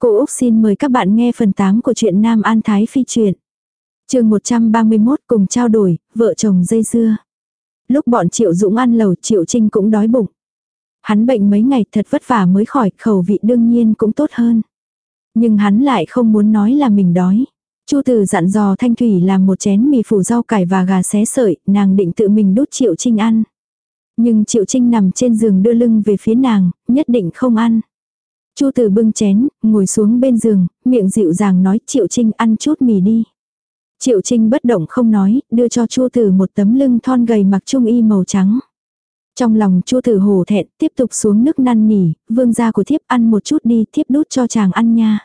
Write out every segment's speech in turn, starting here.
Cô Úc xin mời các bạn nghe phần 8 của truyện Nam An Thái Phi truyện. chương 131 cùng trao đổi, vợ chồng dây dưa. Lúc bọn Triệu Dũng ăn lầu Triệu Trinh cũng đói bụng. Hắn bệnh mấy ngày thật vất vả mới khỏi, khẩu vị đương nhiên cũng tốt hơn. Nhưng hắn lại không muốn nói là mình đói. Chu Từ dặn dò Thanh Thủy làm một chén mì phủ rau cải và gà xé sợi, nàng định tự mình đút Triệu Trinh ăn. Nhưng Triệu Trinh nằm trên giường đưa lưng về phía nàng, nhất định không ăn. Chu Từ bưng chén, ngồi xuống bên giường, miệng dịu dàng nói Triệu Trinh ăn chút mì đi. Triệu Trinh bất động không nói, đưa cho Chu Từ một tấm lưng thon gầy mặc trung y màu trắng. Trong lòng Chu Từ hổ thẹn, tiếp tục xuống nước năn nỉ, vương gia của thiếp ăn một chút đi, thiếp đút cho chàng ăn nha.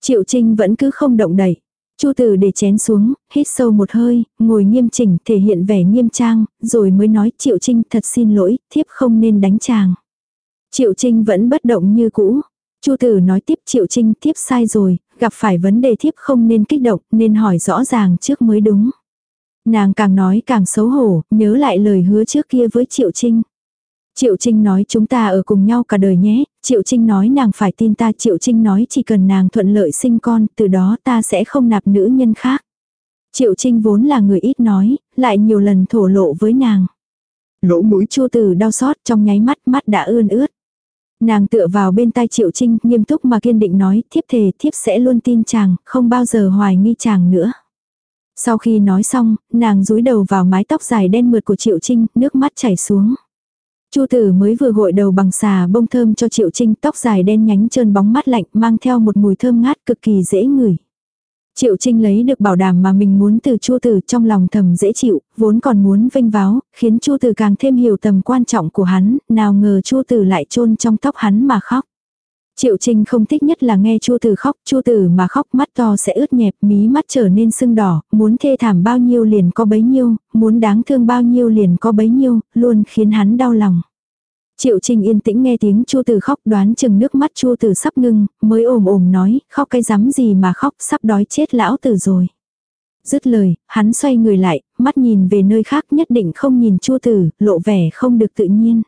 Triệu Trinh vẫn cứ không động đậy. Chu Từ để chén xuống, hít sâu một hơi, ngồi nghiêm chỉnh, thể hiện vẻ nghiêm trang, rồi mới nói Triệu Trinh thật xin lỗi, thiếp không nên đánh chàng. Triệu Trinh vẫn bất động như cũ. Chu Tử nói tiếp Triệu Trinh tiếp sai rồi, gặp phải vấn đề thiếp không nên kích động, nên hỏi rõ ràng trước mới đúng. Nàng càng nói càng xấu hổ, nhớ lại lời hứa trước kia với Triệu Trinh. Triệu Trinh nói chúng ta ở cùng nhau cả đời nhé, Triệu Trinh nói nàng phải tin ta, Triệu Trinh nói chỉ cần nàng thuận lợi sinh con, từ đó ta sẽ không nạp nữ nhân khác. Triệu Trinh vốn là người ít nói, lại nhiều lần thổ lộ với nàng. Lỗ mũi chua từ đau xót trong nháy mắt mắt đã ươn ướt. Nàng tựa vào bên tai Triệu Trinh, nghiêm túc mà kiên định nói, thiếp thề thiếp sẽ luôn tin chàng, không bao giờ hoài nghi chàng nữa. Sau khi nói xong, nàng rúi đầu vào mái tóc dài đen mượt của Triệu Trinh, nước mắt chảy xuống. Chu tử mới vừa gội đầu bằng xà bông thơm cho Triệu Trinh, tóc dài đen nhánh trơn bóng mát lạnh, mang theo một mùi thơm ngát cực kỳ dễ ngửi. Triệu Trinh lấy được bảo đảm mà mình muốn từ Chu Tử trong lòng thầm dễ chịu, vốn còn muốn vinh váo, khiến Chu Tử càng thêm hiểu tầm quan trọng của hắn, nào ngờ Chu Tử lại chôn trong tóc hắn mà khóc. Triệu Trinh không thích nhất là nghe Chu Tử khóc, Chu Tử mà khóc mắt to sẽ ướt nhẹp, mí mắt trở nên sưng đỏ, muốn thê thảm bao nhiêu liền có bấy nhiêu, muốn đáng thương bao nhiêu liền có bấy nhiêu, luôn khiến hắn đau lòng. Triệu Trinh yên tĩnh nghe tiếng Chu Tử khóc đoán chừng nước mắt Chu Tử sắp ngưng, mới ồm ồm nói, khóc cái rắm gì mà khóc, sắp đói chết lão tử rồi. Dứt lời, hắn xoay người lại, mắt nhìn về nơi khác nhất định không nhìn Chu Tử, lộ vẻ không được tự nhiên.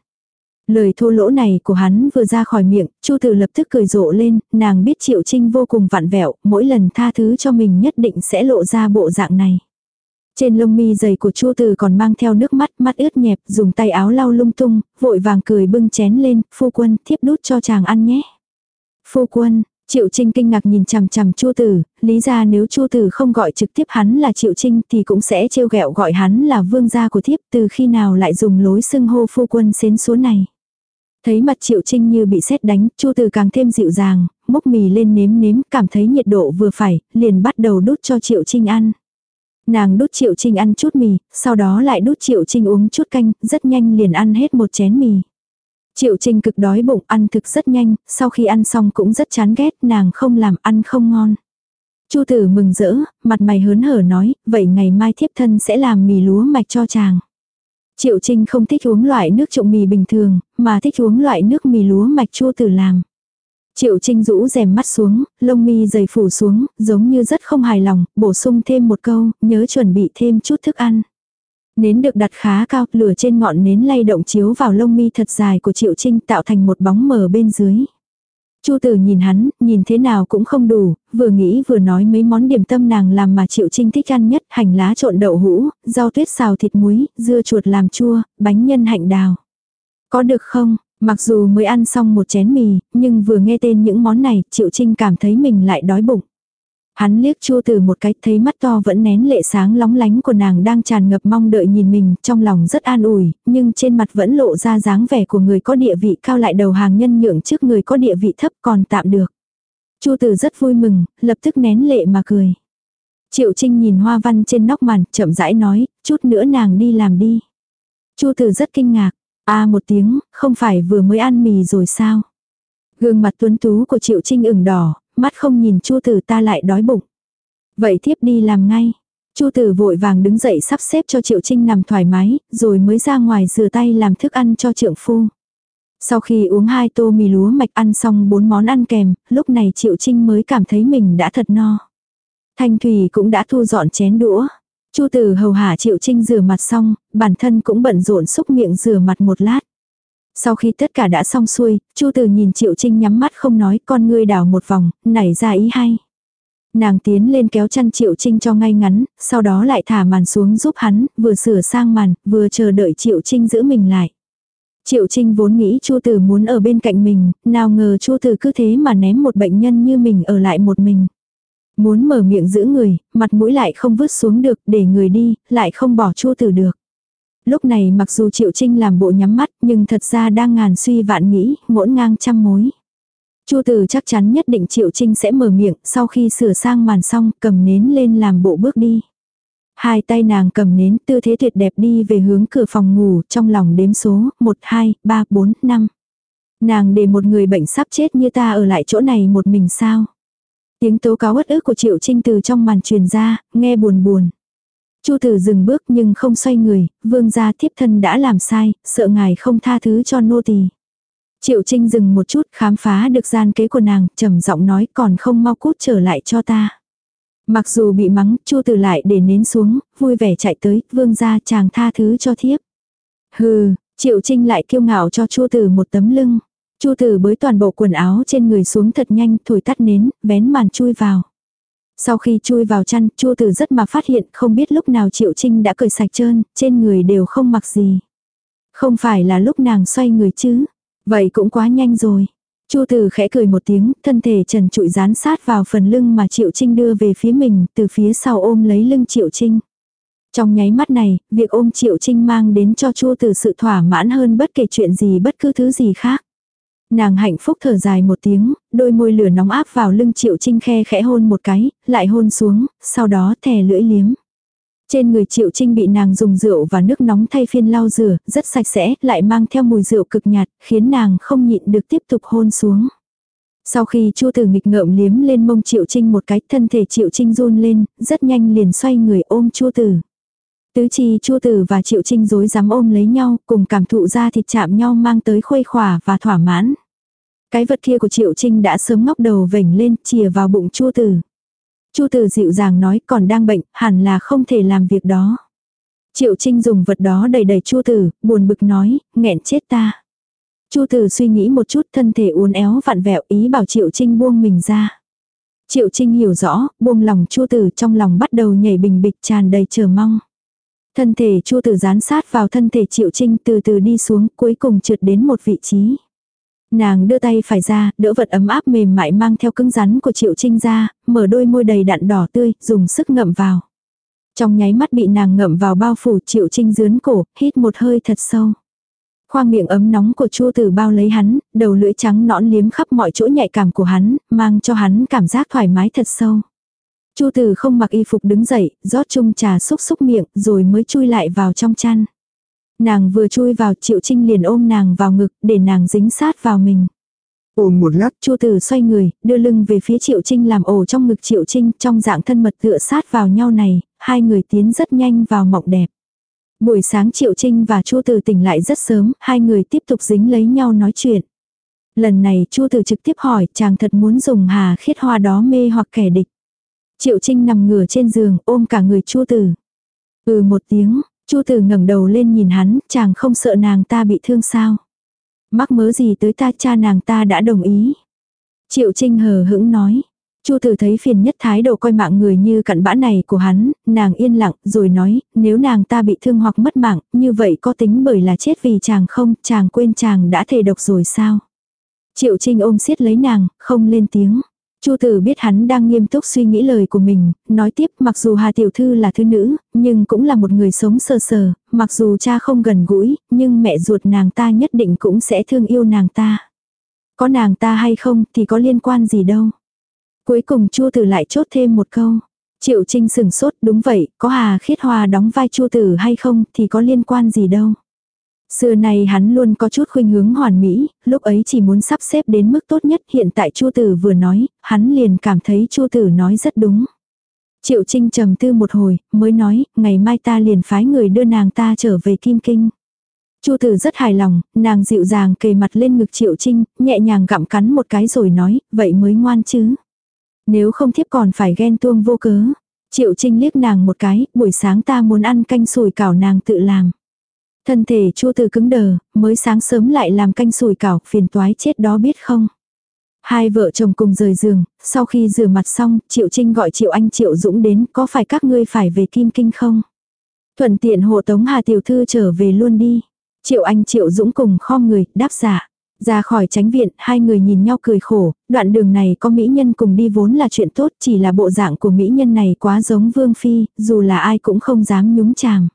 Lời thô lỗ này của hắn vừa ra khỏi miệng, Chu Tử lập tức cười rộ lên, nàng biết Triệu Trinh vô cùng vặn vẹo, mỗi lần tha thứ cho mình nhất định sẽ lộ ra bộ dạng này. Trên lông mi dày của Chu Từ còn mang theo nước mắt, mắt ướt nhẹp, dùng tay áo lau lung tung, vội vàng cười bưng chén lên, phu quân, thiếp đút cho chàng ăn nhé. Phu quân, Triệu Trinh kinh ngạc nhìn chằm chằm Chu Tử, lý ra nếu Chu Tử không gọi trực tiếp hắn là Triệu Trinh thì cũng sẽ trêu ghẹo gọi hắn là vương gia của thiếp, từ khi nào lại dùng lối xưng hô phu quân xến số này. Thấy mặt Triệu Trinh như bị sét đánh, Chu Tử càng thêm dịu dàng, múc mì lên nếm nếm, cảm thấy nhiệt độ vừa phải, liền bắt đầu đút cho Triệu Trinh ăn. Nàng đút Triệu Trinh ăn chút mì, sau đó lại đút Triệu Trinh uống chút canh, rất nhanh liền ăn hết một chén mì. Triệu Trinh cực đói bụng ăn thực rất nhanh, sau khi ăn xong cũng rất chán ghét, nàng không làm ăn không ngon. Chu tử mừng rỡ, mặt mày hớn hở nói, vậy ngày mai thiếp thân sẽ làm mì lúa mạch cho chàng. Triệu Trinh không thích uống loại nước trộn mì bình thường, mà thích uống loại nước mì lúa mạch chu tử làm. Triệu Trinh rũ rèm mắt xuống, lông mi dày phủ xuống, giống như rất không hài lòng, bổ sung thêm một câu, nhớ chuẩn bị thêm chút thức ăn. Nến được đặt khá cao, lửa trên ngọn nến lay động chiếu vào lông mi thật dài của Triệu Trinh tạo thành một bóng mờ bên dưới. Chu tử nhìn hắn, nhìn thế nào cũng không đủ, vừa nghĩ vừa nói mấy món điểm tâm nàng làm mà Triệu Trinh thích ăn nhất, hành lá trộn đậu hũ, rau tuyết xào thịt muối, dưa chuột làm chua, bánh nhân hạnh đào. Có được không? Mặc dù mới ăn xong một chén mì, nhưng vừa nghe tên những món này, Triệu Trinh cảm thấy mình lại đói bụng. Hắn liếc chua từ một cái thấy mắt to vẫn nén lệ sáng lóng lánh của nàng đang tràn ngập mong đợi nhìn mình, trong lòng rất an ủi, nhưng trên mặt vẫn lộ ra dáng vẻ của người có địa vị cao lại đầu hàng nhân nhượng trước người có địa vị thấp còn tạm được. Chu Tử rất vui mừng, lập tức nén lệ mà cười. Triệu Trinh nhìn hoa văn trên nóc màn, chậm rãi nói, chút nữa nàng đi làm đi. Chu Tử rất kinh ngạc, a một tiếng, không phải vừa mới ăn mì rồi sao? Gương mặt tuấn tú của Triệu Trinh ửng đỏ, mắt không nhìn Chu Tử ta lại đói bụng. Vậy thiếp đi làm ngay. Chu Tử vội vàng đứng dậy sắp xếp cho Triệu Trinh nằm thoải mái, rồi mới ra ngoài rửa tay làm thức ăn cho trượng phu. Sau khi uống hai tô mì lúa mạch ăn xong bốn món ăn kèm, lúc này Triệu Trinh mới cảm thấy mình đã thật no. Thanh Thủy cũng đã thu dọn chén đũa. Chu Tử hầu hạ Triệu Trinh rửa mặt xong, bản thân cũng bận rộn xúc miệng rửa mặt một lát. Sau khi tất cả đã xong xuôi, Chu Từ nhìn Triệu Trinh nhắm mắt không nói, con ngươi đảo một vòng, nảy ra ý hay. Nàng tiến lên kéo chăn Triệu Trinh cho ngay ngắn, sau đó lại thả màn xuống giúp hắn, vừa sửa sang màn, vừa chờ đợi Triệu Trinh giữ mình lại. Triệu Trinh vốn nghĩ Chu Tử muốn ở bên cạnh mình, nào ngờ Chu Tử cứ thế mà ném một bệnh nhân như mình ở lại một mình. Muốn mở miệng giữ người, mặt mũi lại không vứt xuống được, để người đi, lại không bỏ Chu Tử được. Lúc này mặc dù Triệu Trinh làm bộ nhắm mắt, nhưng thật ra đang ngàn suy vạn nghĩ, ngỗn ngang trăm mối. Chu Tử chắc chắn nhất định Triệu Trinh sẽ mở miệng, sau khi sửa sang màn xong, cầm nến lên làm bộ bước đi. Hai tay nàng cầm nến tư thế tuyệt đẹp đi về hướng cửa phòng ngủ trong lòng đếm số 1, 2, 3, 4, 5. Nàng để một người bệnh sắp chết như ta ở lại chỗ này một mình sao. Tiếng tố cáo uất ức của Triệu Trinh từ trong màn truyền ra, nghe buồn buồn. Chu tử dừng bước nhưng không xoay người, vương gia thiếp thân đã làm sai, sợ ngài không tha thứ cho nô tỳ. Triệu Trinh dừng một chút khám phá được gian kế của nàng, trầm giọng nói còn không mau cút trở lại cho ta. Mặc dù bị mắng, Chu Tử lại để nến xuống, vui vẻ chạy tới, vương gia chàng tha thứ cho thiếp. Hừ, Triệu Trinh lại kiêu ngạo cho Chu Tử một tấm lưng. Chu Tử bới toàn bộ quần áo trên người xuống thật nhanh, thổi tắt nến, vén màn chui vào. Sau khi chui vào chăn, Chu Tử rất mà phát hiện không biết lúc nào Triệu Trinh đã cởi sạch trơn, trên người đều không mặc gì. Không phải là lúc nàng xoay người chứ. Vậy cũng quá nhanh rồi. Chu Tử khẽ cười một tiếng, thân thể trần trụi dán sát vào phần lưng mà Triệu Trinh đưa về phía mình, từ phía sau ôm lấy lưng Triệu Trinh. Trong nháy mắt này, việc ôm Triệu Trinh mang đến cho Chu Tử sự thỏa mãn hơn bất kể chuyện gì bất cứ thứ gì khác. Nàng hạnh phúc thở dài một tiếng, đôi môi lửa nóng áp vào lưng Triệu Trinh khe khẽ hôn một cái, lại hôn xuống, sau đó thè lưỡi liếm. Trên người Triệu Trinh bị nàng dùng rượu và nước nóng thay phiên lau rửa, rất sạch sẽ, lại mang theo mùi rượu cực nhạt, khiến nàng không nhịn được tiếp tục hôn xuống. Sau khi Chu Tử nghịch ngợm liếm lên mông Triệu Trinh một cái, thân thể Triệu Trinh run lên, rất nhanh liền xoay người ôm Chu Tử. Tứ chi Chu Tử và Triệu Trinh rối dám ôm lấy nhau, cùng cảm thụ ra thịt chạm nhau mang tới khuây khỏa và thỏa mãn. Cái vật kia của Triệu Trinh đã sớm ngóc đầu vểnh lên, chìa vào bụng Chu Tử. Chu Tử dịu dàng nói còn đang bệnh, hẳn là không thể làm việc đó. Triệu Trinh dùng vật đó đẩy đẩy Chu Tử, buồn bực nói, nghẹn chết ta. Chu Tử suy nghĩ một chút thân thể uốn éo vặn vẹo ý bảo Triệu Trinh buông mình ra. Triệu Trinh hiểu rõ, buông lòng Chu Tử trong lòng bắt đầu nhảy bình bịch tràn đầy chờ mong. Thân thể Chu Tử dán sát vào thân thể Triệu Trinh từ từ đi xuống cuối cùng trượt đến một vị trí. Nàng đưa tay phải ra, đỡ vật ấm áp mềm mại mang theo cứng rắn của Triệu Trinh ra, mở đôi môi đầy đặn đỏ tươi, dùng sức ngậm vào. Trong nháy mắt bị nàng ngậm vào bao phủ Triệu Trinh dướn cổ, hít một hơi thật sâu. Khoang miệng ấm nóng của Chu Tử bao lấy hắn, đầu lưỡi trắng nõn liếm khắp mọi chỗ nhạy cảm của hắn, mang cho hắn cảm giác thoải mái thật sâu. Chu Tử không mặc y phục đứng dậy, rót chung trà xúc xúc miệng, rồi mới chui lại vào trong chăn. Nàng vừa chui vào Triệu Trinh liền ôm nàng vào ngực để nàng dính sát vào mình. Ôm một lát, Chu Tử xoay người, đưa lưng về phía Triệu Trinh làm ổ trong ngực Triệu Trinh trong dạng thân mật tựa sát vào nhau này, hai người tiến rất nhanh vào mộng đẹp. Buổi sáng Triệu Trinh và Chu Tử tỉnh lại rất sớm, hai người tiếp tục dính lấy nhau nói chuyện. Lần này Chu Tử trực tiếp hỏi chàng thật muốn dùng hà khiết hoa đó mê hoặc kẻ địch. Triệu Trinh nằm ngửa trên giường ôm cả người Chu Tử. Ừ một tiếng, Chu Tử ngẩng đầu lên nhìn hắn, chàng không sợ nàng ta bị thương sao? Mắc mớ gì tới ta cha nàng ta đã đồng ý. Triệu Trinh hờ hững nói. Chu Tử thấy phiền nhất thái độ coi mạng người như cặn bã này của hắn, nàng yên lặng rồi nói, nếu nàng ta bị thương hoặc mất mạng, như vậy có tính bởi là chết vì chàng không, chàng quên chàng đã thề độc rồi sao? Triệu Trinh ôm siết lấy nàng, không lên tiếng. Chu tử biết hắn đang nghiêm túc suy nghĩ lời của mình, nói tiếp mặc dù Hà Tiểu Thư là thư nữ, nhưng cũng là một người sống sờ sờ, mặc dù cha không gần gũi, nhưng mẹ ruột nàng ta nhất định cũng sẽ thương yêu nàng ta. Có nàng ta hay không thì có liên quan gì đâu. Cuối cùng Chu tử lại chốt thêm một câu. Triệu Trinh sừng sốt đúng vậy, có Hà Khiết Hoa đóng vai Chu tử hay không thì có liên quan gì đâu. Xưa nay hắn luôn có chút khuynh hướng hoàn mỹ, lúc ấy chỉ muốn sắp xếp đến mức tốt nhất hiện tại Chu Tử vừa nói, hắn liền cảm thấy Chu Tử nói rất đúng. Triệu Trinh trầm tư một hồi, mới nói, ngày mai ta liền phái người đưa nàng ta trở về Kim Kinh. Chu Tử rất hài lòng, nàng dịu dàng kề mặt lên ngực Triệu Trinh, nhẹ nhàng gặm cắn một cái rồi nói, vậy mới ngoan chứ. Nếu không thiếp còn phải ghen tuông vô cớ. Triệu Trinh liếc nàng một cái, buổi sáng ta muốn ăn canh sùi cảo nàng tự làm. Thân thể chua từ cứng đờ, mới sáng sớm lại làm canh sủi cảo, phiền toái chết đó biết không. Hai vợ chồng cùng rời giường, sau khi rửa mặt xong, Triệu Trinh gọi Triệu Anh Triệu Dũng đến, có phải các ngươi phải về Kim Kinh không? Thuận tiện hộ tống Hà Tiểu Thư trở về luôn đi. Triệu Anh Triệu Dũng cùng kho người, đáp giả. Ra khỏi tránh viện, hai người nhìn nhau cười khổ, đoạn đường này có mỹ nhân cùng đi vốn là chuyện tốt, chỉ là bộ dạng của mỹ nhân này quá giống Vương Phi, dù là ai cũng không dám nhúng chàm.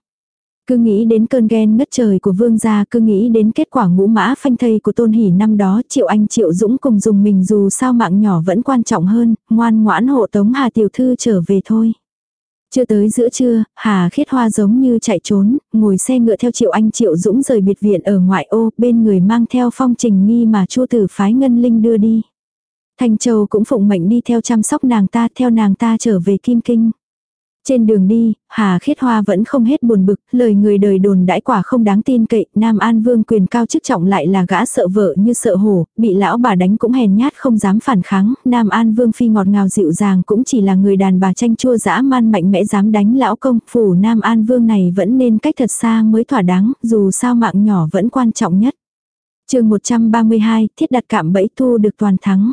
Cứ nghĩ đến cơn ghen ngất trời của vương gia, cứ nghĩ đến kết quả ngũ mã phanh thây của tôn hỉ năm đó, triệu anh triệu dũng cùng dùng mình dù sao mạng nhỏ vẫn quan trọng hơn, ngoan ngoãn hộ tống hà tiểu thư trở về thôi. Chưa tới giữa trưa, Hà Khiết Hoa giống như chạy trốn, ngồi xe ngựa theo Triệu Anh Triệu Dũng rời biệt viện ở ngoại ô, bên người mang theo phong trình nghi mà chua tử phái Ngân Linh đưa đi. thành Châu cũng phụng mệnh đi theo chăm sóc nàng ta theo nàng ta trở về Kim Kinh. Trên đường đi, Hà Khiết Hoa vẫn không hết buồn bực, lời người đời đồn đãi quả không đáng tin cậy, Nam An Vương quyền cao chức trọng lại là gã sợ vợ như sợ hổ, bị lão bà đánh cũng hèn nhát không dám phản kháng, Nam An Vương phi ngọt ngào dịu dàng cũng chỉ là người đàn bà tranh chua dã man mạnh mẽ dám đánh lão công, phủ Nam An Vương này vẫn nên cách thật xa mới thỏa đáng, dù sao mạng nhỏ vẫn quan trọng nhất. chương 132, thiết đặt cạm bẫy thu được toàn thắng.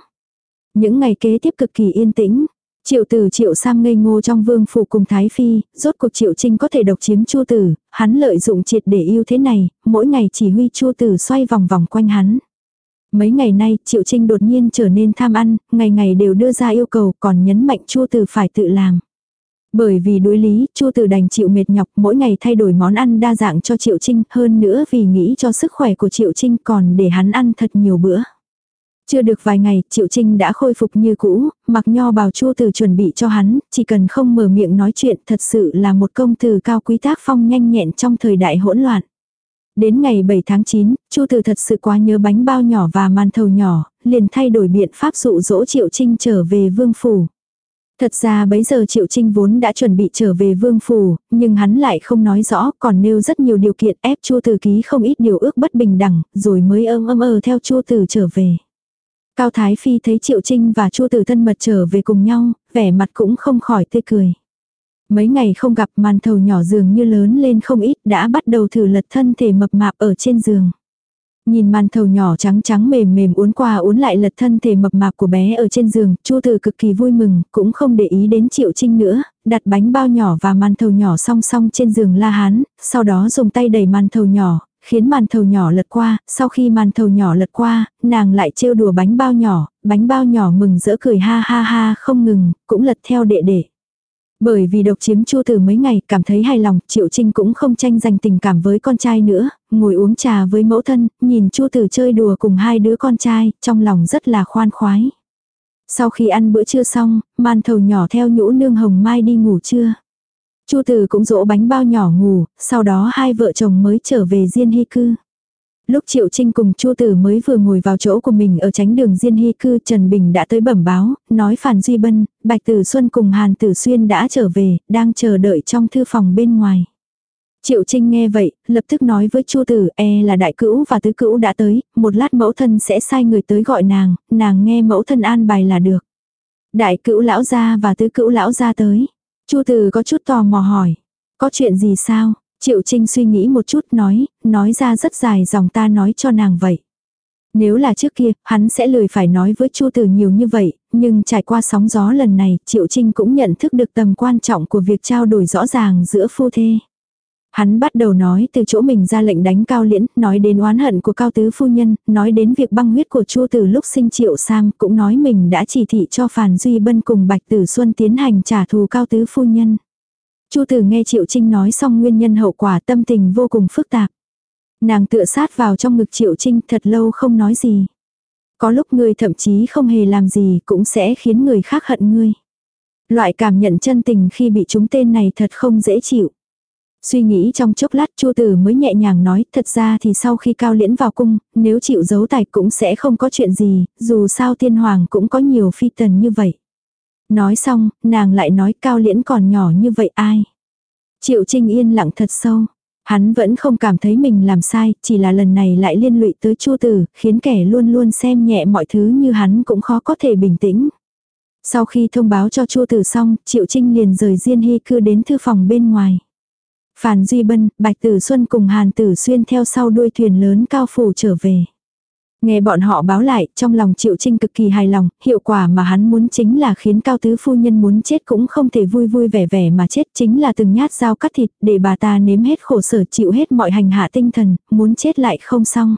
Những ngày kế tiếp cực kỳ yên tĩnh, Triệu tử triệu sam ngây ngô trong vương phủ cùng Thái Phi, rốt cuộc triệu trinh có thể độc chiếm chua tử, hắn lợi dụng triệt để yêu thế này, mỗi ngày chỉ huy chua tử xoay vòng vòng quanh hắn. Mấy ngày nay, Triệu Trinh đột nhiên trở nên tham ăn, ngày ngày đều đưa ra yêu cầu còn nhấn mạnh chua tử phải tự làm. Bởi vì đối lý, chua tử đành chịu mệt nhọc mỗi ngày thay đổi món ăn đa dạng cho Triệu Trinh, hơn nữa vì nghĩ cho sức khỏe của Triệu Trinh còn để hắn ăn thật nhiều bữa. Chưa được vài ngày, Triệu Trinh đã khôi phục như cũ, mặc nho bào chua từ chuẩn bị cho hắn, chỉ cần không mở miệng nói chuyện thật sự là một công từ cao quý tác phong nhanh nhẹn trong thời đại hỗn loạn. Đến ngày 7 tháng 9, Chu Từ thật sự quá nhớ bánh bao nhỏ và màn thầu nhỏ, liền thay đổi biện pháp dụ dỗ Triệu Trinh trở về vương phủ. Thật ra bấy giờ Triệu Trinh vốn đã chuẩn bị trở về vương phủ, nhưng hắn lại không nói rõ, còn nêu rất nhiều điều kiện ép Chu Từ ký không ít điều ước bất bình đẳng, rồi mới âm âm ờ theo Chu Từ trở về. Cao Thái Phi thấy Triệu Trinh và Chu Tử thân mật trở về cùng nhau, vẻ mặt cũng không khỏi tươi cười. Mấy ngày không gặp màn thầu nhỏ giường như lớn lên không ít đã bắt đầu thử lật thân thể mập mạp ở trên giường. Nhìn màn thầu nhỏ trắng trắng mềm mềm uốn qua uốn lại lật thân thể mập mạp của bé ở trên giường, Chu Tử cực kỳ vui mừng, cũng không để ý đến Triệu Trinh nữa, đặt bánh bao nhỏ và màn thầu nhỏ song song trên giường La Hán, sau đó dùng tay đẩy màn thầu nhỏ, khiến màn thầu nhỏ lật qua, sau khi màn thầu nhỏ lật qua, nàng lại trêu đùa bánh bao nhỏ, bánh bao nhỏ mừng rỡ cười ha ha ha không ngừng, cũng lật theo đệ đệ. Bởi vì độc chiếm chua từ mấy ngày, cảm thấy hài lòng, Triệu Trinh cũng không tranh giành tình cảm với con trai nữa, ngồi uống trà với mẫu thân, nhìn chua từ chơi đùa cùng hai đứa con trai, trong lòng rất là khoan khoái. Sau khi ăn bữa trưa xong, màn thầu nhỏ theo nhũ nương hồng mai đi ngủ trưa. Chu Từ cũng dỗ bánh bao nhỏ ngủ, sau đó hai vợ chồng mới trở về Diên Hy cư. Lúc Triệu Trinh cùng Chu Tử mới vừa ngồi vào chỗ của mình ở tránh đường Diên Hy cư Trần Bình đã tới bẩm báo, nói Phản Duy Bân, Bạch Tử Xuân cùng Hàn Tử Xuyên đã trở về, đang chờ đợi trong thư phòng bên ngoài. Triệu Trinh nghe vậy, lập tức nói với Chu Tử, e là đại cữu và tứ cữu đã tới, một lát mẫu thân sẽ sai người tới gọi nàng, nàng nghe mẫu thân an bài là được. Đại cữu lão gia và tứ cữu lão gia tới. Chu Từ có chút tò mò hỏi. Có chuyện gì sao? Triệu Trinh suy nghĩ một chút nói, nói ra rất dài dòng ta nói cho nàng vậy. Nếu là trước kia, hắn sẽ lười phải nói với Chu Từ nhiều như vậy, nhưng trải qua sóng gió lần này, Triệu Trinh cũng nhận thức được tầm quan trọng của việc trao đổi rõ ràng giữa phu thê. Hắn bắt đầu nói từ chỗ mình ra lệnh đánh cao liễn, nói đến oán hận của cao tứ phu nhân, nói đến việc băng huyết của chua từ lúc sinh triệu sam, cũng nói mình đã chỉ thị cho Phàn Duy Bân cùng Bạch Tử Xuân tiến hành trả thù cao tứ phu nhân. Chu Tử nghe Triệu Trinh nói xong nguyên nhân hậu quả tâm tình vô cùng phức tạp. Nàng tựa sát vào trong ngực Triệu Trinh thật lâu không nói gì. Có lúc người thậm chí không hề làm gì cũng sẽ khiến người khác hận ngươi. Loại cảm nhận chân tình khi bị chúng tên này thật không dễ chịu. Suy nghĩ trong chốc lát chua tử mới nhẹ nhàng nói, thật ra thì sau khi cao liễn vào cung, nếu chịu giấu tài cũng sẽ không có chuyện gì, dù sao tiên hoàng cũng có nhiều phi tần như vậy. Nói xong, nàng lại nói cao liễn còn nhỏ như vậy ai. Triệu Trinh yên lặng thật sâu. Hắn vẫn không cảm thấy mình làm sai, chỉ là lần này lại liên lụy tới chua tử, khiến kẻ luôn luôn xem nhẹ mọi thứ như hắn cũng khó có thể bình tĩnh. Sau khi thông báo cho chua tử xong, Triệu Trinh liền rời Diên Hy cư đến thư phòng bên ngoài. Phàn Duy Bân, Bạch Tử Xuân cùng Hàn Tử Xuyên theo sau đuôi thuyền lớn cao phủ trở về. Nghe bọn họ báo lại, trong lòng Triệu Trinh cực kỳ hài lòng, hiệu quả mà hắn muốn chính là khiến cao tứ phu nhân muốn chết cũng không thể vui vui vẻ vẻ mà chết chính là từng nhát dao cắt thịt để bà ta nếm hết khổ sở chịu hết mọi hành hạ tinh thần, muốn chết lại không xong.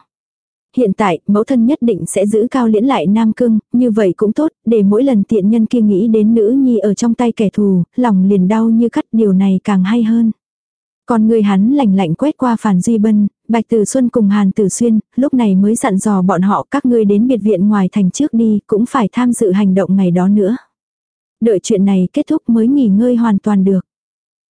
Hiện tại, mẫu thân nhất định sẽ giữ cao liễn lại Nam Cương, như vậy cũng tốt, để mỗi lần tiện nhân kia nghĩ đến nữ nhi ở trong tay kẻ thù, lòng liền đau như cắt điều này càng hay hơn. Còn người hắn lạnh lạnh quét qua Phản Duy Bân, Bạch Tử Xuân cùng Hàn Tử Xuyên, lúc này mới dặn dò bọn họ các ngươi đến biệt viện ngoài thành trước đi, cũng phải tham dự hành động ngày đó nữa. Đợi chuyện này kết thúc mới nghỉ ngơi hoàn toàn được.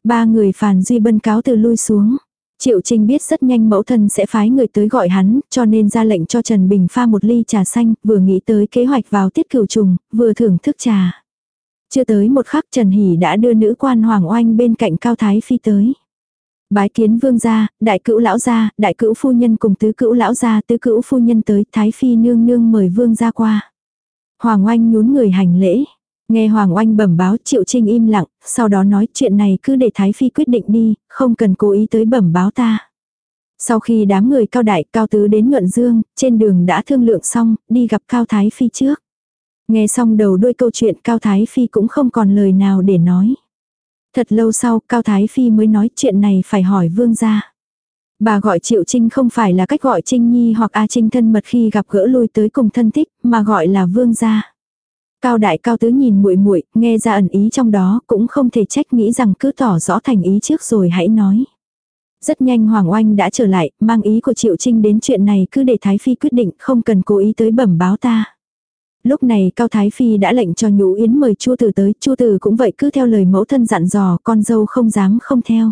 Ba người Phản Duy Bân cáo từ lui xuống. Triệu Trinh biết rất nhanh mẫu thân sẽ phái người tới gọi hắn, cho nên ra lệnh cho Trần Bình pha một ly trà xanh, vừa nghĩ tới kế hoạch vào tiết cửu trùng, vừa thưởng thức trà. Chưa tới một khắc Trần Hỷ đã đưa nữ quan Hoàng Oanh bên cạnh Cao Thái Phi tới. Bái kiến vương gia, đại cữu lão gia, đại cữu phu nhân cùng tứ cữu lão gia, tứ cữu phu nhân tới, Thái Phi nương nương mời vương gia qua. Hoàng Oanh nhún người hành lễ. Nghe Hoàng Oanh bẩm báo Triệu Trinh im lặng, sau đó nói chuyện này cứ để Thái Phi quyết định đi, không cần cố ý tới bẩm báo ta. Sau khi đám người cao đại cao tứ đến nhuận dương, trên đường đã thương lượng xong, đi gặp Cao Thái Phi trước. Nghe xong đầu đuôi câu chuyện Cao Thái Phi cũng không còn lời nào để nói. Thật lâu sau, Cao Thái Phi mới nói chuyện này phải hỏi vương gia. Bà gọi Triệu Trinh không phải là cách gọi Trinh Nhi hoặc A Trinh thân mật khi gặp gỡ lui tới cùng thân thích, mà gọi là vương gia. Cao đại cao tứ nhìn muội muội, nghe ra ẩn ý trong đó, cũng không thể trách nghĩ rằng cứ tỏ rõ thành ý trước rồi hãy nói. Rất nhanh Hoàng Oanh đã trở lại, mang ý của Triệu Trinh đến chuyện này cứ để Thái Phi quyết định, không cần cố ý tới bẩm báo ta. Lúc này Cao Thái Phi đã lệnh cho Nhũ Yến mời Chu Tử tới, Chu Tử cũng vậy cứ theo lời mẫu thân dặn dò, con dâu không dám không theo.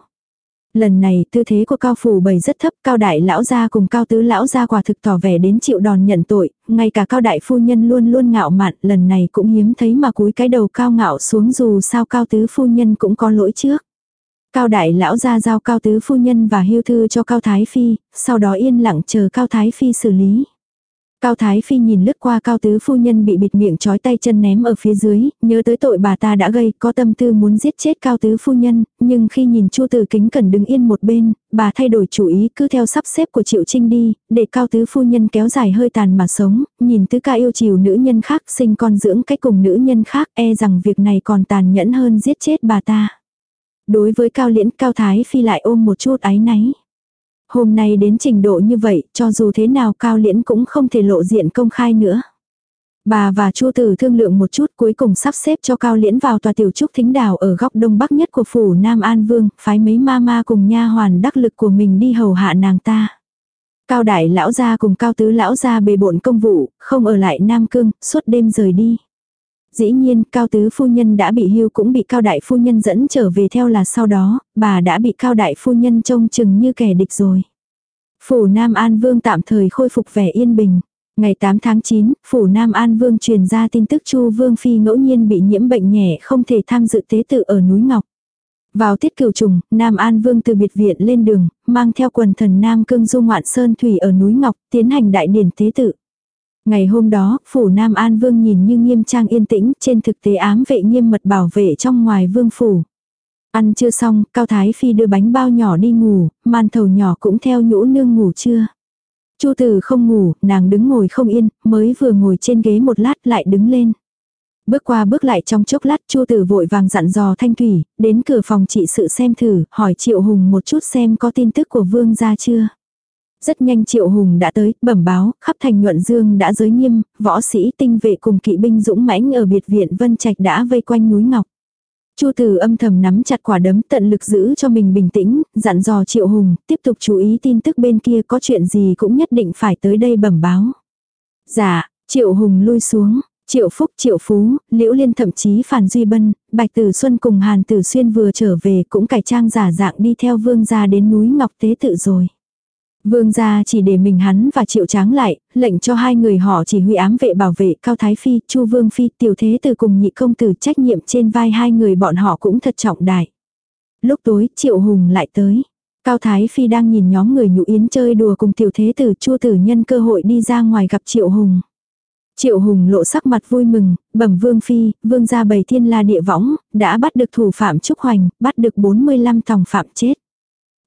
Lần này tư thế của cao phủ bày rất thấp, cao đại lão gia cùng cao tứ lão gia quả thực tỏ vẻ đến chịu đòn nhận tội, ngay cả cao đại phu nhân luôn luôn ngạo mạn, lần này cũng hiếm thấy mà cúi cái đầu cao ngạo xuống dù sao cao tứ phu nhân cũng có lỗi trước. Cao đại lão gia giao cao tứ phu nhân và hưu thư cho cao thái phi, sau đó yên lặng chờ cao thái phi xử lý. Cao Thái Phi nhìn lướt qua cao tứ phu nhân bị bịt miệng trói tay chân ném ở phía dưới, nhớ tới tội bà ta đã gây, có tâm tư muốn giết chết cao tứ phu nhân, nhưng khi nhìn Chu Tử Kính cần đứng yên một bên, bà thay đổi chủ ý cứ theo sắp xếp của Triệu Trinh đi, để cao tứ phu nhân kéo dài hơi tàn mà sống, nhìn tứ ca yêu chiều nữ nhân khác sinh con dưỡng cách cùng nữ nhân khác e rằng việc này còn tàn nhẫn hơn giết chết bà ta. Đối với cao liễn cao Thái Phi lại ôm một chút áy náy. Hôm nay đến trình độ như vậy, cho dù thế nào Cao Liễn cũng không thể lộ diện công khai nữa. Bà và Chu Tử thương lượng một chút cuối cùng sắp xếp cho Cao Liễn vào tòa tiểu trúc thính đảo ở góc đông bắc nhất của phủ Nam An Vương, phái mấy ma ma cùng nha hoàn đắc lực của mình đi hầu hạ nàng ta. Cao đại lão gia cùng cao tứ lão gia bề bộn công vụ, không ở lại Nam Cương, suốt đêm rời đi. Dĩ nhiên, cao tứ phu nhân đã bị hưu cũng bị cao đại phu nhân dẫn trở về theo là sau đó, bà đã bị cao đại phu nhân trông chừng như kẻ địch rồi. Phủ Nam An Vương tạm thời khôi phục vẻ yên bình. Ngày 8 tháng 9, Phủ Nam An Vương truyền ra tin tức Chu Vương Phi ngẫu nhiên bị nhiễm bệnh nhẹ không thể tham dự tế tự ở núi Ngọc. Vào tiết cửu trùng, Nam An Vương từ biệt viện lên đường, mang theo quần thần Nam Cương du ngoạn Sơn Thủy ở núi Ngọc, tiến hành đại điển tế tự. Ngày hôm đó, phủ Nam An Vương nhìn như nghiêm trang yên tĩnh, trên thực tế ám vệ nghiêm mật bảo vệ trong ngoài vương phủ. Ăn chưa xong, Cao Thái Phi đưa bánh bao nhỏ đi ngủ, man thầu nhỏ cũng theo nhũ nương ngủ chưa. Chu Tử không ngủ, nàng đứng ngồi không yên, mới vừa ngồi trên ghế một lát lại đứng lên. Bước qua bước lại trong chốc lát Chu Tử vội vàng dặn dò Thanh Thủy, đến cửa phòng trị sự xem thử, hỏi Triệu Hùng một chút xem có tin tức của Vương gia chưa. Rất nhanh Triệu Hùng đã tới, bẩm báo, khắp thành nhuận dương đã giới nghiêm, võ sĩ tinh vệ cùng kỵ binh dũng mãnh ở biệt viện Vân Trạch đã vây quanh núi Ngọc. Chu Tử âm thầm nắm chặt quả đấm tận lực giữ cho mình bình tĩnh, dặn dò Triệu Hùng, tiếp tục chú ý tin tức bên kia có chuyện gì cũng nhất định phải tới đây bẩm báo. Dạ, Triệu Hùng lui xuống, Triệu Phúc, Triệu Phú, Liễu Liên thậm chí Phàn Duy Bân, Bạch Tử Xuân cùng Hàn Tử Xuyên vừa trở về cũng cải trang giả dạng đi theo vương gia đến núi Ngọc Tế tự rồi. Vương gia chỉ để mình hắn và triệu tráng lại, lệnh cho hai người họ chỉ huy ám vệ bảo vệ Cao Thái Phi, Chu Vương Phi, tiểu thế từ cùng nhị công tử trách nhiệm trên vai hai người bọn họ cũng thật trọng đại. Lúc tối, triệu hùng lại tới. Cao Thái Phi đang nhìn nhóm người nhũ yến chơi đùa cùng tiểu thế tử chua tử nhân cơ hội đi ra ngoài gặp triệu hùng. Triệu hùng lộ sắc mặt vui mừng, bẩm vương phi, vương gia bầy thiên la địa võng, đã bắt được thủ phạm Trúc Hoành, bắt được 45 tòng phạm chết.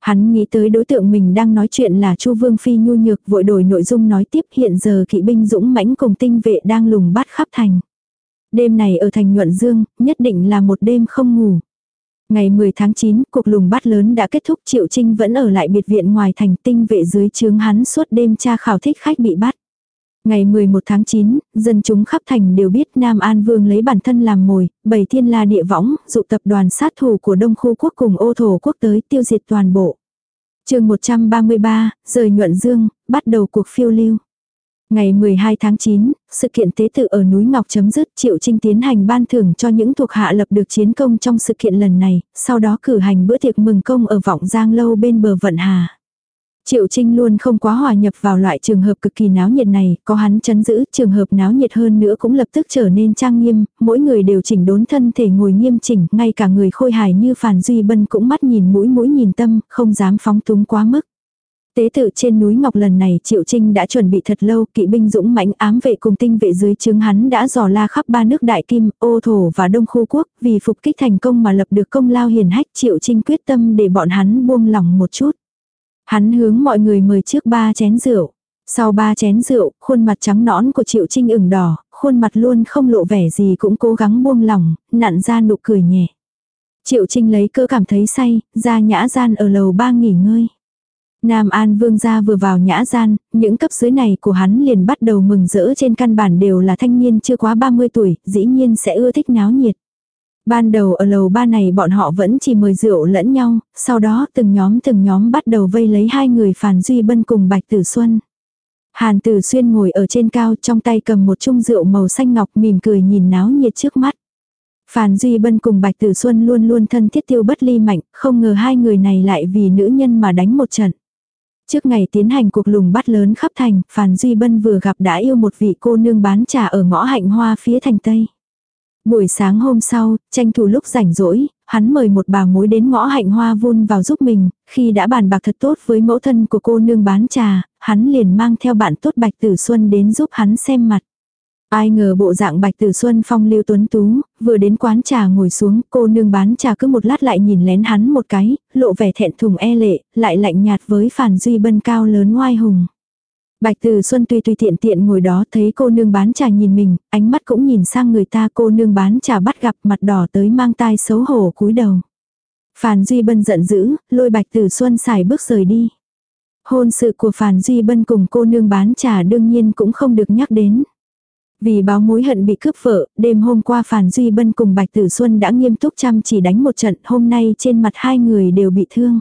Hắn nghĩ tới đối tượng mình đang nói chuyện là Chu Vương Phi nhu nhược vội đổi nội dung nói tiếp hiện giờ kỵ binh dũng mãnh cùng tinh vệ đang lùng bắt khắp thành. Đêm này ở thành Nhuận Dương, nhất định là một đêm không ngủ. Ngày 10 tháng 9, cuộc lùng bắt lớn đã kết thúc Triệu Trinh vẫn ở lại biệt viện ngoài thành tinh vệ dưới chướng hắn suốt đêm tra khảo thích khách bị bắt. Ngày 11 tháng 9, dân chúng khắp thành đều biết Nam An Vương lấy bản thân làm mồi, bày thiên la địa võng, dụ tập đoàn sát thủ của Đông Khu Quốc cùng ô thổ quốc tới tiêu diệt toàn bộ. chương 133, rời nhuận dương, bắt đầu cuộc phiêu lưu. Ngày 12 tháng 9, sự kiện tế tự ở núi Ngọc chấm dứt Triệu Trinh tiến hành ban thưởng cho những thuộc hạ lập được chiến công trong sự kiện lần này, sau đó cử hành bữa tiệc mừng công ở vọng giang lâu bên bờ vận hà. Triệu Trinh luôn không quá hòa nhập vào loại trường hợp cực kỳ náo nhiệt này, có hắn chấn giữ, trường hợp náo nhiệt hơn nữa cũng lập tức trở nên trang nghiêm, mỗi người đều chỉnh đốn thân thể ngồi nghiêm chỉnh, ngay cả người khôi hài như Phàn Duy Bân cũng mắt nhìn mũi mũi nhìn tâm, không dám phóng túng quá mức. Tế tự trên núi Ngọc lần này Triệu Trinh đã chuẩn bị thật lâu, kỵ binh dũng mãnh ám vệ cùng tinh vệ dưới chứng hắn đã dò la khắp ba nước Đại Kim, Ô Thổ và Đông Khu Quốc, vì phục kích thành công mà lập được công lao hiền hách Triệu Trinh quyết tâm để bọn hắn buông lỏng một chút. Hắn hướng mọi người mời trước ba chén rượu. Sau ba chén rượu, khuôn mặt trắng nõn của Triệu Trinh ửng đỏ, khuôn mặt luôn không lộ vẻ gì cũng cố gắng buông lỏng, nặn ra nụ cười nhẹ. Triệu Trinh lấy cơ cảm thấy say, ra nhã gian ở lầu ba nghỉ ngơi. Nam An Vương gia vừa vào nhã gian, những cấp dưới này của hắn liền bắt đầu mừng rỡ trên căn bản đều là thanh niên chưa quá 30 tuổi, dĩ nhiên sẽ ưa thích náo nhiệt. Ban đầu ở lầu ba này bọn họ vẫn chỉ mời rượu lẫn nhau, sau đó từng nhóm từng nhóm bắt đầu vây lấy hai người Phàn Duy Bân cùng Bạch Tử Xuân. Hàn Tử Xuyên ngồi ở trên cao trong tay cầm một chung rượu màu xanh ngọc mỉm cười nhìn náo nhiệt trước mắt. Phàn Duy Bân cùng Bạch Tử Xuân luôn luôn thân thiết tiêu bất ly mạnh, không ngờ hai người này lại vì nữ nhân mà đánh một trận. Trước ngày tiến hành cuộc lùng bắt lớn khắp thành, Phàn Duy Bân vừa gặp đã yêu một vị cô nương bán trà ở ngõ hạnh hoa phía thành Tây. Buổi sáng hôm sau, tranh thủ lúc rảnh rỗi, hắn mời một bà mối đến ngõ hạnh hoa vun vào giúp mình, khi đã bàn bạc thật tốt với mẫu thân của cô nương bán trà, hắn liền mang theo bạn tốt Bạch Tử Xuân đến giúp hắn xem mặt. Ai ngờ bộ dạng Bạch Tử Xuân phong lưu tuấn tú, vừa đến quán trà ngồi xuống, cô nương bán trà cứ một lát lại nhìn lén hắn một cái, lộ vẻ thẹn thùng e lệ, lại lạnh nhạt với phản duy bân cao lớn ngoai hùng. Bạch Từ Xuân tuy tùy tiện tiện ngồi đó thấy cô nương bán trà nhìn mình, ánh mắt cũng nhìn sang người ta cô nương bán trà bắt gặp mặt đỏ tới mang tai xấu hổ cúi đầu. Phàn Duy Bân giận dữ, lôi Bạch Từ Xuân xài bước rời đi. Hôn sự của Phàn Duy Bân cùng cô nương bán trà đương nhiên cũng không được nhắc đến. Vì báo mối hận bị cướp vợ, đêm hôm qua Phàn Duy Bân cùng Bạch Tử Xuân đã nghiêm túc chăm chỉ đánh một trận, hôm nay trên mặt hai người đều bị thương.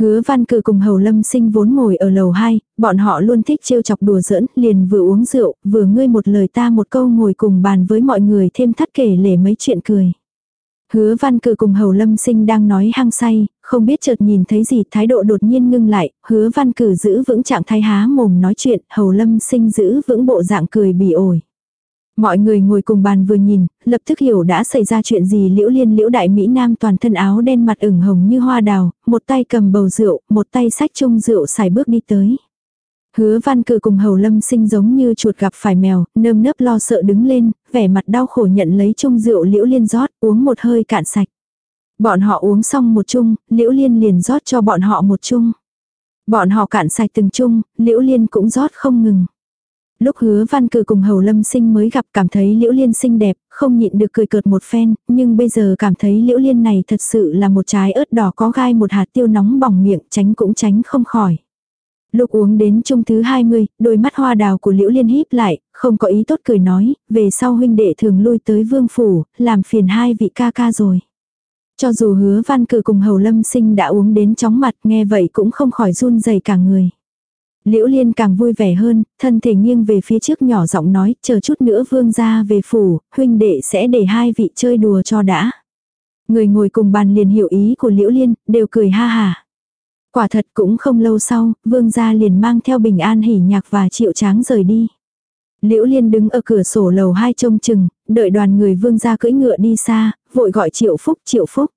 Hứa văn cử cùng hầu lâm sinh vốn ngồi ở lầu 2, bọn họ luôn thích trêu chọc đùa giỡn, liền vừa uống rượu, vừa ngươi một lời ta một câu ngồi cùng bàn với mọi người thêm thắt kể lể mấy chuyện cười. Hứa văn cử cùng hầu lâm sinh đang nói hăng say, không biết chợt nhìn thấy gì thái độ đột nhiên ngưng lại, hứa văn cử giữ vững trạng thái há mồm nói chuyện, hầu lâm sinh giữ vững bộ dạng cười bỉ ổi. Mọi người ngồi cùng bàn vừa nhìn, lập tức hiểu đã xảy ra chuyện gì liễu liên liễu đại Mỹ Nam toàn thân áo đen mặt ửng hồng như hoa đào, một tay cầm bầu rượu, một tay sách chung rượu xài bước đi tới. Hứa văn cử cùng hầu lâm sinh giống như chuột gặp phải mèo, nơm nớp lo sợ đứng lên, vẻ mặt đau khổ nhận lấy chung rượu liễu liên rót, uống một hơi cạn sạch. Bọn họ uống xong một chung, liễu liên liền rót cho bọn họ một chung. Bọn họ cạn sạch từng chung, liễu liên cũng rót không ngừng. Lúc hứa văn cử cùng hầu lâm sinh mới gặp cảm thấy liễu liên xinh đẹp, không nhịn được cười cợt một phen, nhưng bây giờ cảm thấy liễu liên này thật sự là một trái ớt đỏ có gai một hạt tiêu nóng bỏng miệng tránh cũng tránh không khỏi. Lúc uống đến chung thứ 20, đôi mắt hoa đào của Liễu Liên híp lại, không có ý tốt cười nói, về sau huynh đệ thường lui tới vương phủ, làm phiền hai vị ca ca rồi. Cho dù hứa văn cử cùng hầu lâm sinh đã uống đến chóng mặt nghe vậy cũng không khỏi run rẩy cả người. Liễu Liên càng vui vẻ hơn, thân thể nghiêng về phía trước nhỏ giọng nói, chờ chút nữa vương ra về phủ, huynh đệ sẽ để hai vị chơi đùa cho đã. Người ngồi cùng bàn liền hiểu ý của Liễu Liên, đều cười ha hà. Quả thật cũng không lâu sau, vương gia liền mang theo bình an hỉ nhạc và triệu tráng rời đi. Liễu Liên đứng ở cửa sổ lầu hai trông chừng, đợi đoàn người vương gia cưỡi ngựa đi xa, vội gọi triệu phúc triệu phúc.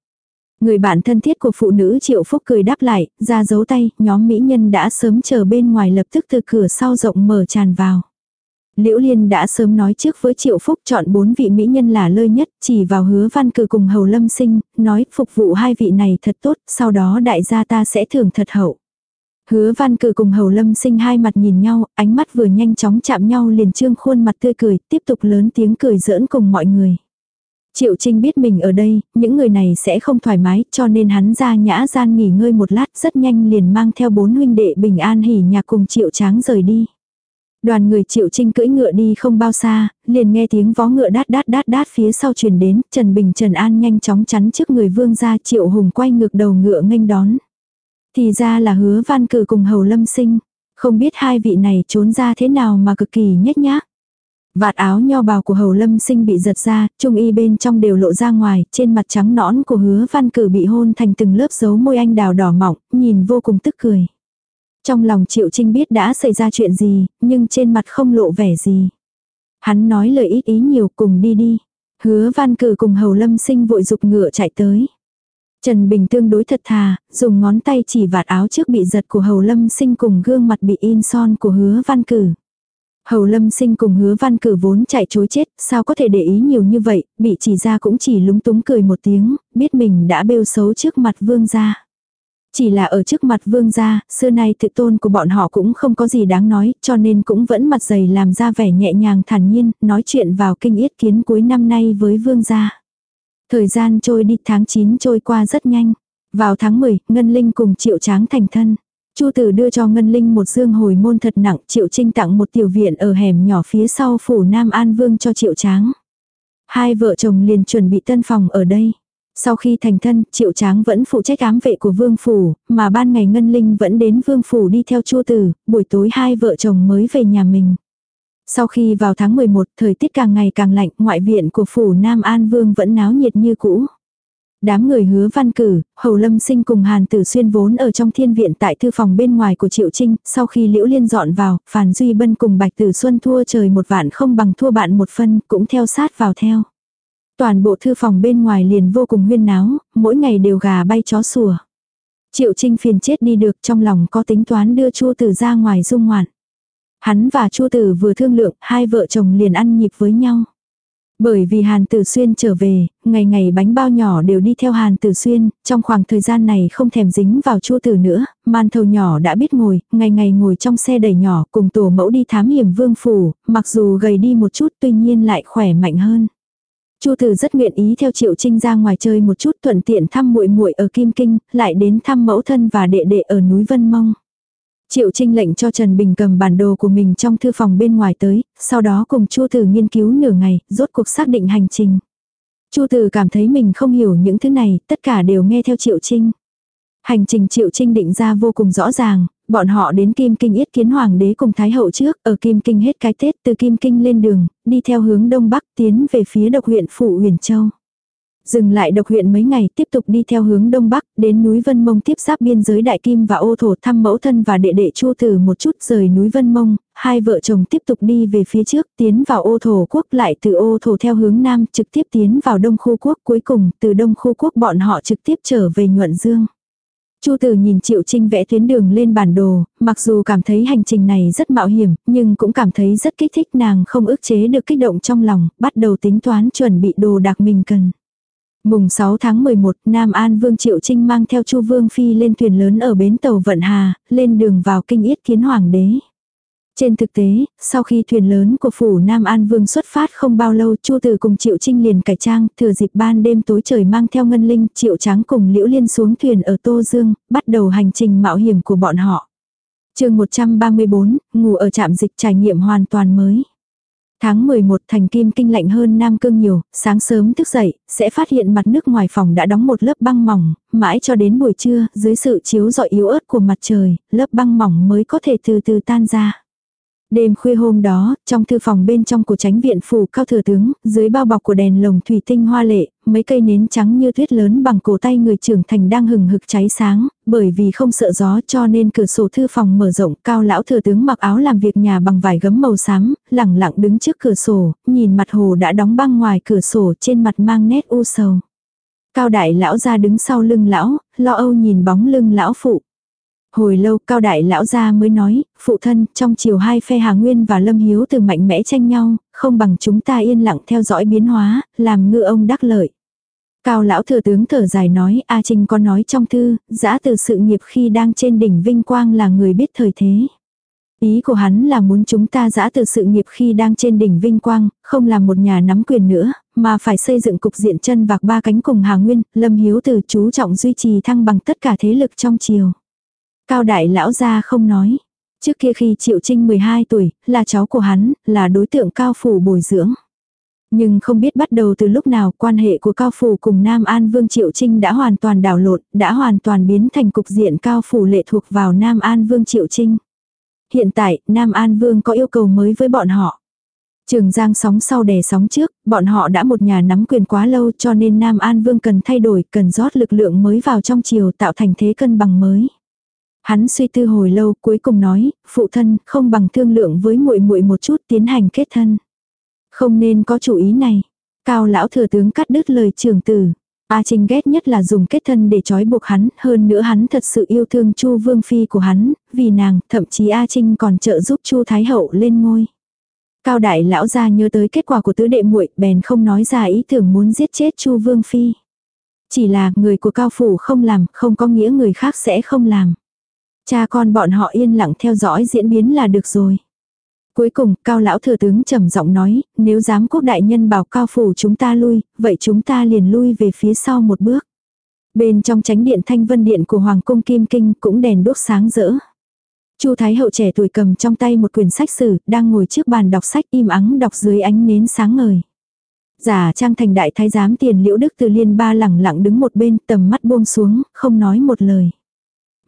Người bạn thân thiết của phụ nữ Triệu Phúc cười đáp lại, ra dấu tay, nhóm mỹ nhân đã sớm chờ bên ngoài lập tức từ cửa sau rộng mở tràn vào. Liễu Liên đã sớm nói trước với Triệu Phúc chọn bốn vị mỹ nhân là lơi nhất, chỉ vào hứa văn cử cùng hầu lâm sinh, nói phục vụ hai vị này thật tốt, sau đó đại gia ta sẽ thưởng thật hậu. Hứa văn cử cùng hầu lâm sinh hai mặt nhìn nhau, ánh mắt vừa nhanh chóng chạm nhau liền trương khuôn mặt tươi cười, tiếp tục lớn tiếng cười giỡn cùng mọi người. Triệu Trinh biết mình ở đây, những người này sẽ không thoải mái, cho nên hắn ra nhã gian nghỉ ngơi một lát, rất nhanh liền mang theo bốn huynh đệ bình an hỉ nhà cùng Triệu Tráng rời đi. Đoàn người Triệu Trinh cưỡi ngựa đi không bao xa, liền nghe tiếng vó ngựa đát đát đát đát phía sau truyền đến, Trần Bình Trần An nhanh chóng chắn trước người vương gia Triệu Hùng quay ngược đầu ngựa nghênh đón. Thì ra là hứa văn cử cùng hầu lâm sinh, không biết hai vị này trốn ra thế nào mà cực kỳ nhếch nhác. Vạt áo nho bào của hầu lâm sinh bị giật ra, trung y bên trong đều lộ ra ngoài, trên mặt trắng nõn của hứa văn cử bị hôn thành từng lớp dấu môi anh đào đỏ mọng nhìn vô cùng tức cười. Trong lòng Triệu Trinh biết đã xảy ra chuyện gì, nhưng trên mặt không lộ vẻ gì. Hắn nói lời ít ý nhiều cùng đi đi. Hứa văn cử cùng hầu lâm sinh vội dục ngựa chạy tới. Trần Bình tương đối thật thà, dùng ngón tay chỉ vạt áo trước bị giật của hầu lâm sinh cùng gương mặt bị in son của hứa văn cử. Hầu lâm sinh cùng hứa văn cử vốn chạy chối chết, sao có thể để ý nhiều như vậy, bị chỉ ra cũng chỉ lúng túng cười một tiếng, biết mình đã bêu xấu trước mặt vương gia. Chỉ là ở trước mặt vương gia, xưa nay tự tôn của bọn họ cũng không có gì đáng nói, cho nên cũng vẫn mặt dày làm ra vẻ nhẹ nhàng thản nhiên, nói chuyện vào kinh yết kiến cuối năm nay với vương gia. Thời gian trôi đi tháng 9 trôi qua rất nhanh. Vào tháng 10, Ngân Linh cùng Triệu Tráng thành thân. Chu Tử đưa cho Ngân Linh một dương hồi môn thật nặng, Triệu Trinh tặng một tiểu viện ở hẻm nhỏ phía sau phủ Nam An Vương cho Triệu Tráng. Hai vợ chồng liền chuẩn bị tân phòng ở đây. Sau khi thành thân, Triệu Tráng vẫn phụ trách ám vệ của Vương Phủ, mà ban ngày Ngân Linh vẫn đến Vương Phủ đi theo Chu Tử, buổi tối hai vợ chồng mới về nhà mình. Sau khi vào tháng 11, thời tiết càng ngày càng lạnh, ngoại viện của Phủ Nam An Vương vẫn náo nhiệt như cũ. Đám người hứa văn cử, Hầu Lâm Sinh cùng Hàn Tử Xuyên vốn ở trong thiên viện tại thư phòng bên ngoài của Triệu Trinh, sau khi Liễu Liên dọn vào, Phàn Duy Bân cùng Bạch Tử Xuân thua trời một vạn không bằng thua bạn một phân, cũng theo sát vào theo. Toàn bộ thư phòng bên ngoài liền vô cùng huyên náo, mỗi ngày đều gà bay chó sủa. Triệu Trinh phiền chết đi được trong lòng có tính toán đưa Chu Tử ra ngoài dung ngoạn. Hắn và Chu Tử vừa thương lượng, hai vợ chồng liền ăn nhịp với nhau. Bởi vì Hàn Tử Xuyên trở về, ngày ngày bánh bao nhỏ đều đi theo Hàn Tử Xuyên, trong khoảng thời gian này không thèm dính vào Chu Tử nữa, man thầu nhỏ đã biết ngồi, ngày ngày ngồi trong xe đẩy nhỏ cùng tổ mẫu đi thám hiểm vương phủ, mặc dù gầy đi một chút tuy nhiên lại khỏe mạnh hơn. Chu Tử rất nguyện ý theo Triệu Trinh ra ngoài chơi một chút thuận tiện thăm muội muội ở Kim Kinh, lại đến thăm mẫu thân và đệ đệ ở núi Vân Mông. Triệu Trinh lệnh cho Trần Bình cầm bản đồ của mình trong thư phòng bên ngoài tới, sau đó cùng Chu Tử nghiên cứu nửa ngày, rốt cuộc xác định hành trình. Chu Tử cảm thấy mình không hiểu những thứ này, tất cả đều nghe theo Triệu Trinh. Hành trình Triệu Trinh định ra vô cùng rõ ràng, bọn họ đến Kim Kinh yết kiến hoàng đế cùng Thái hậu trước, ở Kim Kinh hết cái Tết từ Kim Kinh lên đường, đi theo hướng đông bắc tiến về phía độc huyện Phụ Huyền Châu. Dừng lại độc huyện mấy ngày tiếp tục đi theo hướng đông bắc, đến núi Vân Mông tiếp giáp biên giới Đại Kim và ô thổ thăm mẫu thân và đệ đệ chu tử một chút rời núi Vân Mông, hai vợ chồng tiếp tục đi về phía trước tiến vào ô thổ quốc lại từ ô thổ theo hướng nam trực tiếp tiến vào đông khu quốc cuối cùng từ đông khu quốc bọn họ trực tiếp trở về nhuận dương. Chu Tử nhìn Triệu Trinh vẽ tuyến đường lên bản đồ, mặc dù cảm thấy hành trình này rất mạo hiểm, nhưng cũng cảm thấy rất kích thích nàng không ức chế được kích động trong lòng, bắt đầu tính toán chuẩn bị đồ đạc mình cần. Mùng 6 tháng 11, Nam An Vương Triệu Trinh mang theo Chu Vương Phi lên thuyền lớn ở bến tàu Vận Hà, lên đường vào kinh yết kiến hoàng đế. Trên thực tế, sau khi thuyền lớn của phủ Nam An Vương xuất phát không bao lâu Chu Tử cùng Triệu Trinh liền cải trang, thừa dịp ban đêm tối trời mang theo ngân linh, Triệu Tráng cùng Liễu Liên xuống thuyền ở Tô Dương, bắt đầu hành trình mạo hiểm của bọn họ. chương 134, ngủ ở trạm dịch trải nghiệm hoàn toàn mới. Tháng 11 thành kim kinh lạnh hơn Nam Cương nhiều, sáng sớm thức dậy, sẽ phát hiện mặt nước ngoài phòng đã đóng một lớp băng mỏng, mãi cho đến buổi trưa, dưới sự chiếu rọi yếu ớt của mặt trời, lớp băng mỏng mới có thể từ từ tan ra. Đêm khuya hôm đó, trong thư phòng bên trong của tránh viện phủ cao thừa tướng, dưới bao bọc của đèn lồng thủy tinh hoa lệ, mấy cây nến trắng như tuyết lớn bằng cổ tay người trưởng thành đang hừng hực cháy sáng, bởi vì không sợ gió cho nên cửa sổ thư phòng mở rộng, cao lão thừa tướng mặc áo làm việc nhà bằng vải gấm màu xám, lẳng lặng đứng trước cửa sổ, nhìn mặt hồ đã đóng băng ngoài cửa sổ trên mặt mang nét u sầu. Cao đại lão ra đứng sau lưng lão, lo âu nhìn bóng lưng lão phụ. Hồi lâu cao đại lão gia mới nói, phụ thân, trong chiều hai phe Hà Nguyên và Lâm Hiếu từ mạnh mẽ tranh nhau, không bằng chúng ta yên lặng theo dõi biến hóa, làm ngư ông đắc lợi. Cao lão thừa tướng thở dài nói, A Trinh có nói trong thư, giã từ sự nghiệp khi đang trên đỉnh vinh quang là người biết thời thế. Ý của hắn là muốn chúng ta giã từ sự nghiệp khi đang trên đỉnh vinh quang, không làm một nhà nắm quyền nữa, mà phải xây dựng cục diện chân vạc ba cánh cùng Hà Nguyên, Lâm Hiếu từ chú trọng duy trì thăng bằng tất cả thế lực trong triều. Cao đại lão gia không nói. Trước kia khi Triệu Trinh 12 tuổi, là cháu của hắn, là đối tượng cao phủ bồi dưỡng. Nhưng không biết bắt đầu từ lúc nào quan hệ của Cao Phủ cùng Nam An Vương Triệu Trinh đã hoàn toàn đảo lộn, đã hoàn toàn biến thành cục diện Cao Phủ lệ thuộc vào Nam An Vương Triệu Trinh. Hiện tại, Nam An Vương có yêu cầu mới với bọn họ. Trường Giang sóng sau đè sóng trước, bọn họ đã một nhà nắm quyền quá lâu cho nên Nam An Vương cần thay đổi, cần rót lực lượng mới vào trong chiều tạo thành thế cân bằng mới. Hắn suy tư hồi lâu cuối cùng nói, phụ thân không bằng thương lượng với muội muội một chút tiến hành kết thân. Không nên có chủ ý này. Cao lão thừa tướng cắt đứt lời trưởng tử. A Trinh ghét nhất là dùng kết thân để trói buộc hắn, hơn nữa hắn thật sự yêu thương Chu Vương phi của hắn, vì nàng, thậm chí A Trinh còn trợ giúp Chu Thái hậu lên ngôi. Cao đại lão ra nhớ tới kết quả của tứ đệ muội, bèn không nói ra ý tưởng muốn giết chết Chu Vương phi. Chỉ là người của cao phủ không làm, không có nghĩa người khác sẽ không làm. Cha con bọn họ yên lặng theo dõi diễn biến là được rồi. Cuối cùng, cao lão thừa tướng trầm giọng nói, nếu dám quốc đại nhân bảo cao phủ chúng ta lui, vậy chúng ta liền lui về phía sau một bước. Bên trong tránh điện thanh vân điện của Hoàng cung Kim Kinh cũng đèn đốt sáng rỡ. Chu Thái hậu trẻ tuổi cầm trong tay một quyển sách sử, đang ngồi trước bàn đọc sách im ắng đọc dưới ánh nến sáng ngời. Giả trang thành đại thái giám tiền liễu đức từ liên ba lẳng lặng đứng một bên tầm mắt buông xuống, không nói một lời.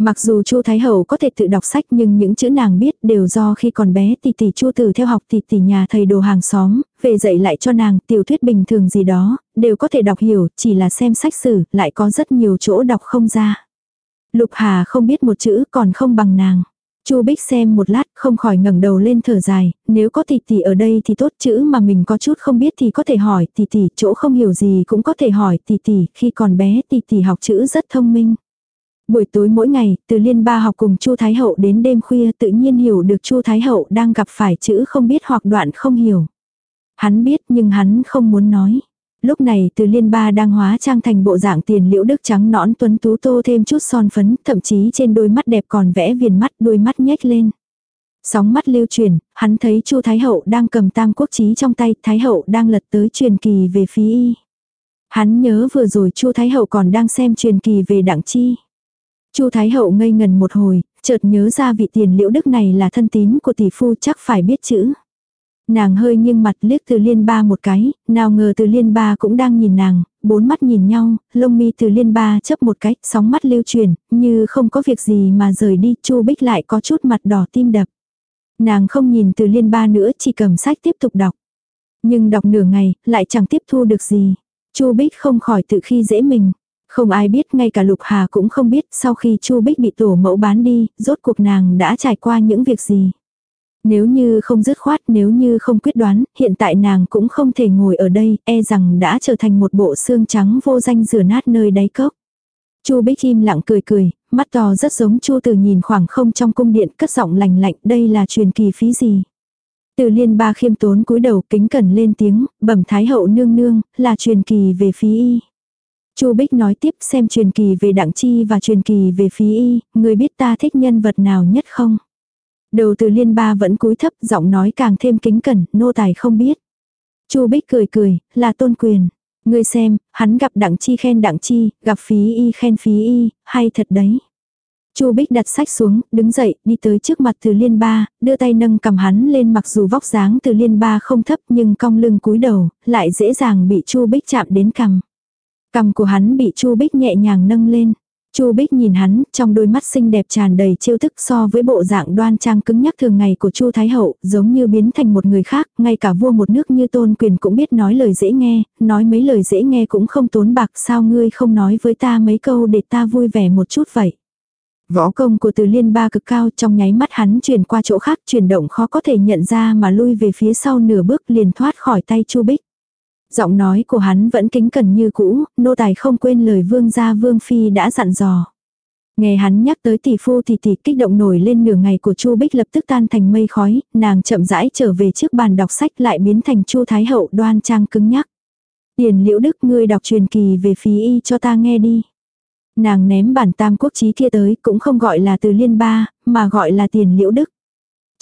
Mặc dù Chu Thái Hậu có thể tự đọc sách nhưng những chữ nàng biết đều do khi còn bé tỷ tỷ Chu Tử theo học tỷ tỷ nhà thầy đồ hàng xóm, về dạy lại cho nàng tiểu thuyết bình thường gì đó, đều có thể đọc hiểu, chỉ là xem sách sử, lại có rất nhiều chỗ đọc không ra. Lục Hà không biết một chữ còn không bằng nàng. Chu Bích xem một lát không khỏi ngẩng đầu lên thở dài, nếu có tỷ tỷ ở đây thì tốt chữ mà mình có chút không biết thì có thể hỏi tỷ tỷ, chỗ không hiểu gì cũng có thể hỏi tỷ tỷ, khi còn bé tỷ tỷ học chữ rất thông minh. Buổi tối mỗi ngày, từ liên ba học cùng Chu Thái Hậu đến đêm khuya tự nhiên hiểu được Chu Thái Hậu đang gặp phải chữ không biết hoặc đoạn không hiểu. Hắn biết nhưng hắn không muốn nói. Lúc này từ liên ba đang hóa trang thành bộ dạng tiền liễu đức trắng nõn tuấn tú tô thêm chút son phấn, thậm chí trên đôi mắt đẹp còn vẽ viền mắt đôi mắt nhếch lên. Sóng mắt lưu truyền, hắn thấy Chu Thái Hậu đang cầm tam quốc chí trong tay, Thái Hậu đang lật tới truyền kỳ về phí y. Hắn nhớ vừa rồi Chu Thái Hậu còn đang xem truyền kỳ về đặng chi. Chu Thái Hậu ngây ngần một hồi, chợt nhớ ra vị tiền liễu đức này là thân tín của tỷ phu chắc phải biết chữ. Nàng hơi nghiêng mặt liếc từ liên ba một cái, nào ngờ từ liên ba cũng đang nhìn nàng, bốn mắt nhìn nhau, lông mi từ liên ba chấp một cái, sóng mắt lưu truyền, như không có việc gì mà rời đi, chu bích lại có chút mặt đỏ tim đập. Nàng không nhìn từ liên ba nữa chỉ cầm sách tiếp tục đọc. Nhưng đọc nửa ngày, lại chẳng tiếp thu được gì. chu bích không khỏi tự khi dễ mình. Không ai biết, ngay cả Lục Hà cũng không biết sau khi Chu Bích bị tổ mẫu bán đi, rốt cuộc nàng đã trải qua những việc gì. Nếu như không dứt khoát, nếu như không quyết đoán, hiện tại nàng cũng không thể ngồi ở đây, e rằng đã trở thành một bộ xương trắng vô danh rửa nát nơi đáy cốc. Chu Bích im lặng cười cười, mắt to rất giống Chu Từ nhìn khoảng không trong cung điện, cất giọng lành lạnh, đây là truyền kỳ phí gì? Từ liên ba khiêm tốn cúi đầu kính cẩn lên tiếng, bẩm thái hậu nương nương, là truyền kỳ về phí y. Chu Bích nói tiếp xem truyền kỳ về đặng chi và truyền kỳ về phí y, người biết ta thích nhân vật nào nhất không? Đầu từ liên ba vẫn cúi thấp, giọng nói càng thêm kính cẩn, nô tài không biết. Chu Bích cười cười, là tôn quyền. Ngươi xem, hắn gặp đặng chi khen đặng chi, gặp phí y khen phí y, hay thật đấy. Chu Bích đặt sách xuống, đứng dậy, đi tới trước mặt Từ Liên Ba, đưa tay nâng cầm hắn lên mặc dù vóc dáng Từ Liên Ba không thấp nhưng cong lưng cúi đầu, lại dễ dàng bị Chu Bích chạm đến cằm cầm của hắn bị Chu Bích nhẹ nhàng nâng lên. Chu Bích nhìn hắn, trong đôi mắt xinh đẹp tràn đầy chiêu thức so với bộ dạng đoan trang cứng nhắc thường ngày của Chu Thái hậu, giống như biến thành một người khác, ngay cả vua một nước như Tôn Quyền cũng biết nói lời dễ nghe, nói mấy lời dễ nghe cũng không tốn bạc, sao ngươi không nói với ta mấy câu để ta vui vẻ một chút vậy. Võ công của Từ Liên Ba cực cao, trong nháy mắt hắn chuyển qua chỗ khác, chuyển động khó có thể nhận ra mà lui về phía sau nửa bước liền thoát khỏi tay Chu Bích. Giọng nói của hắn vẫn kính cẩn như cũ, nô tài không quên lời vương gia vương phi đã dặn dò. Nghe hắn nhắc tới tỷ phu tỷ tỷ kích động nổi lên nửa ngày của Chu Bích lập tức tan thành mây khói, nàng chậm rãi trở về trước bàn đọc sách lại biến thành Chu Thái hậu đoan trang cứng nhắc. Tiền Liễu Đức ngươi đọc truyền kỳ về phí y cho ta nghe đi. Nàng ném bản tam quốc chí kia tới cũng không gọi là từ liên ba, mà gọi là tiền Liễu Đức.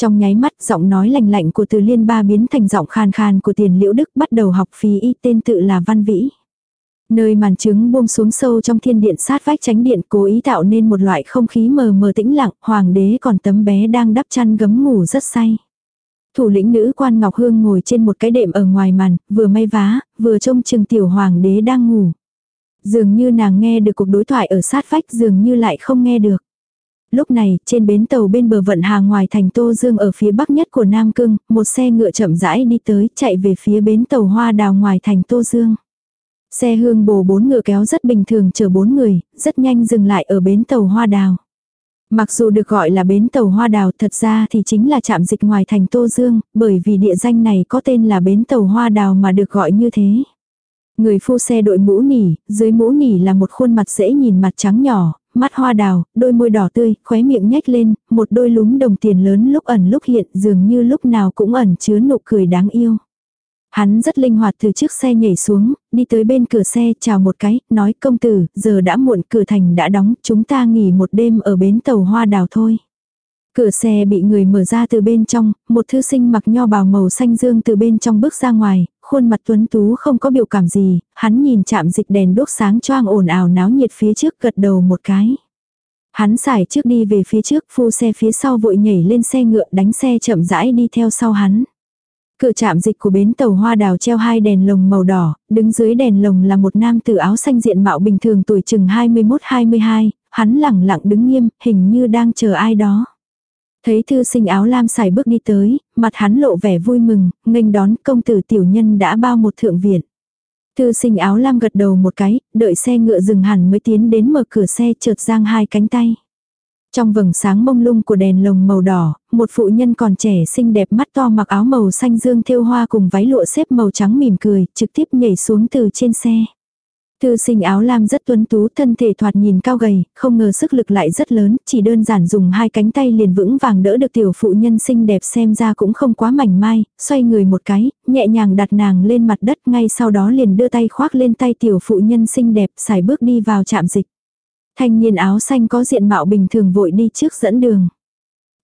Trong nháy mắt giọng nói lạnh lạnh của từ liên ba biến thành giọng khan khan của tiền Liễu Đức bắt đầu học phí y tên tự là Văn Vĩ. Nơi màn trứng buông xuống sâu trong thiên điện sát vách tránh điện cố ý tạo nên một loại không khí mờ mờ tĩnh lặng, hoàng đế còn tấm bé đang đắp chăn gấm ngủ rất say. Thủ lĩnh nữ quan Ngọc Hương ngồi trên một cái đệm ở ngoài màn, vừa may vá, vừa trông chừng tiểu hoàng đế đang ngủ. Dường như nàng nghe được cuộc đối thoại ở sát vách dường như lại không nghe được. Lúc này, trên bến tàu bên bờ vận hà ngoài thành Tô Dương ở phía bắc nhất của Nam Cương, một xe ngựa chậm rãi đi tới, chạy về phía bến tàu hoa đào ngoài thành Tô Dương. Xe hương bồ bốn ngựa kéo rất bình thường chở bốn người, rất nhanh dừng lại ở bến tàu hoa đào. Mặc dù được gọi là bến tàu hoa đào thật ra thì chính là trạm dịch ngoài thành Tô Dương, bởi vì địa danh này có tên là bến tàu hoa đào mà được gọi như thế. Người phu xe đội mũ nỉ, dưới mũ nỉ là một khuôn mặt dễ nhìn mặt trắng nhỏ, mắt hoa đào, đôi môi đỏ tươi, khóe miệng nhếch lên, một đôi lúm đồng tiền lớn lúc ẩn lúc hiện dường như lúc nào cũng ẩn chứa nụ cười đáng yêu. Hắn rất linh hoạt từ chiếc xe nhảy xuống, đi tới bên cửa xe chào một cái, nói công tử, giờ đã muộn cửa thành đã đóng, chúng ta nghỉ một đêm ở bến tàu hoa đào thôi. Cửa xe bị người mở ra từ bên trong, một thư sinh mặc nho bào màu xanh dương từ bên trong bước ra ngoài, khuôn mặt tuấn tú không có biểu cảm gì, hắn nhìn chạm dịch đèn đốt sáng choang ồn ào náo nhiệt phía trước gật đầu một cái. Hắn xài trước đi về phía trước, phu xe phía sau vội nhảy lên xe ngựa đánh xe chậm rãi đi theo sau hắn. Cửa chạm dịch của bến tàu hoa đào treo hai đèn lồng màu đỏ, đứng dưới đèn lồng là một nam tử áo xanh diện mạo bình thường tuổi chừng 21-22, hắn lẳng lặng đứng nghiêm, hình như đang chờ ai đó. Thấy thư sinh áo lam xài bước đi tới, mặt hắn lộ vẻ vui mừng, nghênh đón công tử tiểu nhân đã bao một thượng viện. Thư sinh áo lam gật đầu một cái, đợi xe ngựa dừng hẳn mới tiến đến mở cửa xe trượt giang hai cánh tay. Trong vầng sáng mông lung của đèn lồng màu đỏ, một phụ nhân còn trẻ xinh đẹp mắt to mặc áo màu xanh dương thêu hoa cùng váy lụa xếp màu trắng mỉm cười, trực tiếp nhảy xuống từ trên xe. Thư sinh áo lam rất tuấn tú, thân thể thoạt nhìn cao gầy, không ngờ sức lực lại rất lớn, chỉ đơn giản dùng hai cánh tay liền vững vàng đỡ được tiểu phụ nhân xinh đẹp xem ra cũng không quá mảnh mai, xoay người một cái, nhẹ nhàng đặt nàng lên mặt đất ngay sau đó liền đưa tay khoác lên tay tiểu phụ nhân xinh đẹp xài bước đi vào trạm dịch. Thanh niên áo xanh có diện mạo bình thường vội đi trước dẫn đường.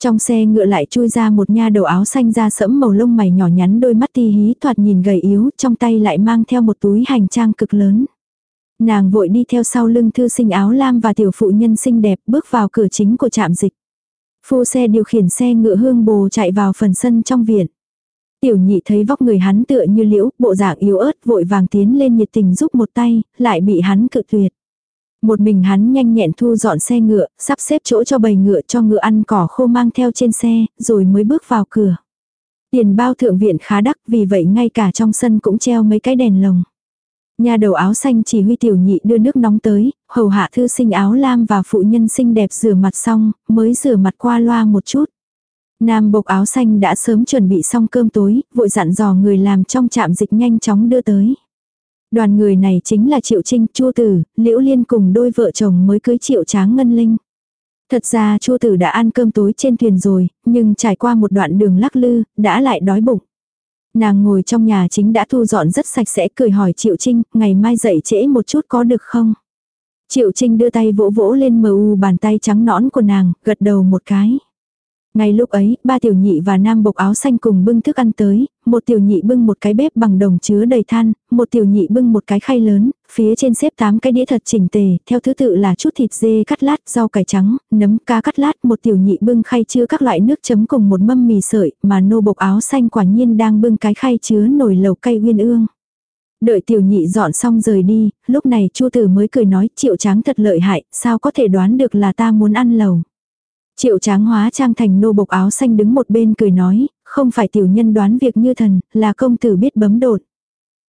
Trong xe ngựa lại chui ra một nha đầu áo xanh da sẫm màu lông mày nhỏ nhắn đôi mắt ti hí thoạt nhìn gầy yếu, trong tay lại mang theo một túi hành trang cực lớn. Nàng vội đi theo sau lưng thư sinh áo lam và tiểu phụ nhân xinh đẹp bước vào cửa chính của trạm dịch. Phu xe điều khiển xe ngựa hương bồ chạy vào phần sân trong viện. Tiểu nhị thấy vóc người hắn tựa như liễu, bộ dạng yếu ớt vội vàng tiến lên nhiệt tình giúp một tay, lại bị hắn cự tuyệt. Một mình hắn nhanh nhẹn thu dọn xe ngựa, sắp xếp chỗ cho bầy ngựa cho ngựa ăn cỏ khô mang theo trên xe, rồi mới bước vào cửa. Tiền bao thượng viện khá đắt vì vậy ngay cả trong sân cũng treo mấy cái đèn lồng. Nhà đầu áo xanh chỉ huy tiểu nhị đưa nước nóng tới, hầu hạ thư sinh áo lam và phụ nhân xinh đẹp rửa mặt xong, mới rửa mặt qua loa một chút. Nam bộc áo xanh đã sớm chuẩn bị xong cơm tối, vội dặn dò người làm trong trạm dịch nhanh chóng đưa tới. Đoàn người này chính là Triệu Trinh, Chu Tử, Liễu Liên cùng đôi vợ chồng mới cưới Triệu Tráng Ngân Linh. Thật ra Chu Tử đã ăn cơm tối trên thuyền rồi, nhưng trải qua một đoạn đường lắc lư, đã lại đói bụng. Nàng ngồi trong nhà chính đã thu dọn rất sạch sẽ cười hỏi Triệu Trinh, ngày mai dậy trễ một chút có được không? Triệu Trinh đưa tay vỗ vỗ lên mờ u bàn tay trắng nõn của nàng, gật đầu một cái. Ngay lúc ấy, ba tiểu nhị và nam bộc áo xanh cùng bưng thức ăn tới, một tiểu nhị bưng một cái bếp bằng đồng chứa đầy than, một tiểu nhị bưng một cái khay lớn, phía trên xếp tám cái đĩa thật chỉnh tề, theo thứ tự là chút thịt dê cắt lát, rau cải trắng, nấm cá cắt lát, một tiểu nhị bưng khay chứa các loại nước chấm cùng một mâm mì sợi, mà nô bộc áo xanh quả nhiên đang bưng cái khay chứa nồi lẩu cay uyên ương. Đợi tiểu nhị dọn xong rời đi, lúc này chu tử mới cười nói triệu tráng thật lợi hại, sao có thể đoán được là ta muốn ăn lẩu. Triệu tráng hóa trang thành nô bộc áo xanh đứng một bên cười nói, không phải tiểu nhân đoán việc như thần, là công tử biết bấm đột.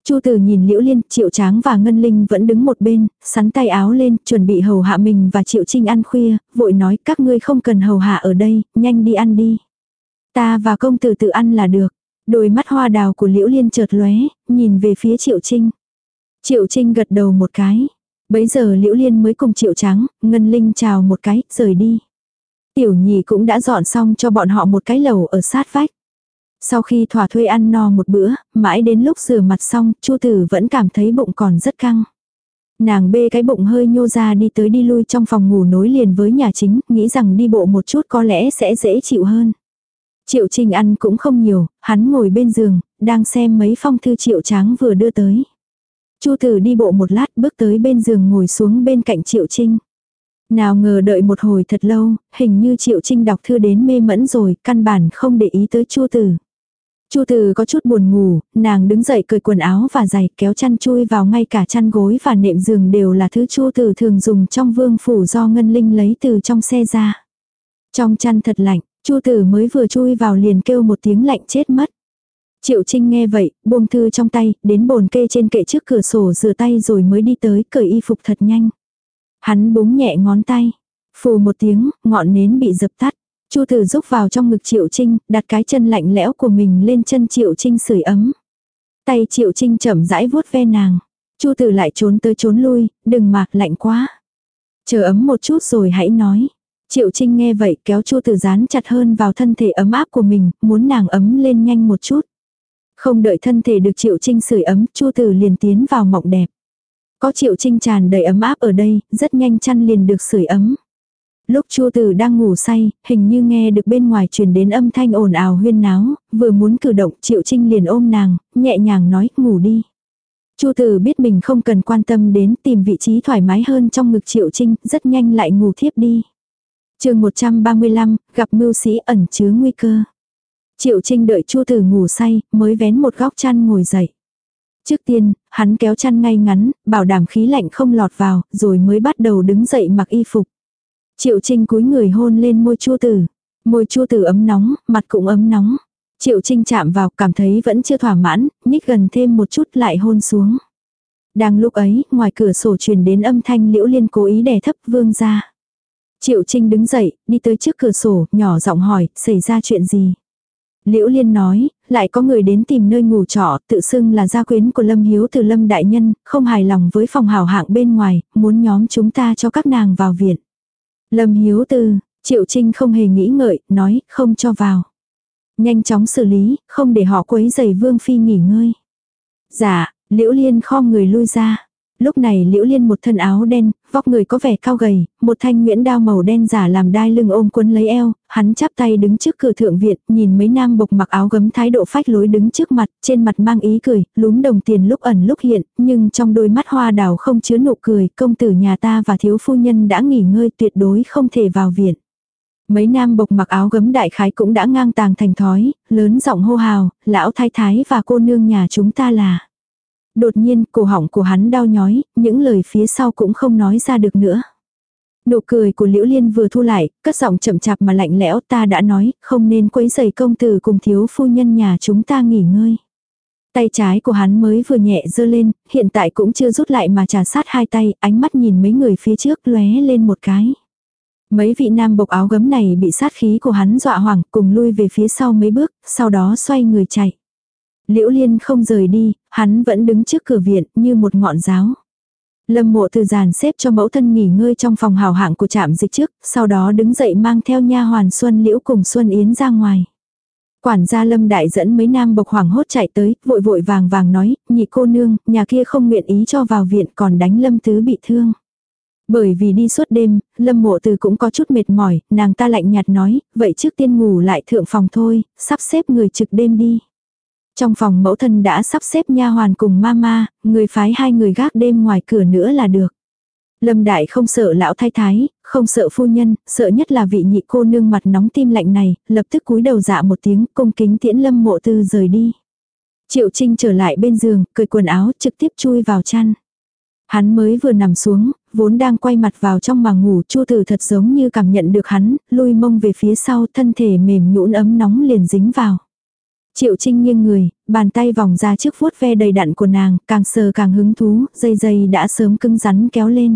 Chu tử nhìn liễu liên, triệu tráng và ngân linh vẫn đứng một bên, sắn tay áo lên, chuẩn bị hầu hạ mình và triệu trinh ăn khuya, vội nói các ngươi không cần hầu hạ ở đây, nhanh đi ăn đi. Ta và công tử tự ăn là được. Đôi mắt hoa đào của liễu liên chợt lóe, nhìn về phía triệu trinh. Triệu trinh gật đầu một cái. Bấy giờ Liễu Liên mới cùng Triệu Trắng, Ngân Linh chào một cái, rời đi. Tiểu nhì cũng đã dọn xong cho bọn họ một cái lầu ở sát vách. Sau khi thỏa thuê ăn no một bữa, mãi đến lúc rửa mặt xong, Chu Tử vẫn cảm thấy bụng còn rất căng. Nàng bê cái bụng hơi nhô ra đi tới đi lui trong phòng ngủ nối liền với nhà chính, nghĩ rằng đi bộ một chút có lẽ sẽ dễ chịu hơn. Triệu Trình ăn cũng không nhiều, hắn ngồi bên giường, đang xem mấy phong thư Triệu Tráng vừa đưa tới. Chu Tử đi bộ một lát bước tới bên giường ngồi xuống bên cạnh Triệu Trinh. Nào ngờ đợi một hồi thật lâu, hình như Triệu Trinh đọc thư đến mê mẫn rồi, căn bản không để ý tới Chu Tử. Chu tử có chút buồn ngủ, nàng đứng dậy cởi quần áo và giày kéo chăn chui vào ngay cả chăn gối và nệm giường đều là thứ Chu tử thường dùng trong vương phủ do Ngân Linh lấy từ trong xe ra. Trong chăn thật lạnh, Chu Tử mới vừa chui vào liền kêu một tiếng lạnh chết mất. Triệu Trinh nghe vậy, buông thư trong tay, đến bồn kê trên kệ trước cửa sổ rửa tay rồi mới đi tới cởi y phục thật nhanh. Hắn búng nhẹ ngón tay, phù một tiếng, ngọn nến bị dập tắt. Chu Tử rúc vào trong ngực Triệu Trinh, đặt cái chân lạnh lẽo của mình lên chân Triệu Trinh sưởi ấm. Tay Triệu Trinh chậm rãi vuốt ve nàng. Chu Tử lại trốn tới trốn lui, đừng mạc lạnh quá. Chờ ấm một chút rồi hãy nói. Triệu Trinh nghe vậy kéo Chu Tử dán chặt hơn vào thân thể ấm áp của mình, muốn nàng ấm lên nhanh một chút. Không đợi thân thể được Triệu Trinh sưởi ấm, Chu Tử liền tiến vào mộng đẹp. Có Triệu Trinh tràn đầy ấm áp ở đây, rất nhanh chăn liền được sưởi ấm. Lúc Chu Tử đang ngủ say, hình như nghe được bên ngoài truyền đến âm thanh ồn ào huyên náo, vừa muốn cử động, Triệu Trinh liền ôm nàng, nhẹ nhàng nói, ngủ đi. Chu Tử biết mình không cần quan tâm đến tìm vị trí thoải mái hơn trong ngực Triệu Trinh, rất nhanh lại ngủ thiếp đi. Chương 135, gặp mưu sĩ ẩn chứa nguy cơ. Triệu Trinh đợi Chu Tử ngủ say, mới vén một góc chăn ngồi dậy. Trước tiên, hắn kéo chăn ngay ngắn, bảo đảm khí lạnh không lọt vào, rồi mới bắt đầu đứng dậy mặc y phục. Triệu Trinh cúi người hôn lên môi chua tử. Môi chua tử ấm nóng, mặt cũng ấm nóng. Triệu Trinh chạm vào cảm thấy vẫn chưa thỏa mãn, nhích gần thêm một chút lại hôn xuống. Đang lúc ấy, ngoài cửa sổ truyền đến âm thanh liễu liên cố ý đè thấp vương ra. Triệu Trinh đứng dậy, đi tới trước cửa sổ, nhỏ giọng hỏi, xảy ra chuyện gì? Liễu Liên nói, lại có người đến tìm nơi ngủ trọ, tự xưng là gia quyến của Lâm Hiếu từ Lâm Đại Nhân, không hài lòng với phòng hảo hạng bên ngoài, muốn nhóm chúng ta cho các nàng vào viện. Lâm Hiếu Từ, Triệu Trinh không hề nghĩ ngợi, nói không cho vào. Nhanh chóng xử lý, không để họ quấy giày Vương Phi nghỉ ngơi. Dạ, Liễu Liên kho người lui ra. Lúc này Liễu Liên một thân áo đen, vóc người có vẻ cao gầy, một thanh nguyễn đao màu đen giả làm đai lưng ôm quấn lấy eo, hắn chắp tay đứng trước cửa thượng viện, nhìn mấy nam bộc mặc áo gấm thái độ phách lối đứng trước mặt, trên mặt mang ý cười, lúm đồng tiền lúc ẩn lúc hiện, nhưng trong đôi mắt hoa đào không chứa nụ cười, công tử nhà ta và thiếu phu nhân đã nghỉ ngơi tuyệt đối không thể vào viện. Mấy nam bộc mặc áo gấm đại khái cũng đã ngang tàng thành thói, lớn giọng hô hào, lão thái thái và cô nương nhà chúng ta là. Đột nhiên, cổ họng của hắn đau nhói, những lời phía sau cũng không nói ra được nữa. Nụ cười của Liễu Liên vừa thu lại, cất giọng chậm chạp mà lạnh lẽo ta đã nói, không nên quấy giày công tử cùng thiếu phu nhân nhà chúng ta nghỉ ngơi. Tay trái của hắn mới vừa nhẹ dơ lên, hiện tại cũng chưa rút lại mà trà sát hai tay, ánh mắt nhìn mấy người phía trước lóe lên một cái. Mấy vị nam bộc áo gấm này bị sát khí của hắn dọa hoảng cùng lui về phía sau mấy bước, sau đó xoay người chạy. Liễu Liên không rời đi, hắn vẫn đứng trước cửa viện như một ngọn giáo. Lâm mộ từ giàn xếp cho mẫu thân nghỉ ngơi trong phòng hào hạng của trạm dịch trước, sau đó đứng dậy mang theo nha hoàn Xuân Liễu cùng Xuân Yến ra ngoài. Quản gia Lâm Đại dẫn mấy nam bộc hoàng hốt chạy tới, vội vội vàng vàng nói, nhị cô nương, nhà kia không nguyện ý cho vào viện còn đánh Lâm Tứ bị thương. Bởi vì đi suốt đêm, Lâm Mộ Từ cũng có chút mệt mỏi, nàng ta lạnh nhạt nói, vậy trước tiên ngủ lại thượng phòng thôi, sắp xếp người trực đêm đi. Trong phòng mẫu thân đã sắp xếp nha hoàn cùng mama, người phái hai người gác đêm ngoài cửa nữa là được. Lâm đại không sợ lão thái thái, không sợ phu nhân, sợ nhất là vị nhị cô nương mặt nóng tim lạnh này, lập tức cúi đầu dạ một tiếng cung kính tiễn lâm mộ tư rời đi. Triệu Trinh trở lại bên giường, cởi quần áo trực tiếp chui vào chăn. Hắn mới vừa nằm xuống, vốn đang quay mặt vào trong mà ngủ, Chu Tử thật giống như cảm nhận được hắn, lui mông về phía sau, thân thể mềm nhũn ấm nóng liền dính vào. Triệu Trinh nghiêng người, bàn tay vòng ra trước vuốt ve đầy đặn của nàng, càng sờ càng hứng thú, dây dây đã sớm cứng rắn kéo lên.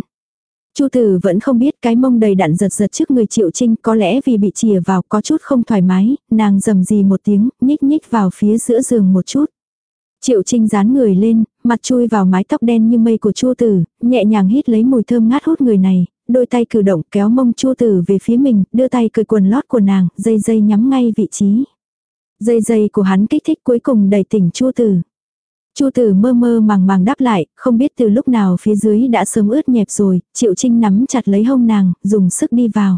Chu tử vẫn không biết cái mông đầy đặn giật giật trước người Triệu Trinh có lẽ vì bị chìa vào có chút không thoải mái, nàng dầm gì một tiếng, nhích nhích vào phía giữa giường một chút. Triệu Trinh dán người lên, mặt chui vào mái tóc đen như mây của Chu Tử, nhẹ nhàng hít lấy mùi thơm ngát hút người này, đôi tay cử động kéo mông Chu Tử về phía mình, đưa tay cởi quần lót của nàng, dây dây nhắm ngay vị trí. Dây dây của hắn kích thích cuối cùng đẩy tỉnh Chu Tử. Chu Tử mơ mơ màng màng đáp lại, không biết từ lúc nào phía dưới đã sớm ướt nhẹp rồi, Triệu Trinh nắm chặt lấy hông nàng, dùng sức đi vào.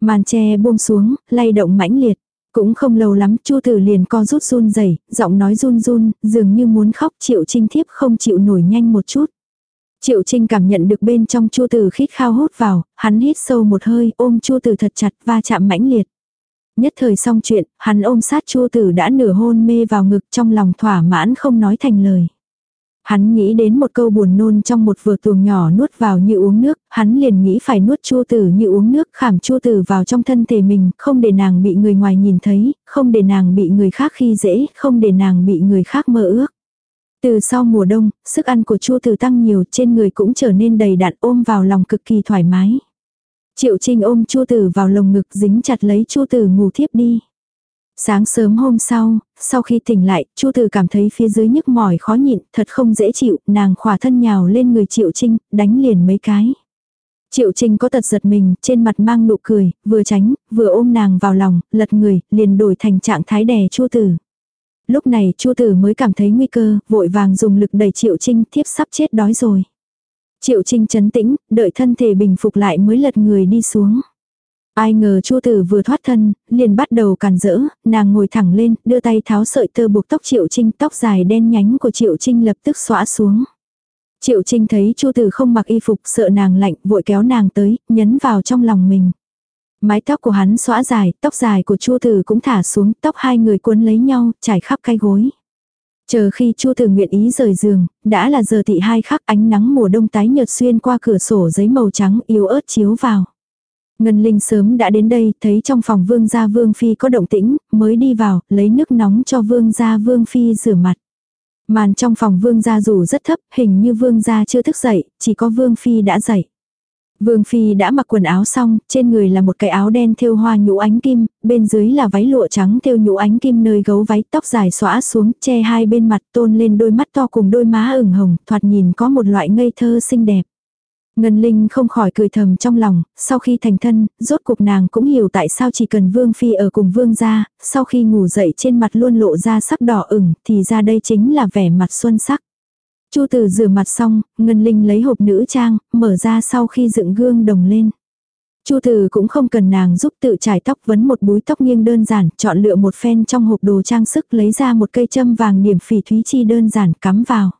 Màn che buông xuống, lay động mãnh liệt. Cũng không lâu lắm, Chu Tử liền co rút run rẩy, giọng nói run run, dường như muốn khóc, Triệu Trinh thiếp không chịu nổi nhanh một chút. Triệu Trinh cảm nhận được bên trong Chu Tử khít khao hút vào, hắn hít sâu một hơi, ôm Chu Tử thật chặt, va chạm mãnh liệt. Nhất thời xong chuyện, hắn ôm sát Chu Tử đã nửa hôn mê vào ngực trong lòng thỏa mãn không nói thành lời. Hắn nghĩ đến một câu buồn nôn trong một vừa tuồng nhỏ nuốt vào như uống nước, hắn liền nghĩ phải nuốt chua tử như uống nước khảm chua tử vào trong thân thể mình, không để nàng bị người ngoài nhìn thấy, không để nàng bị người khác khi dễ, không để nàng bị người khác mơ ước. Từ sau mùa đông, sức ăn của chua tử tăng nhiều trên người cũng trở nên đầy đặn ôm vào lòng cực kỳ thoải mái. Triệu Trinh ôm Chu tử vào lồng ngực dính chặt lấy Chu tử ngủ thiếp đi. Sáng sớm hôm sau, sau khi tỉnh lại, Chu Tử cảm thấy phía dưới nhức mỏi khó nhịn, thật không dễ chịu, nàng khỏa thân nhào lên người Triệu Trinh, đánh liền mấy cái. Triệu Trinh có tật giật mình, trên mặt mang nụ cười, vừa tránh, vừa ôm nàng vào lòng, lật người, liền đổi thành trạng thái đè Chu Tử. Lúc này Chu Tử mới cảm thấy nguy cơ, vội vàng dùng lực đẩy Triệu Trinh, thiếp sắp chết đói rồi. Triệu Trinh chấn tĩnh, đợi thân thể bình phục lại mới lật người đi xuống. Ai ngờ Chu Tử vừa thoát thân, liền bắt đầu càn rỡ, nàng ngồi thẳng lên, đưa tay tháo sợi tơ buộc tóc Triệu Trinh, tóc dài đen nhánh của Triệu Trinh lập tức xõa xuống. Triệu Trinh thấy Chu Tử không mặc y phục, sợ nàng lạnh, vội kéo nàng tới, nhấn vào trong lòng mình. Mái tóc của hắn xõa dài, tóc dài của Chu Tử cũng thả xuống, tóc hai người cuốn lấy nhau, trải khắp cái gối. Chờ khi Chu Tử nguyện ý rời giường, đã là giờ thị hai khắc ánh nắng mùa đông tái nhợt xuyên qua cửa sổ giấy màu trắng yếu ớt chiếu vào. Ngân Linh sớm đã đến đây, thấy trong phòng vương gia vương phi có động tĩnh, mới đi vào, lấy nước nóng cho vương gia vương phi rửa mặt. Màn trong phòng vương gia dù rất thấp, hình như vương gia chưa thức dậy, chỉ có vương phi đã dậy. Vương phi đã mặc quần áo xong, trên người là một cái áo đen thêu hoa nhũ ánh kim, bên dưới là váy lụa trắng thêu nhũ ánh kim nơi gấu váy, tóc dài xõa xuống, che hai bên mặt tôn lên đôi mắt to cùng đôi má ửng hồng, thoạt nhìn có một loại ngây thơ xinh đẹp. Ngân Linh không khỏi cười thầm trong lòng, sau khi thành thân, rốt cuộc nàng cũng hiểu tại sao chỉ cần Vương Phi ở cùng Vương gia, sau khi ngủ dậy trên mặt luôn lộ ra sắc đỏ ửng, thì ra đây chính là vẻ mặt xuân sắc. Chu Tử rửa mặt xong, Ngân Linh lấy hộp nữ trang, mở ra sau khi dựng gương đồng lên. Chu Tử cũng không cần nàng giúp tự trải tóc vấn một búi tóc nghiêng đơn giản, chọn lựa một phen trong hộp đồ trang sức lấy ra một cây châm vàng điểm phỉ thúy chi đơn giản cắm vào.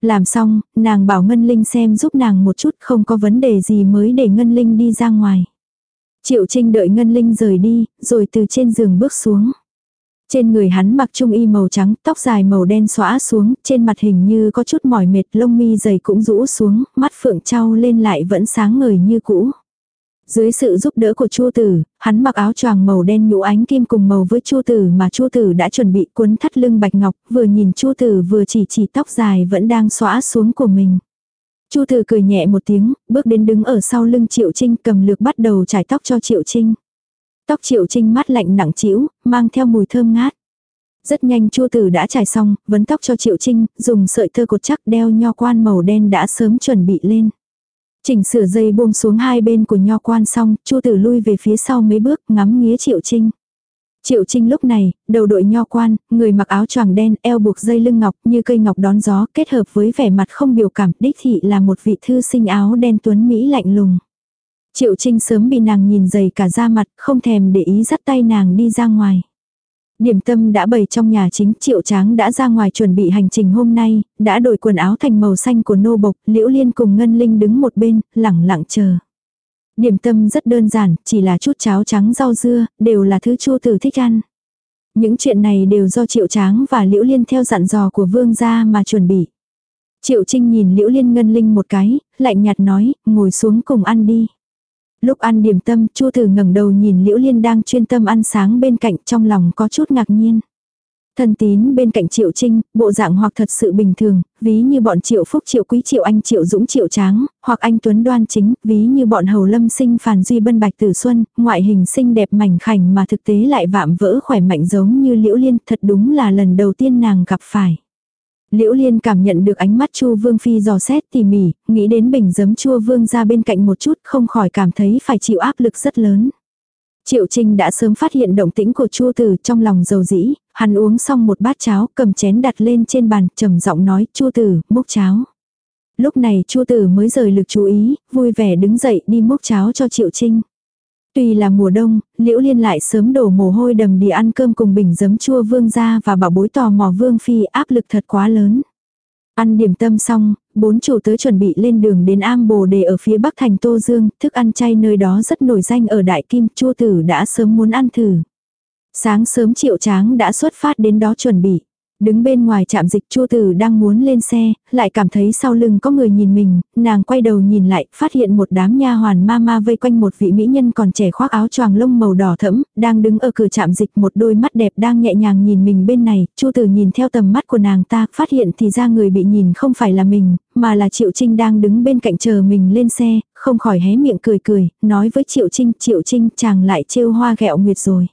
Làm xong, nàng bảo Ngân Linh xem giúp nàng một chút không có vấn đề gì mới để Ngân Linh đi ra ngoài. Triệu Trinh đợi Ngân Linh rời đi, rồi từ trên giường bước xuống. Trên người hắn mặc trung y màu trắng, tóc dài màu đen xõa xuống, trên mặt hình như có chút mỏi mệt, lông mi dày cũng rũ xuống, mắt phượng trao lên lại vẫn sáng ngời như cũ. Dưới sự giúp đỡ của Chu Tử, hắn mặc áo choàng màu đen nhũ ánh kim cùng màu với Chu Tử mà Chu Tử đã chuẩn bị cuốn thắt lưng bạch ngọc, vừa nhìn Chu Tử vừa chỉ chỉ tóc dài vẫn đang xõa xuống của mình. Chu Tử cười nhẹ một tiếng, bước đến đứng ở sau lưng Triệu Trinh cầm lược bắt đầu trải tóc cho Triệu Trinh. Tóc Triệu Trinh mát lạnh nặng trĩu, mang theo mùi thơm ngát. Rất nhanh Chu Tử đã trải xong, vấn tóc cho Triệu Trinh, dùng sợi tơ cột chắc đeo nho quan màu đen đã sớm chuẩn bị lên. Chỉnh sửa dây buông xuống hai bên của nho quan xong, Chu Tử lui về phía sau mấy bước, ngắm nghía Triệu Trinh. Triệu Trinh lúc này, đầu đội nho quan, người mặc áo choàng đen, eo buộc dây lưng ngọc như cây ngọc đón gió, kết hợp với vẻ mặt không biểu cảm, đích thị là một vị thư sinh áo đen tuấn Mỹ lạnh lùng. Triệu Trinh sớm bị nàng nhìn dày cả da mặt, không thèm để ý dắt tay nàng đi ra ngoài. Điểm tâm đã bày trong nhà chính triệu tráng đã ra ngoài chuẩn bị hành trình hôm nay, đã đổi quần áo thành màu xanh của nô bộc, liễu liên cùng ngân linh đứng một bên, lẳng lặng chờ. Điểm tâm rất đơn giản, chỉ là chút cháo trắng rau dưa, đều là thứ chua tử thích ăn. Những chuyện này đều do triệu tráng và liễu liên theo dặn dò của vương gia mà chuẩn bị. Triệu trinh nhìn liễu liên ngân linh một cái, lạnh nhạt nói, ngồi xuống cùng ăn đi. Lúc ăn điểm tâm, Chu Tử ngẩng đầu nhìn Liễu Liên đang chuyên tâm ăn sáng bên cạnh trong lòng có chút ngạc nhiên. Thần tín bên cạnh Triệu Trinh, bộ dạng hoặc thật sự bình thường, ví như bọn Triệu Phúc Triệu Quý Triệu Anh Triệu Dũng Triệu Tráng, hoặc anh Tuấn Đoan Chính, ví như bọn Hầu Lâm Sinh Phàn Duy Bân Bạch Tử Xuân, ngoại hình xinh đẹp mảnh khảnh mà thực tế lại vạm vỡ khỏe mạnh giống như Liễu Liên, thật đúng là lần đầu tiên nàng gặp phải. Liễu Liên cảm nhận được ánh mắt Chu Vương Phi dò xét tỉ mỉ, nghĩ đến bình giấm chua vương ra bên cạnh một chút không khỏi cảm thấy phải chịu áp lực rất lớn. Triệu Trinh đã sớm phát hiện động tĩnh của Chu Tử trong lòng dầu dĩ, hắn uống xong một bát cháo, cầm chén đặt lên trên bàn, trầm giọng nói, "Chu Tử, múc cháo." Lúc này Chu Tử mới rời lực chú ý, vui vẻ đứng dậy đi múc cháo cho Triệu Trinh. Tuy là mùa đông, Liễu Liên lại sớm đổ mồ hôi đầm đi ăn cơm cùng bình giấm chua vương gia và bảo bối tò mò vương phi áp lực thật quá lớn. Ăn điểm tâm xong, bốn chủ tới chuẩn bị lên đường đến Am Bồ Đề ở phía bắc thành Tô Dương, thức ăn chay nơi đó rất nổi danh ở Đại Kim, chua tử đã sớm muốn ăn thử. Sáng sớm triệu tráng đã xuất phát đến đó chuẩn bị. Đứng bên ngoài trạm dịch chua tử đang muốn lên xe, lại cảm thấy sau lưng có người nhìn mình, nàng quay đầu nhìn lại, phát hiện một đám nha hoàn ma ma vây quanh một vị mỹ nhân còn trẻ khoác áo choàng lông màu đỏ thẫm, đang đứng ở cửa trạm dịch một đôi mắt đẹp đang nhẹ nhàng nhìn mình bên này, chua tử nhìn theo tầm mắt của nàng ta, phát hiện thì ra người bị nhìn không phải là mình, mà là Triệu Trinh đang đứng bên cạnh chờ mình lên xe, không khỏi hé miệng cười cười, nói với Triệu Trinh, Triệu Trinh chàng lại trêu hoa ghẹo nguyệt rồi.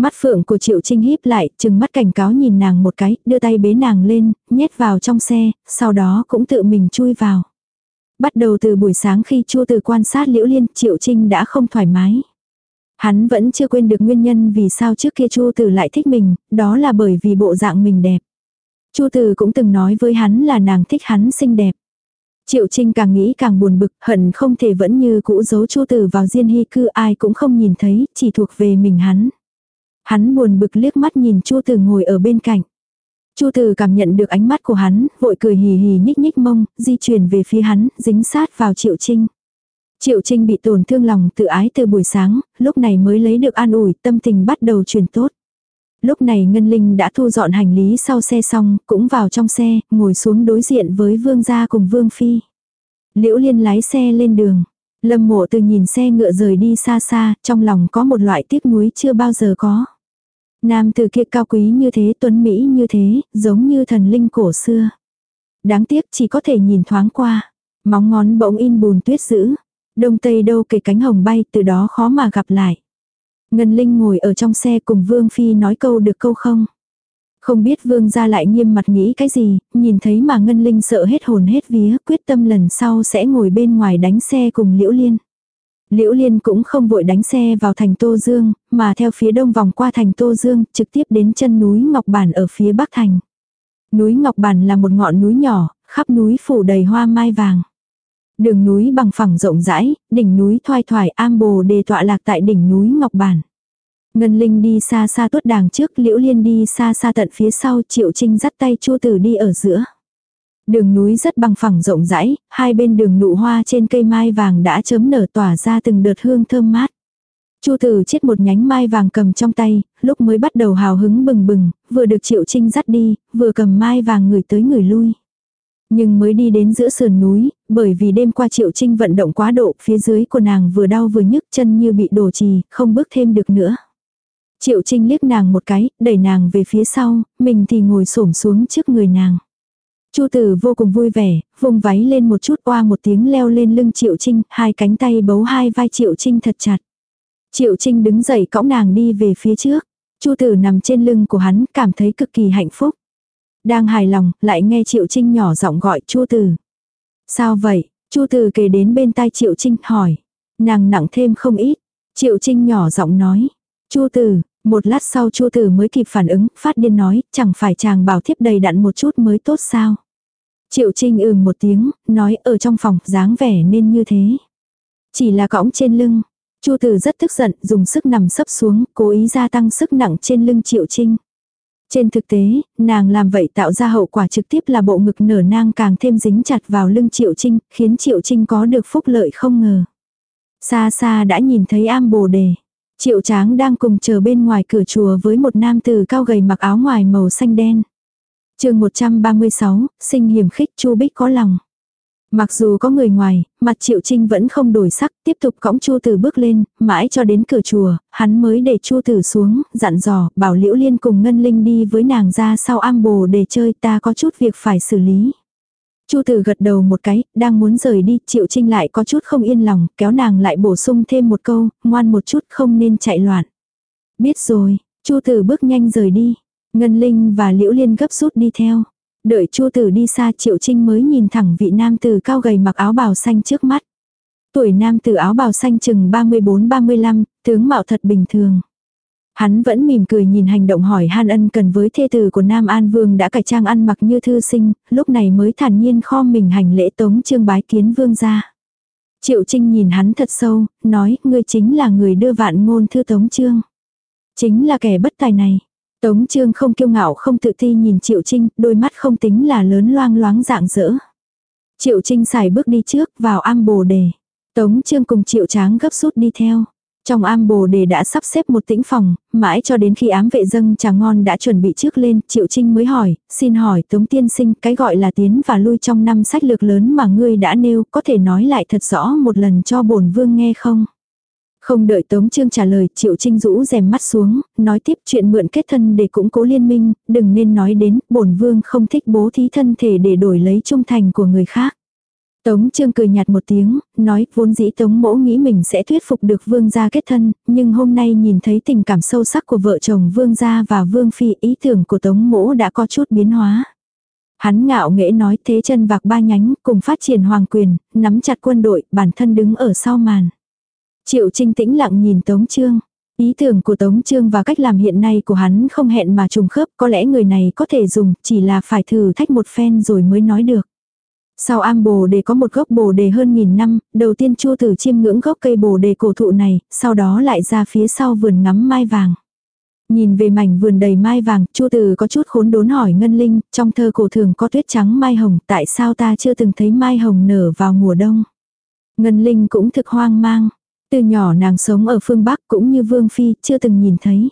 Mắt phượng của Triệu Trinh híp lại, chừng mắt cảnh cáo nhìn nàng một cái, đưa tay bế nàng lên, nhét vào trong xe, sau đó cũng tự mình chui vào. Bắt đầu từ buổi sáng khi chua từ quan sát Liễu Liên, Triệu Trinh đã không thoải mái. Hắn vẫn chưa quên được nguyên nhân vì sao trước kia Chu Tử lại thích mình, đó là bởi vì bộ dạng mình đẹp. Chu Tử cũng từng nói với hắn là nàng thích hắn xinh đẹp. Triệu Trinh càng nghĩ càng buồn bực, hận không thể vẫn như cũ giấu Chu Tử vào diên hy cư ai cũng không nhìn thấy, chỉ thuộc về mình hắn. Hắn buồn bực liếc mắt nhìn Chu Từ ngồi ở bên cạnh. Chu Từ cảm nhận được ánh mắt của hắn, vội cười hì hì nhích nhích mông, di chuyển về phía hắn, dính sát vào Triệu Trinh. Triệu Trinh bị tổn thương lòng tự ái từ buổi sáng, lúc này mới lấy được an ủi, tâm tình bắt đầu chuyển tốt. Lúc này Ngân Linh đã thu dọn hành lý sau xe xong, cũng vào trong xe, ngồi xuống đối diện với Vương gia cùng Vương Phi. Liễu Liên lái xe lên đường. Lâm mộ từ nhìn xe ngựa rời đi xa xa, trong lòng có một loại tiếc nuối chưa bao giờ có. Nam từ kia cao quý như thế, tuấn Mỹ như thế, giống như thần linh cổ xưa. Đáng tiếc chỉ có thể nhìn thoáng qua. Móng ngón bỗng in bùn tuyết dữ. Đông tây đâu kể cánh hồng bay, từ đó khó mà gặp lại. Ngân Linh ngồi ở trong xe cùng Vương Phi nói câu được câu không. Không biết Vương ra lại nghiêm mặt nghĩ cái gì, nhìn thấy mà Ngân Linh sợ hết hồn hết vía, quyết tâm lần sau sẽ ngồi bên ngoài đánh xe cùng Liễu Liên. Liễu Liên cũng không vội đánh xe vào thành Tô Dương, mà theo phía đông vòng qua thành Tô Dương, trực tiếp đến chân núi Ngọc Bản ở phía bắc thành. Núi Ngọc Bản là một ngọn núi nhỏ, khắp núi phủ đầy hoa mai vàng. Đường núi bằng phẳng rộng rãi, đỉnh núi thoai thoải am bồ đề tọa lạc tại đỉnh núi Ngọc Bản. Ngân Linh đi xa xa tuốt đàng trước, Liễu Liên đi xa xa tận phía sau, Triệu Trinh dắt tay Chu Tử đi ở giữa. Đường núi rất bằng phẳng rộng rãi, hai bên đường nụ hoa trên cây mai vàng đã chớm nở tỏa ra từng đợt hương thơm mát. Chu Tử chết một nhánh mai vàng cầm trong tay, lúc mới bắt đầu hào hứng bừng bừng, vừa được Triệu Trinh dắt đi, vừa cầm mai vàng người tới người lui. Nhưng mới đi đến giữa sườn núi, bởi vì đêm qua Triệu Trinh vận động quá độ, phía dưới của nàng vừa đau vừa nhức chân như bị đổ trì, không bước thêm được nữa. Triệu Trinh liếc nàng một cái, đẩy nàng về phía sau, mình thì ngồi xổm xuống trước người nàng. Chu tử vô cùng vui vẻ, vùng váy lên một chút qua một tiếng leo lên lưng Triệu Trinh, hai cánh tay bấu hai vai Triệu Trinh thật chặt. Triệu Trinh đứng dậy cõng nàng đi về phía trước. Chu tử nằm trên lưng của hắn, cảm thấy cực kỳ hạnh phúc. Đang hài lòng, lại nghe Triệu Trinh nhỏ giọng gọi Chu tử. Sao vậy? Chu tử kề đến bên tai Triệu Trinh hỏi. Nàng nặng thêm không ít. Triệu Trinh nhỏ giọng nói. Chu tử, một lát sau Chu Tử mới kịp phản ứng, phát điên nói, chẳng phải chàng bảo thiếp đầy đặn một chút mới tốt sao. Triệu Trinh ừm một tiếng, nói ở trong phòng, dáng vẻ nên như thế. Chỉ là cõng trên lưng. Chu Tử rất tức giận, dùng sức nằm sấp xuống, cố ý gia tăng sức nặng trên lưng Triệu Trinh. Trên thực tế, nàng làm vậy tạo ra hậu quả trực tiếp là bộ ngực nở nang càng thêm dính chặt vào lưng Triệu Trinh, khiến Triệu Trinh có được phúc lợi không ngờ. Xa xa đã nhìn thấy am bồ đề. Triệu tráng đang cùng chờ bên ngoài cửa chùa với một nam tử cao gầy mặc áo ngoài màu xanh đen. chương 136, sinh hiểm khích chu bích có lòng. Mặc dù có người ngoài, mặt Triệu Trinh vẫn không đổi sắc, tiếp tục cõng Chu Tử bước lên, mãi cho đến cửa chùa, hắn mới để Chu Tử xuống, dặn dò, bảo Liễu Liên cùng Ngân Linh đi với nàng ra sau am bồ để chơi, ta có chút việc phải xử lý. Chu Tử gật đầu một cái, đang muốn rời đi, Triệu Trinh lại có chút không yên lòng, kéo nàng lại bổ sung thêm một câu, ngoan một chút không nên chạy loạn. Biết rồi, Chu Tử bước nhanh rời đi. Ngân Linh và Liễu Liên gấp rút đi theo. Đợi Chu Tử đi xa Triệu Trinh mới nhìn thẳng vị nam tử cao gầy mặc áo bào xanh trước mắt. Tuổi nam tử áo bào xanh chừng 34-35, tướng mạo thật bình thường. Hắn vẫn mỉm cười nhìn hành động hỏi han ân cần với thê tử của Nam An Vương đã cải trang ăn mặc như thư sinh, lúc này mới thản nhiên kho mình hành lễ tống trương bái kiến vương ra. Triệu Trinh nhìn hắn thật sâu, nói, ngươi chính là người đưa vạn ngôn thư tống trương. Chính là kẻ bất tài này. Tống trương không kiêu ngạo không tự ti nhìn Triệu Trinh, đôi mắt không tính là lớn loang loáng dạng dỡ. Triệu Trinh xài bước đi trước vào am bồ đề. Tống trương cùng Triệu Tráng gấp rút đi theo. Trong am bồ đề đã sắp xếp một tĩnh phòng, mãi cho đến khi ám vệ dâng trà ngon đã chuẩn bị trước lên, Triệu Trinh mới hỏi, xin hỏi Tống Tiên Sinh, cái gọi là tiến và lui trong năm sách lược lớn mà ngươi đã nêu, có thể nói lại thật rõ một lần cho bổn vương nghe không? Không đợi Tống Trương trả lời, Triệu Trinh rũ rèm mắt xuống, nói tiếp chuyện mượn kết thân để củng cố liên minh, đừng nên nói đến, bổn vương không thích bố thí thân thể để đổi lấy trung thành của người khác. Tống Trương cười nhạt một tiếng, nói vốn dĩ Tống mỗ nghĩ mình sẽ thuyết phục được vương gia kết thân, nhưng hôm nay nhìn thấy tình cảm sâu sắc của vợ chồng vương gia và vương phi ý tưởng của Tống mỗ đã có chút biến hóa. Hắn ngạo nghễ nói thế chân vạc ba nhánh cùng phát triển hoàng quyền, nắm chặt quân đội, bản thân đứng ở sau màn. Triệu Trinh tĩnh lặng nhìn Tống Trương. Ý tưởng của Tống Trương và cách làm hiện nay của hắn không hẹn mà trùng khớp, có lẽ người này có thể dùng, chỉ là phải thử thách một phen rồi mới nói được. Sau am bồ đề có một gốc bồ đề hơn nghìn năm, đầu tiên chua tử chiêm ngưỡng gốc cây bồ đề cổ thụ này, sau đó lại ra phía sau vườn ngắm mai vàng. Nhìn về mảnh vườn đầy mai vàng, chua tử có chút khốn đốn hỏi Ngân Linh, trong thơ cổ thường có tuyết trắng mai hồng, tại sao ta chưa từng thấy mai hồng nở vào mùa đông. Ngân Linh cũng thực hoang mang. Từ nhỏ nàng sống ở phương Bắc cũng như Vương Phi, chưa từng nhìn thấy.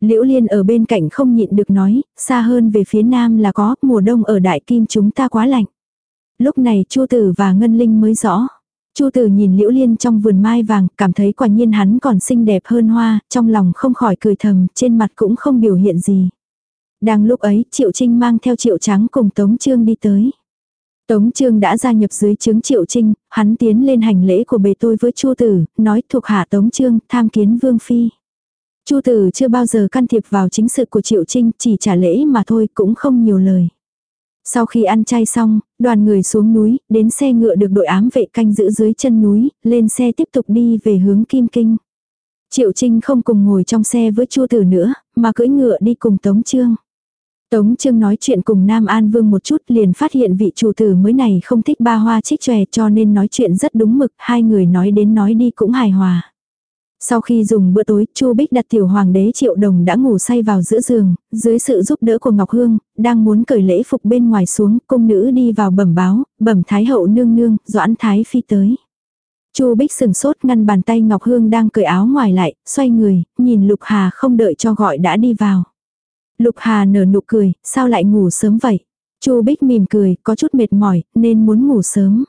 Liễu Liên ở bên cạnh không nhịn được nói, xa hơn về phía nam là có, mùa đông ở Đại Kim chúng ta quá lạnh. Lúc này Chu Tử và Ngân Linh mới rõ. Chu Tử nhìn Liễu Liên trong vườn mai vàng, cảm thấy quả nhiên hắn còn xinh đẹp hơn hoa, trong lòng không khỏi cười thầm, trên mặt cũng không biểu hiện gì. Đang lúc ấy, Triệu Trinh mang theo Triệu Trắng cùng Tống Trương đi tới. Tống Trương đã gia nhập dưới chứng Triệu Trinh, hắn tiến lên hành lễ của bề tôi với Chu Tử, nói thuộc hạ Tống Trương, tham kiến Vương Phi. Chu Tử chưa bao giờ can thiệp vào chính sự của Triệu Trinh, chỉ trả lễ mà thôi, cũng không nhiều lời. Sau khi ăn chay xong, đoàn người xuống núi, đến xe ngựa được đội ám vệ canh giữ dưới chân núi, lên xe tiếp tục đi về hướng Kim Kinh. Triệu Trinh không cùng ngồi trong xe với Chu Tử nữa, mà cưỡi ngựa đi cùng Tống Trương. Tống Trương nói chuyện cùng Nam An Vương một chút liền phát hiện vị chủ tử mới này không thích ba hoa trích tròe cho nên nói chuyện rất đúng mực, hai người nói đến nói đi cũng hài hòa. Sau khi dùng bữa tối, Chu Bích đặt tiểu hoàng đế Triệu Đồng đã ngủ say vào giữa giường, dưới sự giúp đỡ của Ngọc Hương, đang muốn cởi lễ phục bên ngoài xuống, cung nữ đi vào bẩm báo, bẩm thái hậu nương nương, Doãn thái phi tới. Chu Bích sừng sốt ngăn bàn tay Ngọc Hương đang cởi áo ngoài lại, xoay người, nhìn Lục Hà không đợi cho gọi đã đi vào. Lục Hà nở nụ cười, sao lại ngủ sớm vậy? Chu Bích mỉm cười, có chút mệt mỏi, nên muốn ngủ sớm.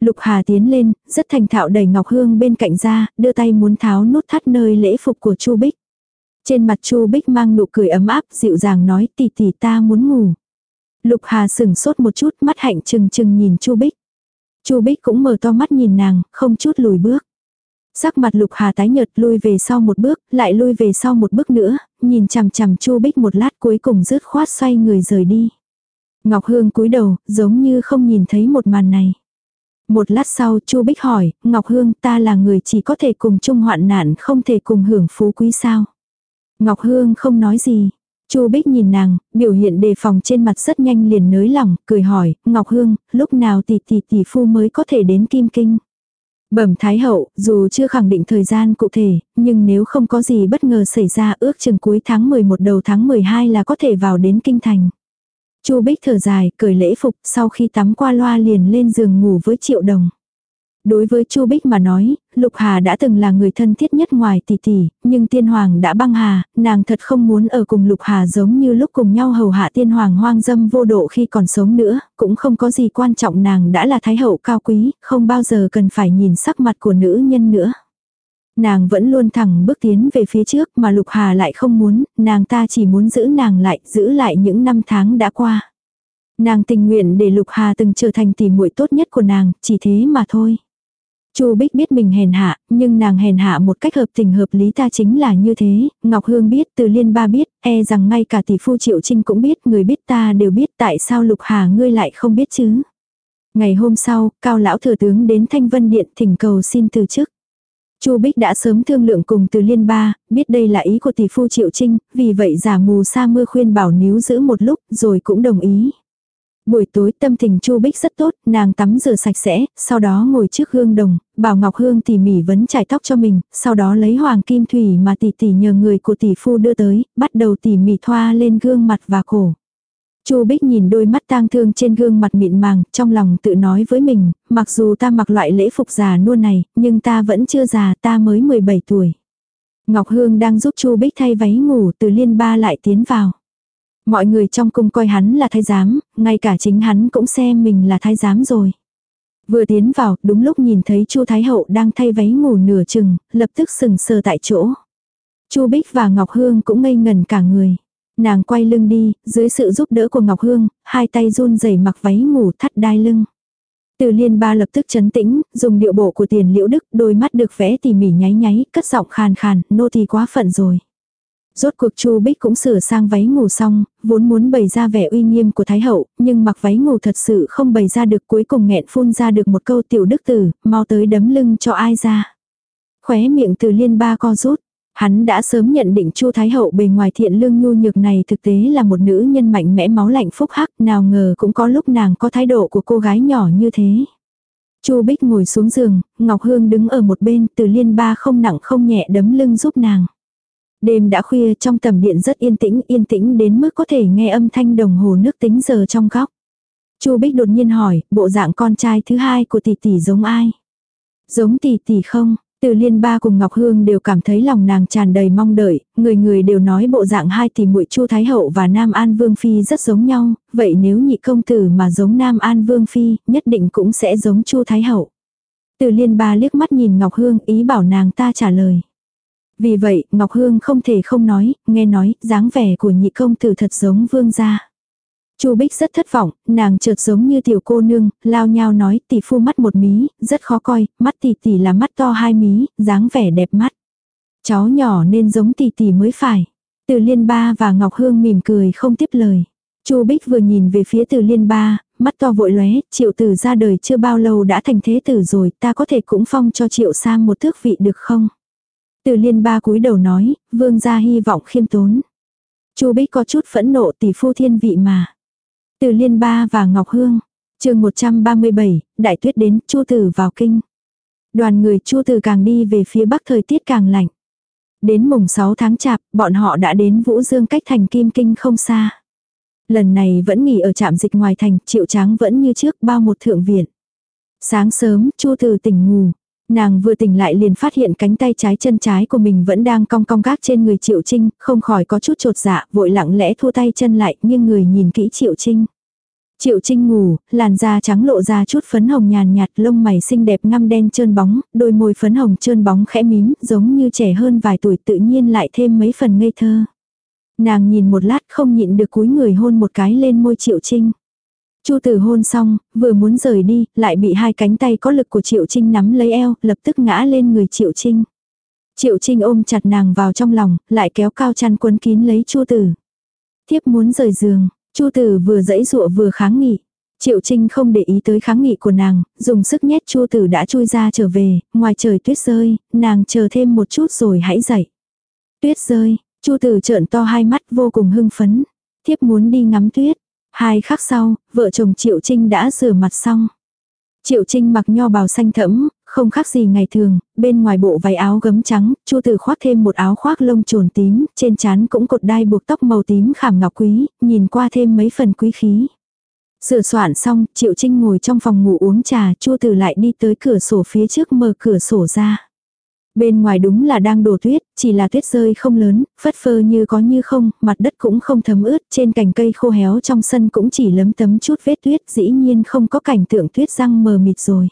Lục Hà tiến lên, rất thành thạo đẩy Ngọc Hương bên cạnh ra, đưa tay muốn tháo nút thắt nơi lễ phục của Chu Bích. Trên mặt Chu Bích mang nụ cười ấm áp, dịu dàng nói tỷ tỷ ta muốn ngủ. Lục Hà sừng sốt một chút, mắt hạnh trừng trừng nhìn Chu Bích. Chu Bích cũng mở to mắt nhìn nàng, không chút lùi bước. Sắc mặt Lục Hà tái nhợt lui về sau một bước, lại lui về sau một bước nữa, nhìn chằm chằm Chu Bích một lát cuối cùng rứt khoát xoay người rời đi. Ngọc Hương cúi đầu, giống như không nhìn thấy một màn này. Một lát sau Chu Bích hỏi, Ngọc Hương ta là người chỉ có thể cùng chung hoạn nạn không thể cùng hưởng phú quý sao. Ngọc Hương không nói gì. Chu Bích nhìn nàng, biểu hiện đề phòng trên mặt rất nhanh liền nới lỏng, cười hỏi, Ngọc Hương, lúc nào tỷ tỷ tỷ phu mới có thể đến Kim Kinh. Bẩm Thái Hậu, dù chưa khẳng định thời gian cụ thể, nhưng nếu không có gì bất ngờ xảy ra ước chừng cuối tháng 11 đầu tháng 12 là có thể vào đến Kinh Thành. Chu Bích thở dài, cởi lễ phục, sau khi tắm qua loa liền lên giường ngủ với Triệu Đồng. Đối với Chu Bích mà nói, Lục Hà đã từng là người thân thiết nhất ngoài tỷ tỷ, nhưng tiên hoàng đã băng hà, nàng thật không muốn ở cùng Lục Hà giống như lúc cùng nhau hầu hạ tiên hoàng hoang dâm vô độ khi còn sống nữa, cũng không có gì quan trọng nàng đã là thái hậu cao quý, không bao giờ cần phải nhìn sắc mặt của nữ nhân nữa. Nàng vẫn luôn thẳng bước tiến về phía trước mà Lục Hà lại không muốn, nàng ta chỉ muốn giữ nàng lại, giữ lại những năm tháng đã qua. Nàng tình nguyện để Lục Hà từng trở thành tỷ muội tốt nhất của nàng, chỉ thế mà thôi. Chu Bích biết mình hèn hạ, nhưng nàng hèn hạ một cách hợp tình hợp lý ta chính là như thế, Ngọc Hương biết, Từ Liên ba biết, e rằng ngay cả tỷ phu Triệu Trinh cũng biết, người biết ta đều biết tại sao Lục Hà ngươi lại không biết chứ. Ngày hôm sau, Cao lão thừa tướng đến Thanh Vân Điện thỉnh cầu xin từ chức. Chu Bích đã sớm thương lượng cùng Từ Liên ba, biết đây là ý của tỷ phu Triệu Trinh, vì vậy giả mù sa mưa khuyên bảo níu giữ một lúc, rồi cũng đồng ý. Buổi tối tâm tình Chu Bích rất tốt, nàng tắm rửa sạch sẽ, sau đó ngồi trước gương đồng, bảo Ngọc Hương tỉ mỉ vấn chải tóc cho mình, sau đó lấy hoàng kim thủy mà tỷ tỷ nhờ người của tỷ phu đưa tới, bắt đầu tỉ mỉ thoa lên gương mặt và cổ. Chu Bích nhìn đôi mắt tang thương trên gương mặt mịn màng, trong lòng tự nói với mình, mặc dù ta mặc loại lễ phục già nua này, nhưng ta vẫn chưa già, ta mới 17 tuổi. Ngọc Hương đang giúp Chu Bích thay váy ngủ, từ liên ba lại tiến vào. Mọi người trong cung coi hắn là thái giám, ngay cả chính hắn cũng xem mình là thái giám rồi. Vừa tiến vào, đúng lúc nhìn thấy Chu Thái Hậu đang thay váy ngủ nửa chừng, lập tức sừng sờ tại chỗ. Chu Bích và Ngọc Hương cũng ngây ngần cả người. Nàng quay lưng đi, dưới sự giúp đỡ của Ngọc Hương, hai tay run rẩy mặc váy ngủ thắt đai lưng. Từ liên ba lập tức chấn tĩnh, dùng điệu bộ của tiền liễu đức, đôi mắt được vẽ tỉ mỉ nháy nháy, cất giọng khàn khàn, nô thì quá phận rồi. Rốt cuộc Chu Bích cũng sửa sang váy ngủ xong, vốn muốn bày ra vẻ uy nghiêm của Thái Hậu, nhưng mặc váy ngủ thật sự không bày ra được cuối cùng nghẹn phun ra được một câu tiểu đức tử, mau tới đấm lưng cho ai ra. Khóe miệng từ liên ba co rút. Hắn đã sớm nhận định Chu Thái Hậu bề ngoài thiện lương nhu nhược này thực tế là một nữ nhân mạnh mẽ máu lạnh phúc hắc, nào ngờ cũng có lúc nàng có thái độ của cô gái nhỏ như thế. Chu Bích ngồi xuống giường, Ngọc Hương đứng ở một bên, từ liên ba không nặng không nhẹ đấm lưng giúp nàng. Đêm đã khuya trong tầm điện rất yên tĩnh, yên tĩnh đến mức có thể nghe âm thanh đồng hồ nước tính giờ trong góc. Chu Bích đột nhiên hỏi, bộ dạng con trai thứ hai của tỷ tỷ giống ai? Giống tỷ tỷ không? Từ liên ba cùng Ngọc Hương đều cảm thấy lòng nàng tràn đầy mong đợi, người người đều nói bộ dạng hai tỷ muội Chu Thái Hậu và Nam An Vương Phi rất giống nhau, vậy nếu nhị công tử mà giống Nam An Vương Phi, nhất định cũng sẽ giống Chu Thái Hậu. Từ liên ba liếc mắt nhìn Ngọc Hương ý bảo nàng ta trả lời. Vì vậy, Ngọc Hương không thể không nói, nghe nói, dáng vẻ của nhị công tử thật giống vương gia. Chu Bích rất thất vọng, nàng chợt giống như tiểu cô nương, lao nhao nói tỷ phu mắt một mí, rất khó coi, mắt tỷ tỷ là mắt to hai mí, dáng vẻ đẹp mắt. Cháu nhỏ nên giống tỷ tỷ mới phải. Từ liên ba và Ngọc Hương mỉm cười không tiếp lời. Chu Bích vừa nhìn về phía từ liên ba, mắt to vội lóe, triệu tử ra đời chưa bao lâu đã thành thế tử rồi, ta có thể cũng phong cho triệu sang một thước vị được không? Từ liên ba cúi đầu nói, vương gia hy vọng khiêm tốn. Chu Bích có chút phẫn nộ tỷ phu thiên vị mà. Từ liên ba và Ngọc Hương. chương 137, đại tuyết đến, chu tử vào kinh. Đoàn người chu tử càng đi về phía bắc thời tiết càng lạnh. Đến mùng 6 tháng chạp, bọn họ đã đến Vũ Dương cách thành Kim Kinh không xa. Lần này vẫn nghỉ ở trạm dịch ngoài thành, triệu tráng vẫn như trước bao một thượng viện. Sáng sớm, chu tử tỉnh ngủ, Nàng vừa tỉnh lại liền phát hiện cánh tay trái chân trái của mình vẫn đang cong cong gác trên người Triệu Trinh, không khỏi có chút trột dạ, vội lặng lẽ thua tay chân lại, nhưng người nhìn kỹ Triệu Trinh. Triệu Trinh ngủ, làn da trắng lộ ra chút phấn hồng nhàn nhạt, lông mày xinh đẹp ngăm đen trơn bóng, đôi môi phấn hồng trơn bóng khẽ mím, giống như trẻ hơn vài tuổi tự nhiên lại thêm mấy phần ngây thơ. Nàng nhìn một lát không nhịn được cúi người hôn một cái lên môi Triệu Trinh. Chu tử hôn xong, vừa muốn rời đi, lại bị hai cánh tay có lực của Triệu Trinh nắm lấy eo, lập tức ngã lên người Triệu Trinh. Triệu Trinh ôm chặt nàng vào trong lòng, lại kéo cao chăn quấn kín lấy Chu tử. Thiếp muốn rời giường, Chu tử vừa dãy dụa vừa kháng nghị. Triệu Trinh không để ý tới kháng nghị của nàng, dùng sức nhét Chu tử đã chui ra trở về, ngoài trời tuyết rơi, nàng chờ thêm một chút rồi hãy dậy. Tuyết rơi, Chu tử trợn to hai mắt vô cùng hưng phấn. Thiếp muốn đi ngắm tuyết, Hai khắc sau, vợ chồng Triệu Trinh đã rửa mặt xong. Triệu Trinh mặc nho bào xanh thẫm, không khác gì ngày thường, bên ngoài bộ váy áo gấm trắng, Chu Tử khoác thêm một áo khoác lông trồn tím, trên trán cũng cột đai buộc tóc màu tím khảm ngọc quý, nhìn qua thêm mấy phần quý khí. Sửa soạn xong, Triệu Trinh ngồi trong phòng ngủ uống trà, Chu Tử lại đi tới cửa sổ phía trước mở cửa sổ ra. Bên ngoài đúng là đang đổ tuyết, chỉ là tuyết rơi không lớn, phất phơ như có như không, mặt đất cũng không thấm ướt, trên cành cây khô héo trong sân cũng chỉ lấm tấm chút vết tuyết, dĩ nhiên không có cảnh tượng tuyết răng mờ mịt rồi.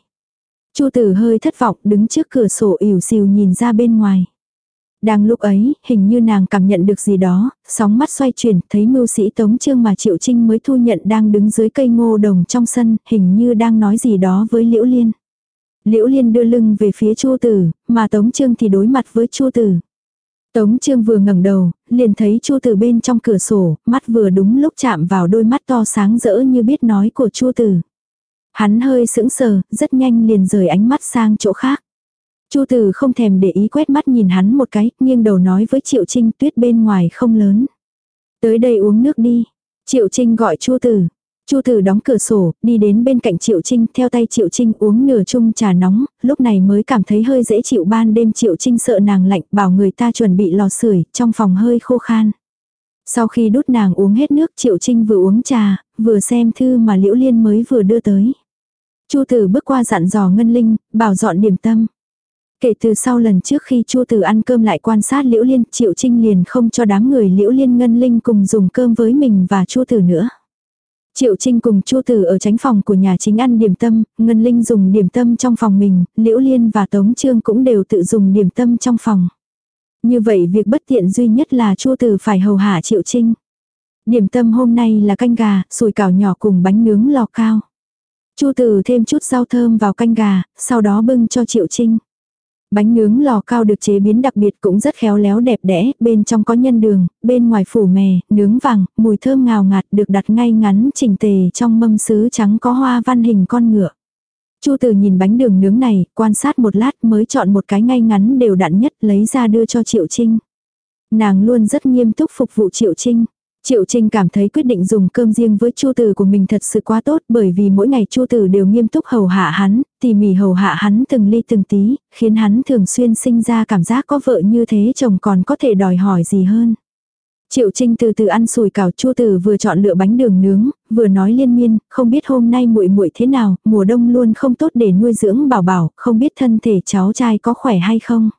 Chu tử hơi thất vọng đứng trước cửa sổ ỉu xìu nhìn ra bên ngoài. Đang lúc ấy, hình như nàng cảm nhận được gì đó, sóng mắt xoay chuyển, thấy mưu sĩ Tống Trương mà Triệu Trinh mới thu nhận đang đứng dưới cây ngô đồng trong sân, hình như đang nói gì đó với Liễu Liên. Liễu Liên đưa lưng về phía Chu Tử, mà Tống Trương thì đối mặt với Chu Tử. Tống Trương vừa ngẩng đầu, liền thấy Chu Tử bên trong cửa sổ, mắt vừa đúng lúc chạm vào đôi mắt to sáng rỡ như biết nói của Chu Tử. Hắn hơi sững sờ, rất nhanh liền rời ánh mắt sang chỗ khác. Chu Tử không thèm để ý quét mắt nhìn hắn một cái, nghiêng đầu nói với Triệu Trinh tuyết bên ngoài không lớn. Tới đây uống nước đi. Triệu Trinh gọi Chu Tử. Chu Tử đóng cửa sổ, đi đến bên cạnh Triệu Trinh, theo tay Triệu Trinh uống nửa chung trà nóng, lúc này mới cảm thấy hơi dễ chịu ban đêm Triệu Trinh sợ nàng lạnh, bảo người ta chuẩn bị lò sưởi, trong phòng hơi khô khan. Sau khi đút nàng uống hết nước Triệu Trinh vừa uống trà, vừa xem thư mà Liễu Liên mới vừa đưa tới. Chu Tử bước qua dặn dò Ngân Linh, bảo dọn điểm tâm. Kể từ sau lần trước khi Chu Tử ăn cơm lại quan sát Liễu Liên, Triệu Trinh liền không cho đám người Liễu Liên Ngân Linh cùng dùng cơm với mình và Chu Tử nữa. Triệu Trinh cùng Chu Tử ở tránh phòng của nhà chính ăn điểm tâm, Ngân Linh dùng điểm tâm trong phòng mình, Liễu Liên và Tống Trương cũng đều tự dùng điểm tâm trong phòng. Như vậy việc bất tiện duy nhất là Chu Tử phải hầu hạ Triệu Trinh. Điểm tâm hôm nay là canh gà, sùi cảo nhỏ cùng bánh nướng lò cao. Chu Tử thêm chút rau thơm vào canh gà, sau đó bưng cho Triệu Trinh. Bánh nướng lò cao được chế biến đặc biệt cũng rất khéo léo đẹp đẽ, bên trong có nhân đường, bên ngoài phủ mè, nướng vàng, mùi thơm ngào ngạt được đặt ngay ngắn chỉnh tề trong mâm sứ trắng có hoa văn hình con ngựa. Chu Tử nhìn bánh đường nướng này, quan sát một lát mới chọn một cái ngay ngắn đều đặn nhất lấy ra đưa cho Triệu Trinh. Nàng luôn rất nghiêm túc phục vụ Triệu Trinh. Triệu Trinh cảm thấy quyết định dùng cơm riêng với Chu Tử của mình thật sự quá tốt bởi vì mỗi ngày Chu Tử đều nghiêm túc hầu hạ hắn, tỉ mỉ hầu hạ hắn từng ly từng tí, khiến hắn thường xuyên sinh ra cảm giác có vợ như thế chồng còn có thể đòi hỏi gì hơn. Triệu Trinh từ từ ăn sùi cảo Chu Tử vừa chọn lựa bánh đường nướng, vừa nói liên miên, không biết hôm nay muội muội thế nào, mùa đông luôn không tốt để nuôi dưỡng bảo bảo, không biết thân thể cháu trai có khỏe hay không.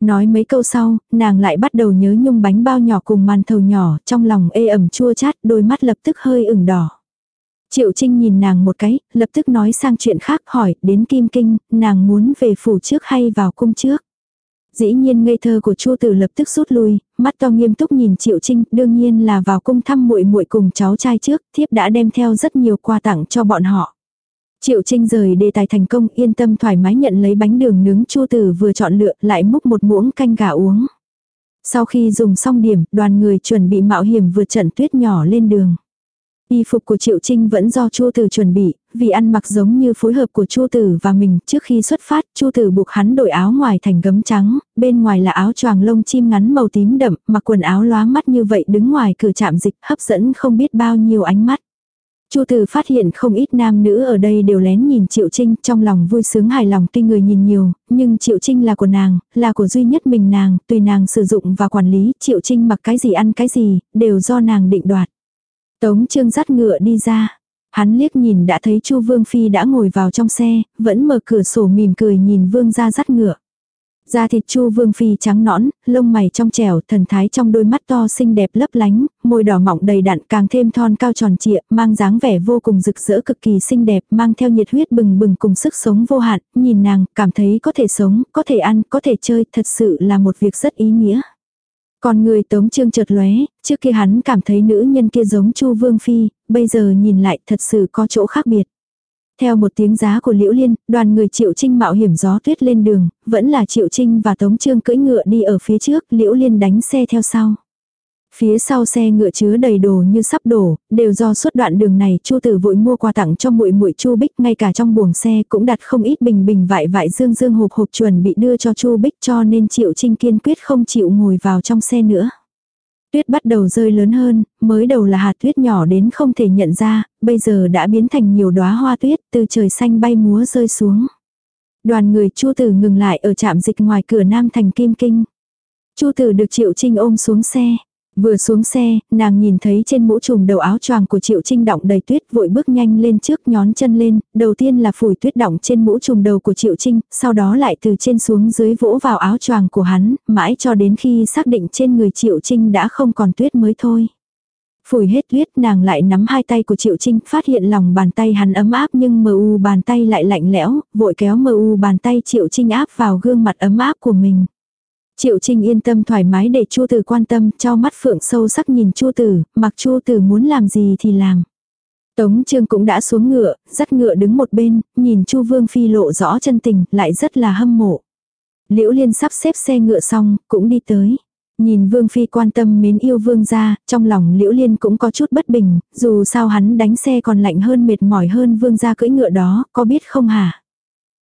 Nói mấy câu sau, nàng lại bắt đầu nhớ nhung bánh bao nhỏ cùng màn thầu nhỏ, trong lòng ê ẩm chua chát, đôi mắt lập tức hơi ửng đỏ. Triệu Trinh nhìn nàng một cái, lập tức nói sang chuyện khác hỏi, đến Kim Kinh, nàng muốn về phủ trước hay vào cung trước. Dĩ nhiên ngây thơ của Chu Tử lập tức rút lui, mắt to nghiêm túc nhìn Triệu Trinh, đương nhiên là vào cung thăm muội muội cùng cháu trai trước, thiếp đã đem theo rất nhiều quà tặng cho bọn họ. Triệu Trinh rời đề tài thành công yên tâm thoải mái nhận lấy bánh đường nướng chua tử vừa chọn lựa lại múc một muỗng canh gà uống. Sau khi dùng xong điểm, đoàn người chuẩn bị mạo hiểm vượt trận tuyết nhỏ lên đường. Y phục của Triệu Trinh vẫn do Chu Tử chuẩn bị, vì ăn mặc giống như phối hợp của Chu Tử và mình, trước khi xuất phát, Chu Tử buộc hắn đổi áo ngoài thành gấm trắng, bên ngoài là áo choàng lông chim ngắn màu tím đậm, mặc quần áo lóa mắt như vậy đứng ngoài cửa trạm dịch, hấp dẫn không biết bao nhiêu ánh mắt. Chu Từ phát hiện không ít nam nữ ở đây đều lén nhìn Triệu Trinh, trong lòng vui sướng hài lòng tuy người nhìn nhiều, nhưng Triệu Trinh là của nàng, là của duy nhất mình nàng, tùy nàng sử dụng và quản lý, Triệu Trinh mặc cái gì ăn cái gì, đều do nàng định đoạt. Tống Trương dắt ngựa đi ra. Hắn liếc nhìn đã thấy Chu Vương Phi đã ngồi vào trong xe, vẫn mở cửa sổ mỉm cười nhìn Vương ra dắt ngựa. Da thịt chu vương phi trắng nõn, lông mày trong trẻo, thần thái trong đôi mắt to xinh đẹp lấp lánh, môi đỏ mọng đầy đặn càng thêm thon cao tròn trịa, mang dáng vẻ vô cùng rực rỡ cực kỳ xinh đẹp, mang theo nhiệt huyết bừng bừng cùng sức sống vô hạn, nhìn nàng, cảm thấy có thể sống, có thể ăn, có thể chơi, thật sự là một việc rất ý nghĩa. Còn người tống trương chợt lóe, trước kia hắn cảm thấy nữ nhân kia giống chu vương phi, bây giờ nhìn lại thật sự có chỗ khác biệt. Theo một tiếng giá của Liễu Liên, đoàn người Triệu Trinh mạo hiểm gió tuyết lên đường, vẫn là Triệu Trinh và Tống Trương cưỡi ngựa đi ở phía trước, Liễu Liên đánh xe theo sau. Phía sau xe ngựa chứa đầy đồ như sắp đổ, đều do suốt đoạn đường này Chu Tử vội mua quà tặng cho muội muội Chu Bích, ngay cả trong buồng xe cũng đặt không ít bình bình vại vại dương dương hộp hộp chuẩn bị đưa cho Chu Bích cho nên Triệu Trinh kiên quyết không chịu ngồi vào trong xe nữa. Tuyết bắt đầu rơi lớn hơn, mới đầu là hạt tuyết nhỏ đến không thể nhận ra, bây giờ đã biến thành nhiều đóa hoa tuyết từ trời xanh bay múa rơi xuống. Đoàn người Chu Tử ngừng lại ở trạm dịch ngoài cửa Nam thành Kim Kinh. Chu Tử được Triệu Trinh ôm xuống xe. Vừa xuống xe, nàng nhìn thấy trên mũ trùm đầu áo choàng của Triệu Trinh động đầy tuyết vội bước nhanh lên trước nhón chân lên, đầu tiên là phủi tuyết động trên mũ trùm đầu của Triệu Trinh, sau đó lại từ trên xuống dưới vỗ vào áo choàng của hắn, mãi cho đến khi xác định trên người Triệu Trinh đã không còn tuyết mới thôi. Phủi hết tuyết nàng lại nắm hai tay của Triệu Trinh phát hiện lòng bàn tay hắn ấm áp nhưng mờ u bàn tay lại lạnh lẽo, vội kéo mờ u bàn tay Triệu Trinh áp vào gương mặt ấm áp của mình. Triệu Trinh yên tâm thoải mái để Chu Tử quan tâm, cho mắt phượng sâu sắc nhìn Chu Tử, mặc Chu Tử muốn làm gì thì làm. Tống Trương cũng đã xuống ngựa, dắt ngựa đứng một bên, nhìn Chu Vương Phi lộ rõ chân tình, lại rất là hâm mộ. Liễu Liên sắp xếp xe ngựa xong, cũng đi tới. Nhìn Vương Phi quan tâm mến yêu Vương gia, trong lòng Liễu Liên cũng có chút bất bình, dù sao hắn đánh xe còn lạnh hơn mệt mỏi hơn Vương gia cưỡi ngựa đó, có biết không hả?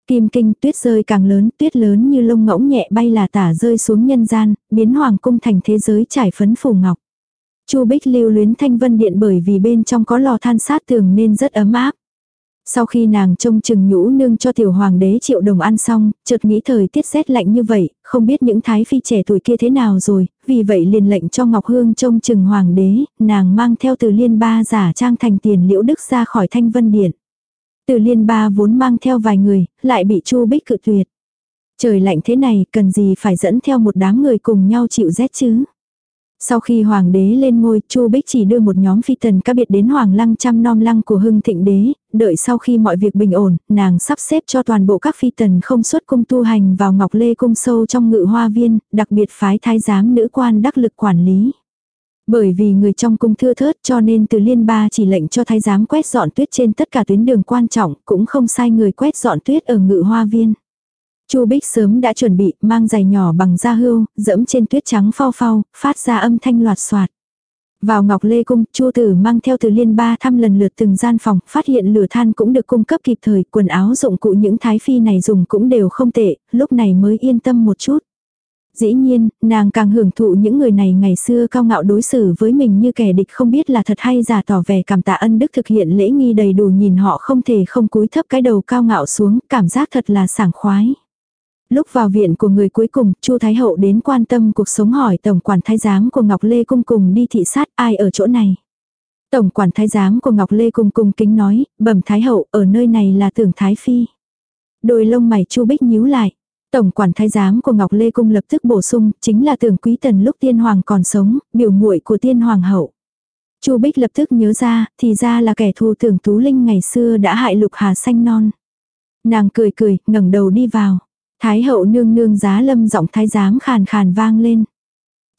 Kim kinh tuyết rơi càng lớn, tuyết lớn như lông ngỗng nhẹ bay là tả rơi xuống nhân gian, biến hoàng cung thành thế giới trải phấn phủ ngọc. Chu Bích lưu luyến thanh vân điện bởi vì bên trong có lò than sát tường nên rất ấm áp. Sau khi nàng trông chừng nhũ nương cho tiểu hoàng đế triệu đồng ăn xong, chợt nghĩ thời tiết rét lạnh như vậy, không biết những thái phi trẻ tuổi kia thế nào rồi, vì vậy liền lệnh cho Ngọc Hương trông chừng hoàng đế, nàng mang theo từ liên ba giả trang thành tiền liễu đức ra khỏi thanh vân điện. Từ liên ba vốn mang theo vài người, lại bị chu bích cự tuyệt. Trời lạnh thế này, cần gì phải dẫn theo một đám người cùng nhau chịu rét chứ. Sau khi hoàng đế lên ngôi, Chu Bích chỉ đưa một nhóm phi tần các biệt đến hoàng lăng chăm nom lăng của hưng thịnh đế, đợi sau khi mọi việc bình ổn, nàng sắp xếp cho toàn bộ các phi tần không xuất cung tu hành vào ngọc lê cung sâu trong ngự hoa viên, đặc biệt phái thái giám nữ quan đắc lực quản lý. Bởi vì người trong cung thưa thớt cho nên từ liên ba chỉ lệnh cho thái giám quét dọn tuyết trên tất cả tuyến đường quan trọng, cũng không sai người quét dọn tuyết ở ngự hoa viên. Chu Bích sớm đã chuẩn bị, mang giày nhỏ bằng da hươu, dẫm trên tuyết trắng phao phao, phát ra âm thanh loạt soạt. Vào Ngọc Lê Cung, Chu Tử mang theo từ liên ba thăm lần lượt từng gian phòng, phát hiện lửa than cũng được cung cấp kịp thời, quần áo dụng cụ những thái phi này dùng cũng đều không tệ, lúc này mới yên tâm một chút. Dĩ nhiên, nàng càng hưởng thụ những người này ngày xưa cao ngạo đối xử với mình như kẻ địch không biết là thật hay giả tỏ vẻ cảm tạ ân đức thực hiện lễ nghi đầy đủ nhìn họ không thể không cúi thấp cái đầu cao ngạo xuống, cảm giác thật là sảng khoái. Lúc vào viện của người cuối cùng, Chu Thái Hậu đến quan tâm cuộc sống hỏi tổng quản thái giám của Ngọc Lê Cung cùng đi thị sát ai ở chỗ này. Tổng quản thái giám của Ngọc Lê Cung cung kính nói, bẩm Thái Hậu, ở nơi này là tưởng Thái Phi. Đôi lông mày Chu Bích nhíu lại. Tổng quản thái giám của Ngọc Lê Cung lập tức bổ sung, chính là tưởng quý tần lúc tiên hoàng còn sống, biểu muội của tiên hoàng hậu. Chu Bích lập tức nhớ ra, thì ra là kẻ thù tưởng Tú Linh ngày xưa đã hại lục hà xanh non. Nàng cười cười, ngẩng đầu đi vào. Thái hậu nương nương giá lâm giọng thái giám khàn khàn vang lên.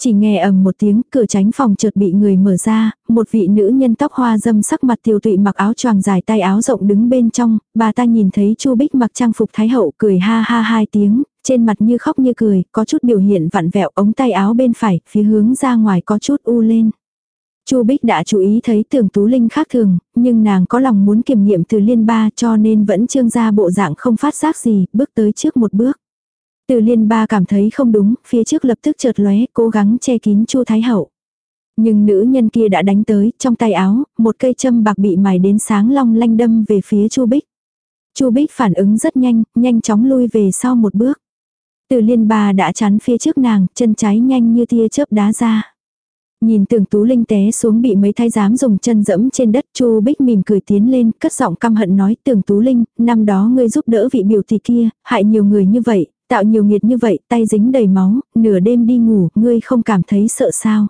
Chỉ nghe ầm một tiếng, cửa tránh phòng chợt bị người mở ra, một vị nữ nhân tóc hoa dâm sắc mặt tiêu tụy mặc áo choàng dài tay áo rộng đứng bên trong, bà ta nhìn thấy Chu Bích mặc trang phục thái hậu cười ha ha hai tiếng, trên mặt như khóc như cười, có chút biểu hiện vặn vẹo ống tay áo bên phải, phía hướng ra ngoài có chút u lên. Chu Bích đã chú ý thấy tưởng Tú Linh khác thường, nhưng nàng có lòng muốn kiểm nghiệm từ liên ba cho nên vẫn trương ra bộ dạng không phát giác gì, bước tới trước một bước. Từ liên ba cảm thấy không đúng, phía trước lập tức chợt lóe, cố gắng che kín Chu Thái Hậu. Nhưng nữ nhân kia đã đánh tới, trong tay áo, một cây châm bạc bị mài đến sáng long lanh đâm về phía Chu Bích. Chu Bích phản ứng rất nhanh, nhanh chóng lui về sau một bước. Từ liên ba đã chắn phía trước nàng, chân trái nhanh như tia chớp đá ra. Nhìn tưởng tú linh té xuống bị mấy thái giám dùng chân dẫm trên đất chu bích mỉm cười tiến lên, cất giọng căm hận nói tưởng tú linh, năm đó ngươi giúp đỡ vị biểu tỷ kia, hại nhiều người như vậy, tạo nhiều nghiệt như vậy, tay dính đầy máu, nửa đêm đi ngủ, ngươi không cảm thấy sợ sao.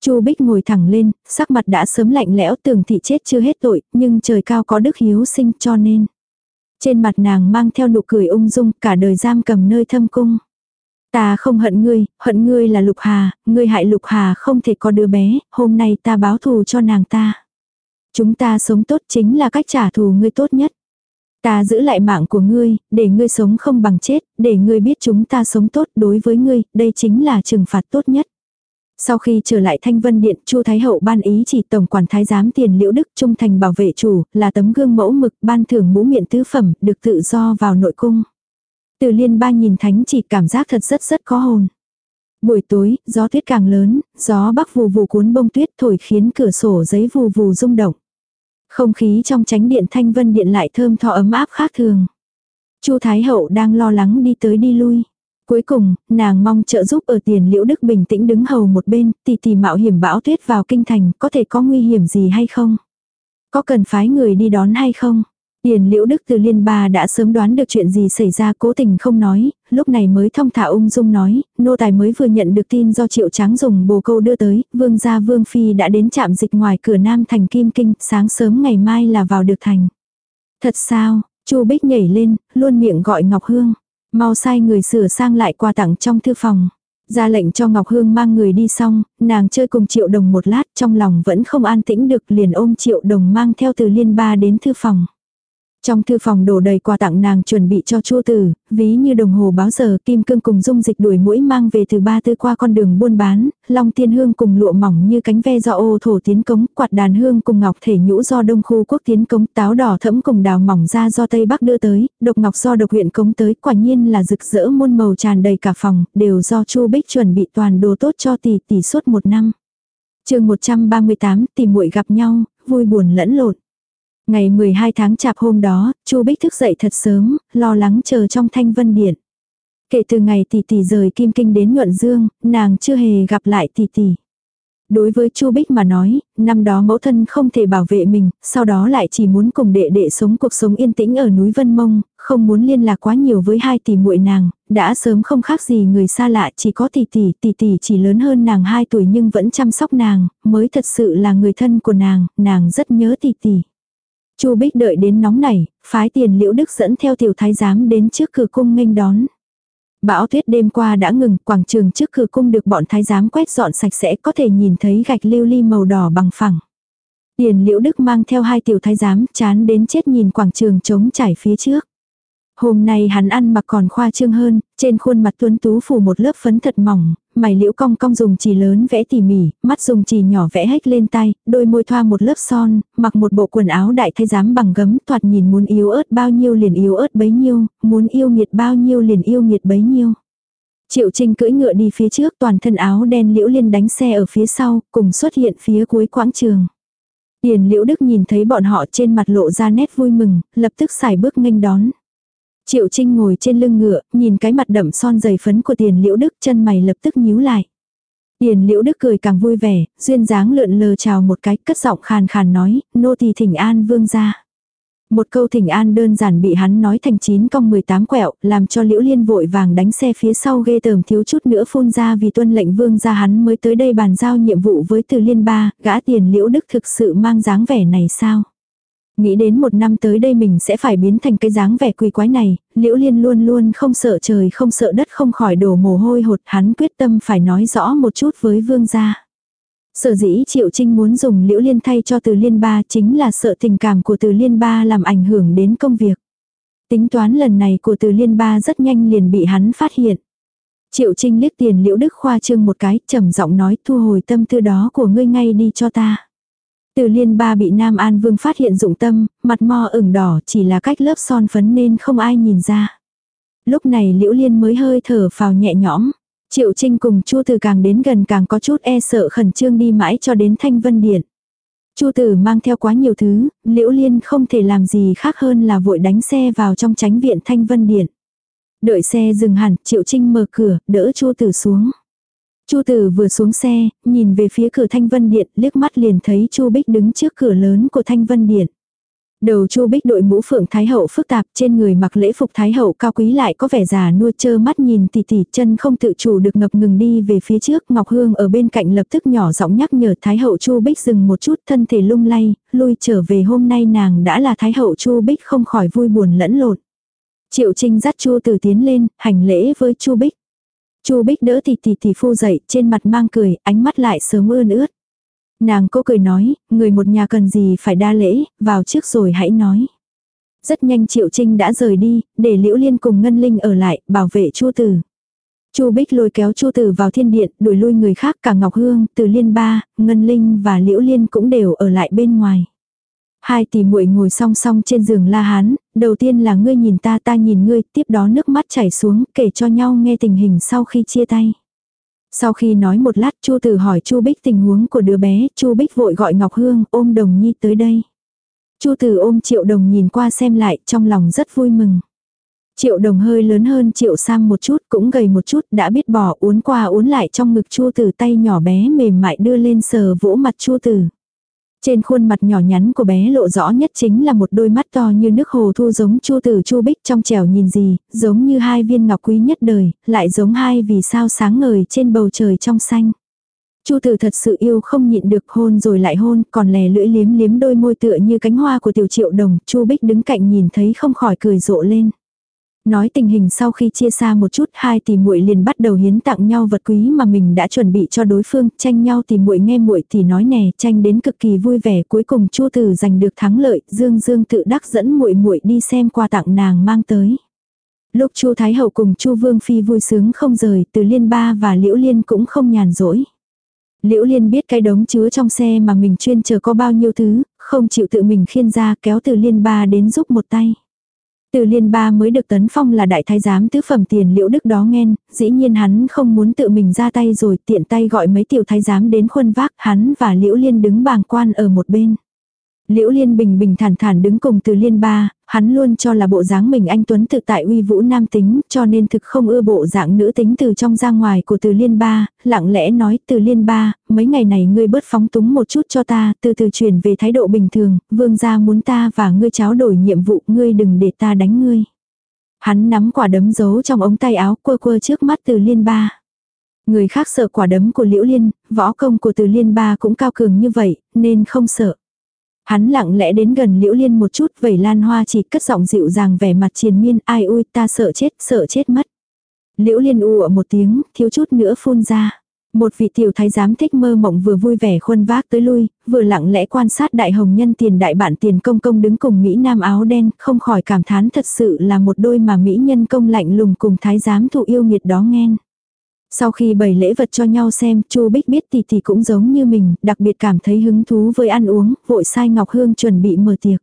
Chu Bích ngồi thẳng lên, sắc mặt đã sớm lạnh lẽo tưởng thị chết chưa hết tội, nhưng trời cao có đức hiếu sinh cho nên. Trên mặt nàng mang theo nụ cười ung dung cả đời giam cầm nơi thâm cung. Ta không hận ngươi, hận ngươi là Lục Hà, ngươi hại Lục Hà không thể có đứa bé, hôm nay ta báo thù cho nàng ta. Chúng ta sống tốt chính là cách trả thù ngươi tốt nhất. Ta giữ lại mạng của ngươi, để ngươi sống không bằng chết, để ngươi biết chúng ta sống tốt đối với ngươi, đây chính là trừng phạt tốt nhất. Sau khi trở lại Thanh Vân Điện, Chu Thái Hậu ban ý chỉ tổng quản thái giám tiền liễu đức trung thành bảo vệ chủ, là tấm gương mẫu mực ban thưởng mũ miệng tứ phẩm, được tự do vào nội cung. Từ liên ba nhìn thánh chỉ cảm giác thật rất rất có hồn. Buổi tối, gió tuyết càng lớn, gió bắc vù vù cuốn bông tuyết thổi khiến cửa sổ giấy vù vù rung động. Không khí trong tránh điện thanh vân điện lại thơm tho ấm áp khác thường. Chu Thái Hậu đang lo lắng đi tới đi lui. Cuối cùng, nàng mong trợ giúp ở tiền liễu đức bình tĩnh đứng hầu một bên, tì tì mạo hiểm bão tuyết vào kinh thành, có thể có nguy hiểm gì hay không? Có cần phái người đi đón hay không? Điền liễu đức từ liên ba đã sớm đoán được chuyện gì xảy ra cố tình không nói, lúc này mới thông thả ung dung nói, nô tài mới vừa nhận được tin do triệu tráng dùng bồ câu đưa tới, vương gia vương phi đã đến trạm dịch ngoài cửa nam thành kim kinh, sáng sớm ngày mai là vào được thành. Thật sao, chu bích nhảy lên, luôn miệng gọi Ngọc Hương, mau sai người sửa sang lại quà tặng trong thư phòng. Ra lệnh cho Ngọc Hương mang người đi xong, nàng chơi cùng Triệu Đồng một lát trong lòng vẫn không an tĩnh được liền ôm Triệu Đồng mang theo từ liên ba đến thư phòng. Trong thư phòng đổ đầy quà tặng nàng chuẩn bị cho chua tử, ví như đồng hồ báo giờ, kim cương cùng dung dịch đuổi mũi mang về từ ba tư qua con đường buôn bán, long tiên hương cùng lụa mỏng như cánh ve do ô thổ tiến cống, quạt đàn hương cùng ngọc thể nhũ do đông khu quốc tiến cống, táo đỏ thẫm cùng đào mỏng ra do tây bắc đưa tới, độc ngọc do độc huyện cống tới, quả nhiên là rực rỡ muôn màu tràn đầy cả phòng, đều do chu bích chuẩn bị toàn đồ tốt cho tỷ tỷ suốt một năm. chương 138 tỷ muội gặp nhau, vui buồn lẫn lộn. Ngày 12 tháng chạp hôm đó, Chu Bích thức dậy thật sớm, lo lắng chờ trong thanh vân điện. Kể từ ngày tỷ tỷ rời Kim Kinh đến Nhuận Dương, nàng chưa hề gặp lại tỷ tỷ. Đối với Chu Bích mà nói, năm đó mẫu thân không thể bảo vệ mình, sau đó lại chỉ muốn cùng đệ đệ sống cuộc sống yên tĩnh ở núi Vân Mông, không muốn liên lạc quá nhiều với hai tỷ muội nàng, đã sớm không khác gì người xa lạ, chỉ có tỷ tỷ, tỷ tỷ chỉ lớn hơn nàng 2 tuổi nhưng vẫn chăm sóc nàng, mới thật sự là người thân của nàng, nàng rất nhớ tỷ tỷ. Chu Bích đợi đến nóng nảy, phái tiền liễu đức dẫn theo tiểu thái giám đến trước cửa cung nghênh đón. Bão tuyết đêm qua đã ngừng, quảng trường trước cửa cung được bọn thái giám quét dọn sạch sẽ có thể nhìn thấy gạch lưu ly màu đỏ bằng phẳng. Tiền liễu đức mang theo hai tiểu thái giám chán đến chết nhìn quảng trường trống trải phía trước. Hôm nay hắn ăn mặc còn khoa trương hơn, trên khuôn mặt tuấn tú phủ một lớp phấn thật mỏng, mày liễu cong cong dùng chỉ lớn vẽ tỉ mỉ, mắt dùng chỉ nhỏ vẽ hết lên tay, đôi môi thoa một lớp son, mặc một bộ quần áo đại thay giám bằng gấm, thoạt nhìn muốn yếu ớt bao nhiêu liền yếu ớt bấy nhiêu, muốn yêu nghiệt bao nhiêu liền yêu nghiệt bấy nhiêu. Triệu Trinh cưỡi ngựa đi phía trước toàn thân áo đen liễu liên đánh xe ở phía sau, cùng xuất hiện phía cuối quãng trường. Điền liễu đức nhìn thấy bọn họ trên mặt lộ ra nét vui mừng, lập tức xài bước nghênh đón. Triệu Trinh ngồi trên lưng ngựa, nhìn cái mặt đậm son dày phấn của tiền liễu đức chân mày lập tức nhíu lại. Tiền liễu đức cười càng vui vẻ, duyên dáng lượn lờ chào một cái, cất giọng khàn khàn nói, nô tỳ thỉnh an vương gia. Một câu thỉnh an đơn giản bị hắn nói thành chín cong 18 quẹo, làm cho liễu liên vội vàng đánh xe phía sau ghê tởm thiếu chút nữa phun ra vì tuân lệnh vương gia hắn mới tới đây bàn giao nhiệm vụ với từ liên ba, gã tiền liễu đức thực sự mang dáng vẻ này sao? Nghĩ đến một năm tới đây mình sẽ phải biến thành cái dáng vẻ quỳ quái này, liễu liên luôn luôn không sợ trời không sợ đất không khỏi đổ mồ hôi hột hắn quyết tâm phải nói rõ một chút với vương gia. Sở dĩ Triệu Trinh muốn dùng liễu liên thay cho từ liên ba chính là sợ tình cảm của từ liên ba làm ảnh hưởng đến công việc. Tính toán lần này của từ liên ba rất nhanh liền bị hắn phát hiện. Triệu Trinh liếc tiền liễu đức khoa trương một cái trầm giọng nói thu hồi tâm tư đó của ngươi ngay đi cho ta. Từ liên ba bị Nam An Vương phát hiện dụng tâm, mặt mo ửng đỏ chỉ là cách lớp son phấn nên không ai nhìn ra. Lúc này Liễu Liên mới hơi thở phào nhẹ nhõm. Triệu Trinh cùng Chu Từ càng đến gần càng có chút e sợ khẩn trương đi mãi cho đến Thanh Vân Điện. Chu Tử mang theo quá nhiều thứ, Liễu Liên không thể làm gì khác hơn là vội đánh xe vào trong tránh viện Thanh Vân Điện. Đợi xe dừng hẳn, Triệu Trinh mở cửa, đỡ Chu Tử xuống. Chu Tử vừa xuống xe, nhìn về phía cửa Thanh Vân Điện, liếc mắt liền thấy Chu Bích đứng trước cửa lớn của Thanh Vân Điện. Đầu Chu Bích đội mũ phượng thái hậu phức tạp, trên người mặc lễ phục thái hậu cao quý lại có vẻ già nua chơ mắt nhìn tỉ tỉ, chân không tự chủ được ngập ngừng đi về phía trước, Ngọc Hương ở bên cạnh lập tức nhỏ giọng nhắc nhở thái hậu Chu Bích dừng một chút, thân thể lung lay, lui trở về hôm nay nàng đã là thái hậu Chu Bích không khỏi vui buồn lẫn lộn. Triệu Trinh dắt Chu Tử tiến lên, hành lễ với Chu Bích. Chu Bích đỡ tỷ tỷ tỷ phu dậy, trên mặt mang cười, ánh mắt lại sớm ươn ướt. Nàng cô cười nói, người một nhà cần gì phải đa lễ, vào trước rồi hãy nói. Rất nhanh Triệu Trinh đã rời đi, để Liễu Liên cùng Ngân Linh ở lại, bảo vệ Chu Tử. Chu Bích lôi kéo Chu Tử vào thiên điện, đuổi lui người khác cả Ngọc Hương, Từ Liên Ba, Ngân Linh và Liễu Liên cũng đều ở lại bên ngoài. Hai tỷ muội ngồi song song trên giường La Hán, đầu tiên là ngươi nhìn ta ta nhìn ngươi, tiếp đó nước mắt chảy xuống, kể cho nhau nghe tình hình sau khi chia tay. Sau khi nói một lát Chu Tử hỏi Chu Bích tình huống của đứa bé, Chu Bích vội gọi Ngọc Hương ôm Đồng Nhi tới đây. Chu Tử ôm Triệu Đồng nhìn qua xem lại, trong lòng rất vui mừng. Triệu Đồng hơi lớn hơn Triệu Sam một chút, cũng gầy một chút, đã biết bỏ uốn qua uốn lại trong ngực Chu Tử tay nhỏ bé mềm mại đưa lên sờ vỗ mặt Chu Tử. Trên khuôn mặt nhỏ nhắn của bé lộ rõ nhất chính là một đôi mắt to như nước hồ thu giống chu tử chu bích trong trẻo nhìn gì, giống như hai viên ngọc quý nhất đời, lại giống hai vì sao sáng ngời trên bầu trời trong xanh. Chu tử thật sự yêu không nhịn được hôn rồi lại hôn, còn lè lưỡi liếm liếm đôi môi tựa như cánh hoa của tiểu triệu đồng, chu bích đứng cạnh nhìn thấy không khỏi cười rộ lên. Nói tình hình sau khi chia xa một chút, hai tỷ muội liền bắt đầu hiến tặng nhau vật quý mà mình đã chuẩn bị cho đối phương, tranh nhau tỷ muội nghe muội thì nói nè, tranh đến cực kỳ vui vẻ, cuối cùng Chu Tử giành được thắng lợi, Dương Dương tự đắc dẫn muội muội đi xem quà tặng nàng mang tới. Lúc Chu Thái hậu cùng Chu Vương phi vui sướng không rời, Từ Liên Ba và Liễu Liên cũng không nhàn rỗi. Liễu Liên biết cái đống chứa trong xe mà mình chuyên chờ có bao nhiêu thứ, không chịu tự mình khiên ra kéo Từ Liên Ba đến giúp một tay. Từ liên ba mới được tấn phong là đại thái giám tứ phẩm tiền liễu đức đó nghen, dĩ nhiên hắn không muốn tự mình ra tay rồi tiện tay gọi mấy tiểu thái giám đến khuân vác hắn và liễu liên đứng bàng quan ở một bên. Liễu Liên bình bình thản thản đứng cùng từ liên ba, hắn luôn cho là bộ dáng mình anh Tuấn tự tại uy vũ nam tính, cho nên thực không ưa bộ dạng nữ tính từ trong ra ngoài của từ liên ba, lặng lẽ nói từ liên ba, mấy ngày này ngươi bớt phóng túng một chút cho ta, từ từ chuyển về thái độ bình thường, vương gia muốn ta và ngươi cháo đổi nhiệm vụ, ngươi đừng để ta đánh ngươi. Hắn nắm quả đấm giấu trong ống tay áo quơ quơ trước mắt từ liên ba. Người khác sợ quả đấm của Liễu Liên, võ công của từ liên ba cũng cao cường như vậy, nên không sợ. Hắn lặng lẽ đến gần Liễu Liên một chút vẩy lan hoa chỉ cất giọng dịu dàng vẻ mặt triền miên ai ui ta sợ chết, sợ chết mất. Liễu Liên ùa một tiếng, thiếu chút nữa phun ra. Một vị tiểu thái giám thích mơ mộng vừa vui vẻ khuôn vác tới lui, vừa lặng lẽ quan sát đại hồng nhân tiền đại bản tiền công công đứng cùng Mỹ Nam áo đen, không khỏi cảm thán thật sự là một đôi mà Mỹ nhân công lạnh lùng cùng thái giám thụ yêu nghiệt đó nghen. Sau khi bày lễ vật cho nhau xem, Chu Bích biết tỷ tỷ cũng giống như mình, đặc biệt cảm thấy hứng thú với ăn uống, vội sai Ngọc Hương chuẩn bị mở tiệc.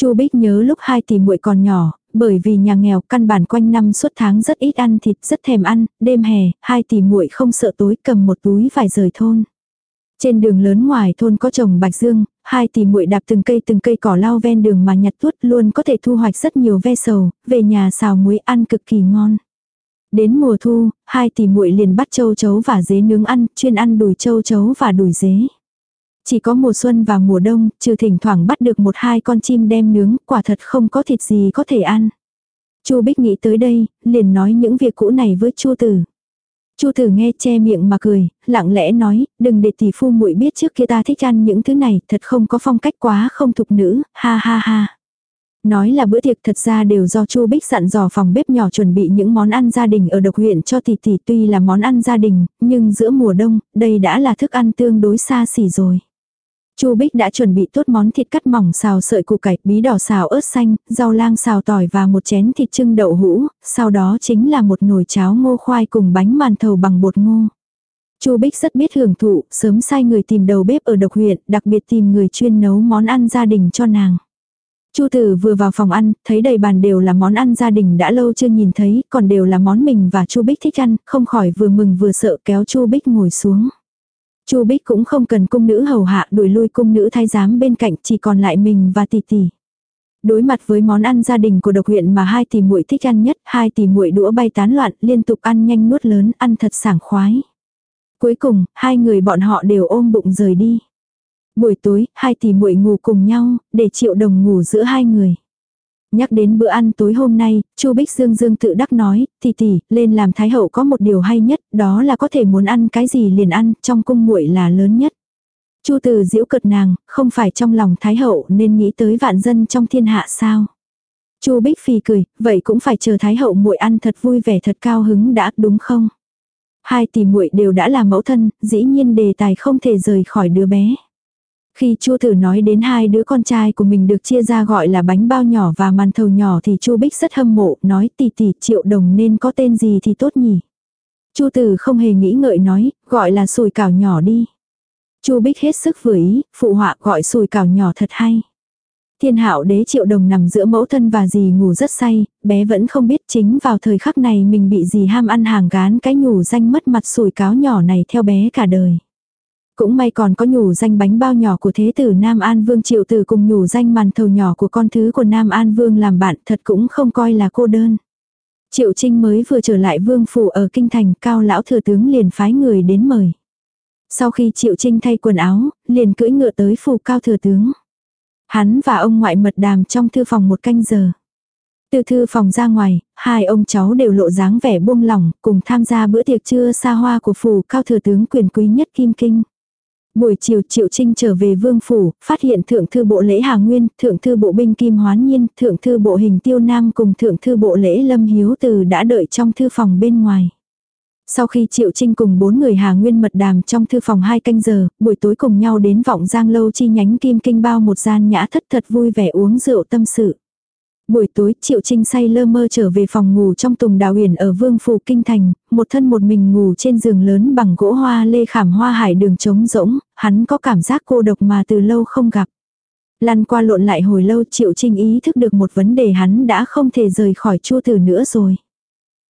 Chu Bích nhớ lúc hai tỷ muội còn nhỏ, bởi vì nhà nghèo căn bản quanh năm suốt tháng rất ít ăn thịt, rất thèm ăn, đêm hè, hai tỷ muội không sợ tối cầm một túi phải rời thôn. Trên đường lớn ngoài thôn có trồng bạch dương, hai tỷ muội đạp từng cây từng cây cỏ lau ven đường mà nhặt tuốt luôn có thể thu hoạch rất nhiều ve sầu, về nhà xào muối ăn cực kỳ ngon. Đến mùa thu, hai tỷ muội liền bắt châu chấu và dế nướng ăn, chuyên ăn đùi châu chấu và đùi dế. Chỉ có mùa xuân và mùa đông, trừ thỉnh thoảng bắt được một hai con chim đem nướng, quả thật không có thịt gì có thể ăn. Chu Bích nghĩ tới đây, liền nói những việc cũ này với Chu Tử. Chu Tử nghe che miệng mà cười, lặng lẽ nói, đừng để tỷ phu muội biết trước kia ta thích ăn những thứ này, thật không có phong cách quá không thục nữ, ha ha ha. Nói là bữa tiệc thật ra đều do Chu Bích dặn dò phòng bếp nhỏ chuẩn bị những món ăn gia đình ở độc huyện cho tỷ tỷ tuy là món ăn gia đình, nhưng giữa mùa đông, đây đã là thức ăn tương đối xa xỉ rồi. Chu Bích đã chuẩn bị tốt món thịt cắt mỏng xào sợi củ cải, bí đỏ xào ớt xanh, rau lang xào tỏi và một chén thịt trưng đậu hũ, sau đó chính là một nồi cháo ngô khoai cùng bánh màn thầu bằng bột ngô. Chu Bích rất biết hưởng thụ, sớm sai người tìm đầu bếp ở độc huyện, đặc biệt tìm người chuyên nấu món ăn gia đình cho nàng. Chu Tử vừa vào phòng ăn, thấy đầy bàn đều là món ăn gia đình đã lâu chưa nhìn thấy, còn đều là món mình và Chu Bích thích ăn, không khỏi vừa mừng vừa sợ kéo Chu Bích ngồi xuống. Chu Bích cũng không cần cung nữ hầu hạ đuổi lui cung nữ thái giám bên cạnh chỉ còn lại mình và tỷ tỷ. Đối mặt với món ăn gia đình của độc huyện mà hai tỷ muội thích ăn nhất, hai tỷ muội đũa bay tán loạn, liên tục ăn nhanh nuốt lớn, ăn thật sảng khoái. Cuối cùng, hai người bọn họ đều ôm bụng rời đi. Buổi tối, hai tỷ muội ngủ cùng nhau, để triệu đồng ngủ giữa hai người. Nhắc đến bữa ăn tối hôm nay, Chu Bích Dương Dương tự đắc nói, tỷ tỷ, lên làm thái hậu có một điều hay nhất, đó là có thể muốn ăn cái gì liền ăn, trong cung muội là lớn nhất. Chu Từ giễu cợt nàng, không phải trong lòng thái hậu nên nghĩ tới vạn dân trong thiên hạ sao? Chu Bích phi cười, vậy cũng phải chờ thái hậu muội ăn thật vui vẻ thật cao hứng đã, đúng không? Hai tỷ muội đều đã là mẫu thân, dĩ nhiên đề tài không thể rời khỏi đứa bé. Khi Chu Tử nói đến hai đứa con trai của mình được chia ra gọi là bánh bao nhỏ và màn thầu nhỏ thì Chu Bích rất hâm mộ, nói tỷ tỷ triệu đồng nên có tên gì thì tốt nhỉ. Chu Tử không hề nghĩ ngợi nói, gọi là sùi cảo nhỏ đi. Chu Bích hết sức vừa ý, phụ họa gọi sùi cảo nhỏ thật hay. Thiên hạo đế triệu đồng nằm giữa mẫu thân và dì ngủ rất say, bé vẫn không biết chính vào thời khắc này mình bị dì ham ăn hàng gán cái nhủ danh mất mặt sùi cáo nhỏ này theo bé cả đời. Cũng may còn có nhủ danh bánh bao nhỏ của thế tử Nam An Vương triệu tử cùng nhủ danh màn thầu nhỏ của con thứ của Nam An Vương làm bạn thật cũng không coi là cô đơn. Triệu Trinh mới vừa trở lại vương phủ ở kinh thành cao lão thừa tướng liền phái người đến mời. Sau khi Triệu Trinh thay quần áo, liền cưỡi ngựa tới phủ cao thừa tướng. Hắn và ông ngoại mật đàm trong thư phòng một canh giờ. Từ thư phòng ra ngoài, hai ông cháu đều lộ dáng vẻ buông lỏng, cùng tham gia bữa tiệc trưa xa hoa của phủ cao thừa tướng quyền quý nhất Kim Kinh. Buổi chiều Triệu Trinh trở về vương phủ, phát hiện thượng thư bộ lễ Hà Nguyên, thượng thư bộ binh Kim Hoán Nhiên, thượng thư bộ hình Tiêu Nam cùng thượng thư bộ lễ Lâm Hiếu Từ đã đợi trong thư phòng bên ngoài. Sau khi Triệu Trinh cùng bốn người Hà Nguyên mật đàm trong thư phòng hai canh giờ, buổi tối cùng nhau đến vọng giang lâu chi nhánh kim kinh bao một gian nhã thất thật vui vẻ uống rượu tâm sự. Buổi tối Triệu Trinh say lơ mơ trở về phòng ngủ trong tùng đào huyền ở Vương Phủ Kinh Thành, một thân một mình ngủ trên giường lớn bằng gỗ hoa lê khảm hoa hải đường trống rỗng, hắn có cảm giác cô độc mà từ lâu không gặp. Lăn qua lộn lại hồi lâu Triệu Trinh ý thức được một vấn đề hắn đã không thể rời khỏi chua tử nữa rồi.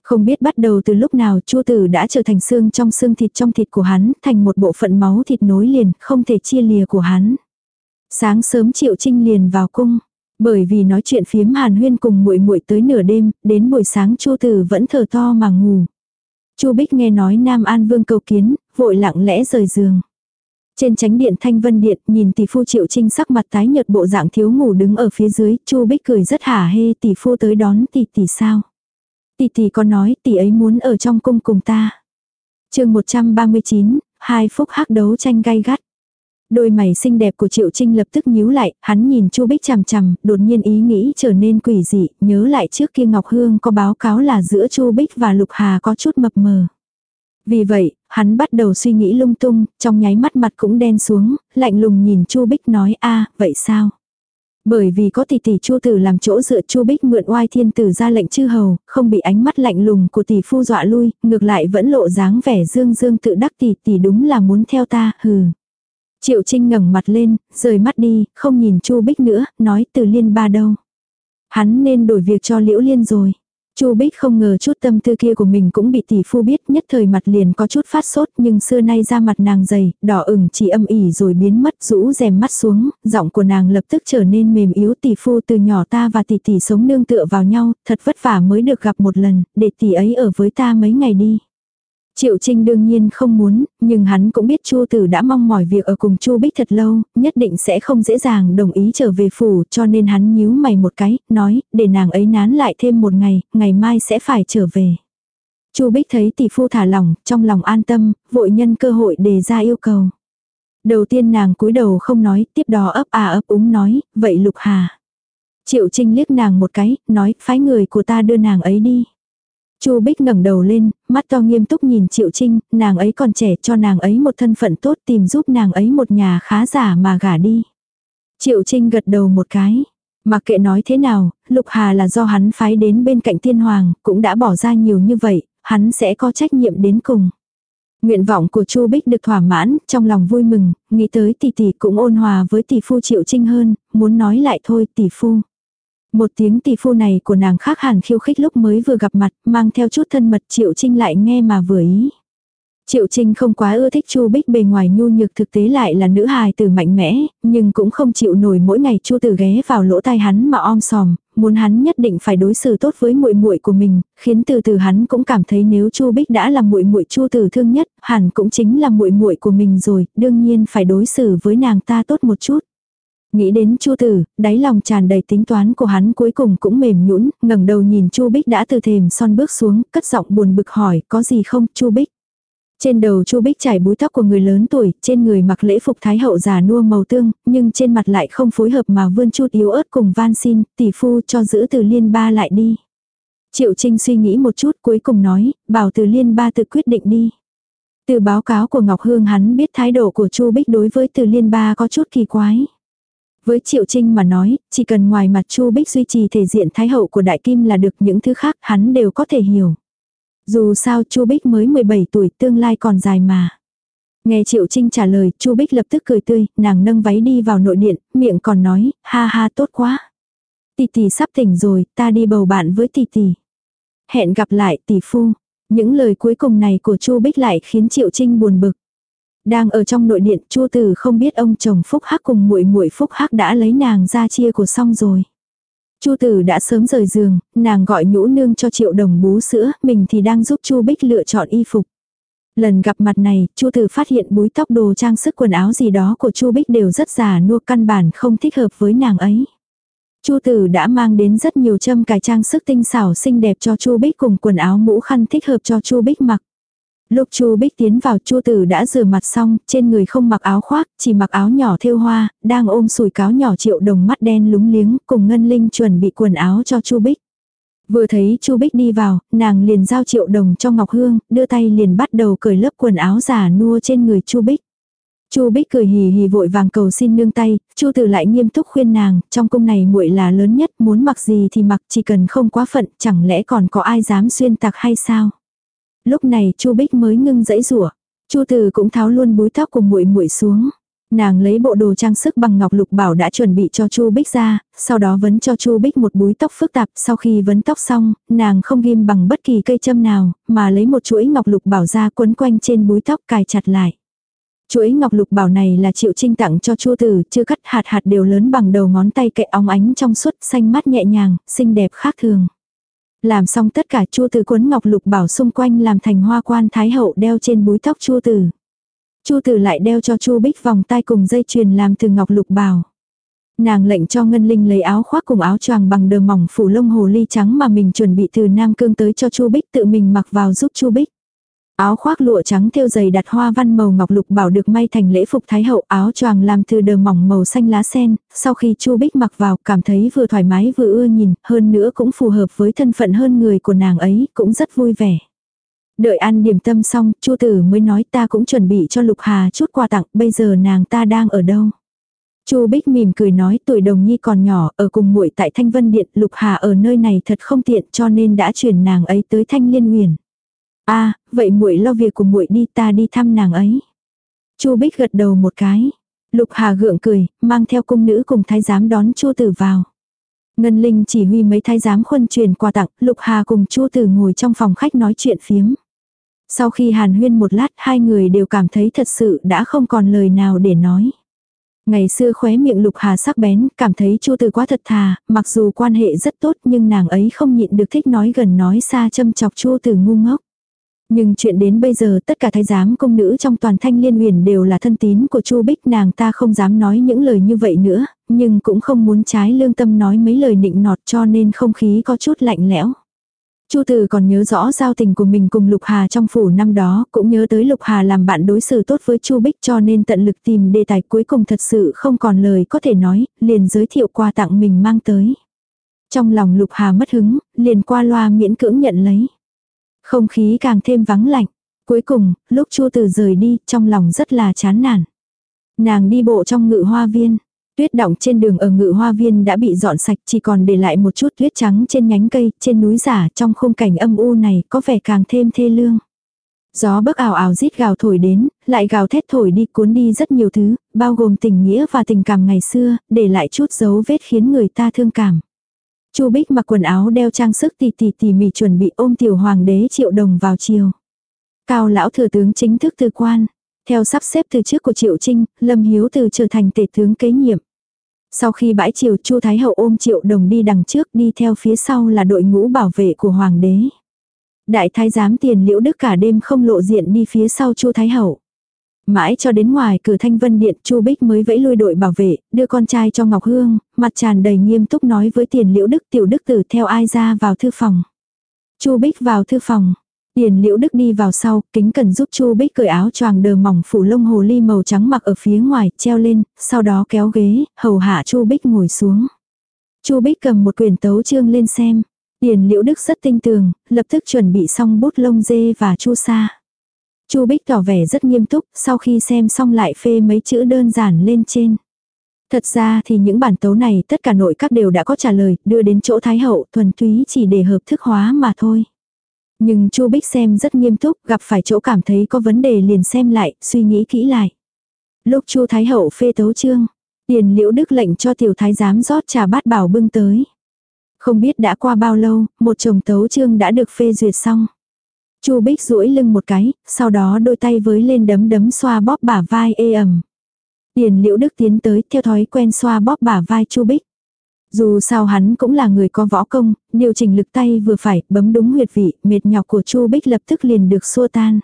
Không biết bắt đầu từ lúc nào chua tử đã trở thành xương trong xương thịt trong thịt của hắn, thành một bộ phận máu thịt nối liền, không thể chia lìa của hắn. Sáng sớm Triệu Trinh liền vào cung. Bởi vì nói chuyện phiếm Hàn Huyên cùng muội muội tới nửa đêm, đến buổi sáng Chu Tử vẫn thở to mà ngủ. Chu Bích nghe nói Nam An Vương cầu kiến, vội lặng lẽ rời giường. Trên tránh điện Thanh Vân Điện, nhìn tỷ phu Triệu Trinh sắc mặt tái nhợt bộ dạng thiếu ngủ đứng ở phía dưới, Chu Bích cười rất hả hê, tỷ phu tới đón tỷ tỷ sao? Tỷ tỷ có nói tỷ ấy muốn ở trong cung cùng ta. Chương 139, hai phúc hắc đấu tranh gay gắt. Đôi mày xinh đẹp của Triệu Trinh lập tức nhíu lại, hắn nhìn Chu Bích chằm chằm, đột nhiên ý nghĩ trở nên quỷ dị, nhớ lại trước kia Ngọc Hương có báo cáo là giữa Chu Bích và Lục Hà có chút mập mờ. Vì vậy, hắn bắt đầu suy nghĩ lung tung, trong nháy mắt mặt cũng đen xuống, lạnh lùng nhìn Chu Bích nói a, vậy sao? Bởi vì có tỷ tỷ Chu tử làm chỗ dựa Chu Bích mượn oai thiên tử ra lệnh chư hầu, không bị ánh mắt lạnh lùng của tỷ phu dọa lui, ngược lại vẫn lộ dáng vẻ dương dương tự đắc tỷ tỷ đúng là muốn theo ta, hừ. Triệu Trinh ngẩng mặt lên, rời mắt đi, không nhìn Chu Bích nữa, nói từ liên ba đâu. Hắn nên đổi việc cho Liễu Liên rồi. Chu Bích không ngờ chút tâm tư kia của mình cũng bị tỷ phu biết, nhất thời mặt liền có chút phát sốt, nhưng xưa nay ra mặt nàng dày, đỏ ửng chỉ âm ỉ rồi biến mất, rũ rèm mắt xuống, giọng của nàng lập tức trở nên mềm yếu, tỷ phu từ nhỏ ta và tỷ tỷ sống nương tựa vào nhau, thật vất vả mới được gặp một lần, để tỷ ấy ở với ta mấy ngày đi. Triệu Trinh đương nhiên không muốn, nhưng hắn cũng biết Chu Tử đã mong mỏi việc ở cùng Chu Bích thật lâu, nhất định sẽ không dễ dàng đồng ý trở về phủ, cho nên hắn nhíu mày một cái, nói, để nàng ấy nán lại thêm một ngày, ngày mai sẽ phải trở về. Chu Bích thấy tỷ phu thả lỏng, trong lòng an tâm, vội nhân cơ hội đề ra yêu cầu. Đầu tiên nàng cúi đầu không nói, tiếp đó ấp à ấp úng nói, vậy Lục Hà. Triệu Trinh liếc nàng một cái, nói, phái người của ta đưa nàng ấy đi. Chu Bích ngẩng đầu lên, mắt to nghiêm túc nhìn Triệu Trinh, nàng ấy còn trẻ cho nàng ấy một thân phận tốt tìm giúp nàng ấy một nhà khá giả mà gả đi. Triệu Trinh gật đầu một cái. Mặc kệ nói thế nào, Lục Hà là do hắn phái đến bên cạnh tiên hoàng, cũng đã bỏ ra nhiều như vậy, hắn sẽ có trách nhiệm đến cùng. Nguyện vọng của Chu Bích được thỏa mãn, trong lòng vui mừng, nghĩ tới tỷ tỷ cũng ôn hòa với tỷ phu Triệu Trinh hơn, muốn nói lại thôi tỷ phu. Một tiếng tỷ phu này của nàng khác hẳn khiêu khích lúc mới vừa gặp mặt, mang theo chút thân mật Triệu Trinh lại nghe mà vừa ý. Triệu Trinh không quá ưa thích Chu Bích bề ngoài nhu nhược thực tế lại là nữ hài tử mạnh mẽ, nhưng cũng không chịu nổi mỗi ngày Chu Tử ghé vào lỗ tai hắn mà om sòm, muốn hắn nhất định phải đối xử tốt với muội muội của mình, khiến từ từ hắn cũng cảm thấy nếu Chu Bích đã là muội muội Chu Tử thương nhất, hẳn cũng chính là muội muội của mình rồi, đương nhiên phải đối xử với nàng ta tốt một chút. Nghĩ đến Chu Tử, đáy lòng tràn đầy tính toán của hắn cuối cùng cũng mềm nhũn, ngẩng đầu nhìn Chu Bích đã từ thềm son bước xuống, cất giọng buồn bực hỏi, có gì không, Chu Bích? Trên đầu Chu Bích trải búi tóc của người lớn tuổi, trên người mặc lễ phục thái hậu già nua màu tương, nhưng trên mặt lại không phối hợp mà vươn chút yếu ớt cùng van xin, tỷ phu cho giữ từ liên ba lại đi. Triệu Trinh suy nghĩ một chút cuối cùng nói, bảo từ liên ba tự quyết định đi. Từ báo cáo của Ngọc Hương hắn biết thái độ của Chu Bích đối với từ liên ba có chút kỳ quái. Với Triệu Trinh mà nói, chỉ cần ngoài mặt Chu Bích duy trì thể diện thái hậu của Đại Kim là được những thứ khác hắn đều có thể hiểu. Dù sao Chu Bích mới 17 tuổi tương lai còn dài mà. Nghe Triệu Trinh trả lời, Chu Bích lập tức cười tươi, nàng nâng váy đi vào nội điện, miệng còn nói, ha ha tốt quá. Tỷ tỷ sắp tỉnh rồi, ta đi bầu bạn với tỷ tỷ. Hẹn gặp lại tỷ phu. Những lời cuối cùng này của Chu Bích lại khiến Triệu Trinh buồn bực. Đang ở trong nội điện, Chu Tử không biết ông chồng Phúc Hắc cùng muội muội Phúc Hắc đã lấy nàng ra chia của xong rồi. Chu Tử đã sớm rời giường, nàng gọi nhũ nương cho Triệu Đồng bú sữa, mình thì đang giúp Chu Bích lựa chọn y phục. Lần gặp mặt này, Chu Tử phát hiện búi tóc đồ trang sức quần áo gì đó của Chu Bích đều rất già nua căn bản không thích hợp với nàng ấy. Chu Tử đã mang đến rất nhiều châm cài trang sức tinh xảo xinh đẹp cho Chu Bích cùng quần áo mũ khăn thích hợp cho Chu Bích mặc. Lúc Chu Bích tiến vào Chu Tử đã rửa mặt xong, trên người không mặc áo khoác, chỉ mặc áo nhỏ thêu hoa, đang ôm sùi cáo nhỏ triệu đồng mắt đen lúng liếng, cùng Ngân Linh chuẩn bị quần áo cho Chu Bích. Vừa thấy Chu Bích đi vào, nàng liền giao triệu đồng cho Ngọc Hương, đưa tay liền bắt đầu cởi lớp quần áo giả nua trên người Chu Bích. Chu Bích cười hì hì vội vàng cầu xin nương tay, Chu Tử lại nghiêm túc khuyên nàng, trong cung này muội là lớn nhất, muốn mặc gì thì mặc, chỉ cần không quá phận, chẳng lẽ còn có ai dám xuyên tạc hay sao? Lúc này Chu Bích mới ngưng dãy rủa. Chu Tử cũng tháo luôn búi tóc của muội muội xuống. Nàng lấy bộ đồ trang sức bằng ngọc lục bảo đã chuẩn bị cho Chu Bích ra, sau đó vấn cho Chu Bích một búi tóc phức tạp, sau khi vấn tóc xong, nàng không ghim bằng bất kỳ cây châm nào, mà lấy một chuỗi ngọc lục bảo ra quấn quanh trên búi tóc cài chặt lại. Chuỗi ngọc lục bảo này là Triệu Trinh tặng cho Chu Tử, chưa cắt hạt hạt đều lớn bằng đầu ngón tay kệ óng ánh trong suốt, xanh mắt nhẹ nhàng, xinh đẹp khác thường. Làm xong tất cả Chu Tử cuốn ngọc lục bảo xung quanh làm thành hoa quan thái hậu đeo trên búi tóc Chu Tử. Chu Tử lại đeo cho Chu Bích vòng tay cùng dây chuyền làm từ ngọc lục bảo. Nàng lệnh cho Ngân Linh lấy áo khoác cùng áo choàng bằng đờ mỏng phủ lông hồ ly trắng mà mình chuẩn bị từ Nam Cương tới cho Chu Bích tự mình mặc vào giúp Chu Bích. Áo khoác lụa trắng thêu dày đặt hoa văn màu ngọc lục bảo được may thành lễ phục thái hậu áo choàng làm từ đờ mỏng màu xanh lá sen, sau khi Chu Bích mặc vào cảm thấy vừa thoải mái vừa ưa nhìn, hơn nữa cũng phù hợp với thân phận hơn người của nàng ấy, cũng rất vui vẻ. Đợi ăn điểm tâm xong, Chu Tử mới nói ta cũng chuẩn bị cho Lục Hà chút quà tặng, bây giờ nàng ta đang ở đâu? Chu Bích mỉm cười nói tuổi đồng nhi còn nhỏ, ở cùng muội tại Thanh Vân Điện, Lục Hà ở nơi này thật không tiện cho nên đã chuyển nàng ấy tới Thanh Liên Huyền. A, à, vậy muội lo việc của muội đi, ta đi thăm nàng ấy. Chu Bích gật đầu một cái. Lục Hà gượng cười, mang theo cung nữ cùng thái giám đón Chu Tử vào. Ngân Linh chỉ huy mấy thái giám khuân truyền quà tặng, Lục Hà cùng Chu Tử ngồi trong phòng khách nói chuyện phiếm. Sau khi hàn huyên một lát hai người đều cảm thấy thật sự đã không còn lời nào để nói. Ngày xưa khóe miệng lục hà sắc bén, cảm thấy chu từ quá thật thà, mặc dù quan hệ rất tốt nhưng nàng ấy không nhịn được thích nói gần nói xa châm chọc chu từ ngu ngốc. Nhưng chuyện đến bây giờ tất cả thái giám công nữ trong toàn thanh liên huyền đều là thân tín của chu Bích nàng ta không dám nói những lời như vậy nữa, nhưng cũng không muốn trái lương tâm nói mấy lời nịnh nọt cho nên không khí có chút lạnh lẽo. Chu Từ còn nhớ rõ giao tình của mình cùng Lục Hà trong phủ năm đó, cũng nhớ tới Lục Hà làm bạn đối xử tốt với Chu Bích cho nên tận lực tìm đề tài cuối cùng thật sự không còn lời có thể nói, liền giới thiệu quà tặng mình mang tới. Trong lòng Lục Hà mất hứng, liền qua loa miễn cưỡng nhận lấy. Không khí càng thêm vắng lạnh. Cuối cùng, lúc Chu Từ rời đi, trong lòng rất là chán nản. Nàng đi bộ trong ngự hoa viên. Tuyết động trên đường ở ngự hoa viên đã bị dọn sạch chỉ còn để lại một chút tuyết trắng trên nhánh cây, trên núi giả trong khung cảnh âm u này có vẻ càng thêm thê lương. Gió bấc ảo ảo rít gào thổi đến, lại gào thét thổi đi cuốn đi rất nhiều thứ, bao gồm tình nghĩa và tình cảm ngày xưa, để lại chút dấu vết khiến người ta thương cảm. Chu Bích mặc quần áo đeo trang sức tỉ tỉ tỉ mỉ chuẩn bị ôm tiểu hoàng đế triệu đồng vào chiều. Cao lão thừa tướng chính thức từ quan. Theo sắp xếp từ trước của Triệu Trinh, Lâm Hiếu từ trở thành tể tướng kế nhiệm. Sau khi bãi triều Chu Thái Hậu ôm Triệu Đồng đi đằng trước đi theo phía sau là đội ngũ bảo vệ của Hoàng đế. Đại thái giám tiền liễu đức cả đêm không lộ diện đi phía sau Chu Thái Hậu. Mãi cho đến ngoài cửa thanh vân điện Chu Bích mới vẫy lui đội bảo vệ, đưa con trai cho Ngọc Hương, mặt tràn đầy nghiêm túc nói với tiền liễu đức tiểu đức tử theo ai ra vào thư phòng. Chu Bích vào thư phòng, Tiền liễu đức đi vào sau, kính cần giúp Chu Bích cởi áo choàng đờ mỏng phủ lông hồ ly màu trắng mặc ở phía ngoài, treo lên, sau đó kéo ghế, hầu hạ Chu Bích ngồi xuống. Chu Bích cầm một quyển tấu chương lên xem. Tiền liễu đức rất tinh tường, lập tức chuẩn bị xong bút lông dê và chu sa. Chu Bích tỏ vẻ rất nghiêm túc, sau khi xem xong lại phê mấy chữ đơn giản lên trên. Thật ra thì những bản tấu này tất cả nội các đều đã có trả lời, đưa đến chỗ Thái Hậu thuần túy chỉ để hợp thức hóa mà thôi. Nhưng Chu Bích xem rất nghiêm túc, gặp phải chỗ cảm thấy có vấn đề liền xem lại, suy nghĩ kỹ lại. Lúc Chu Thái Hậu phê tấu chương, Tiền Liễu Đức lệnh cho tiểu thái giám rót trà bát bảo bưng tới. Không biết đã qua bao lâu, một chồng tấu chương đã được phê duyệt xong. Chu Bích duỗi lưng một cái, sau đó đôi tay với lên đấm đấm xoa bóp bả vai ê ẩm. Tiền Liễu Đức tiến tới theo thói quen xoa bóp bả vai Chu Bích. Dù sao hắn cũng là người có võ công, điều chỉnh lực tay vừa phải, bấm đúng huyệt vị, mệt nhọc của Chu Bích lập tức liền được xua tan.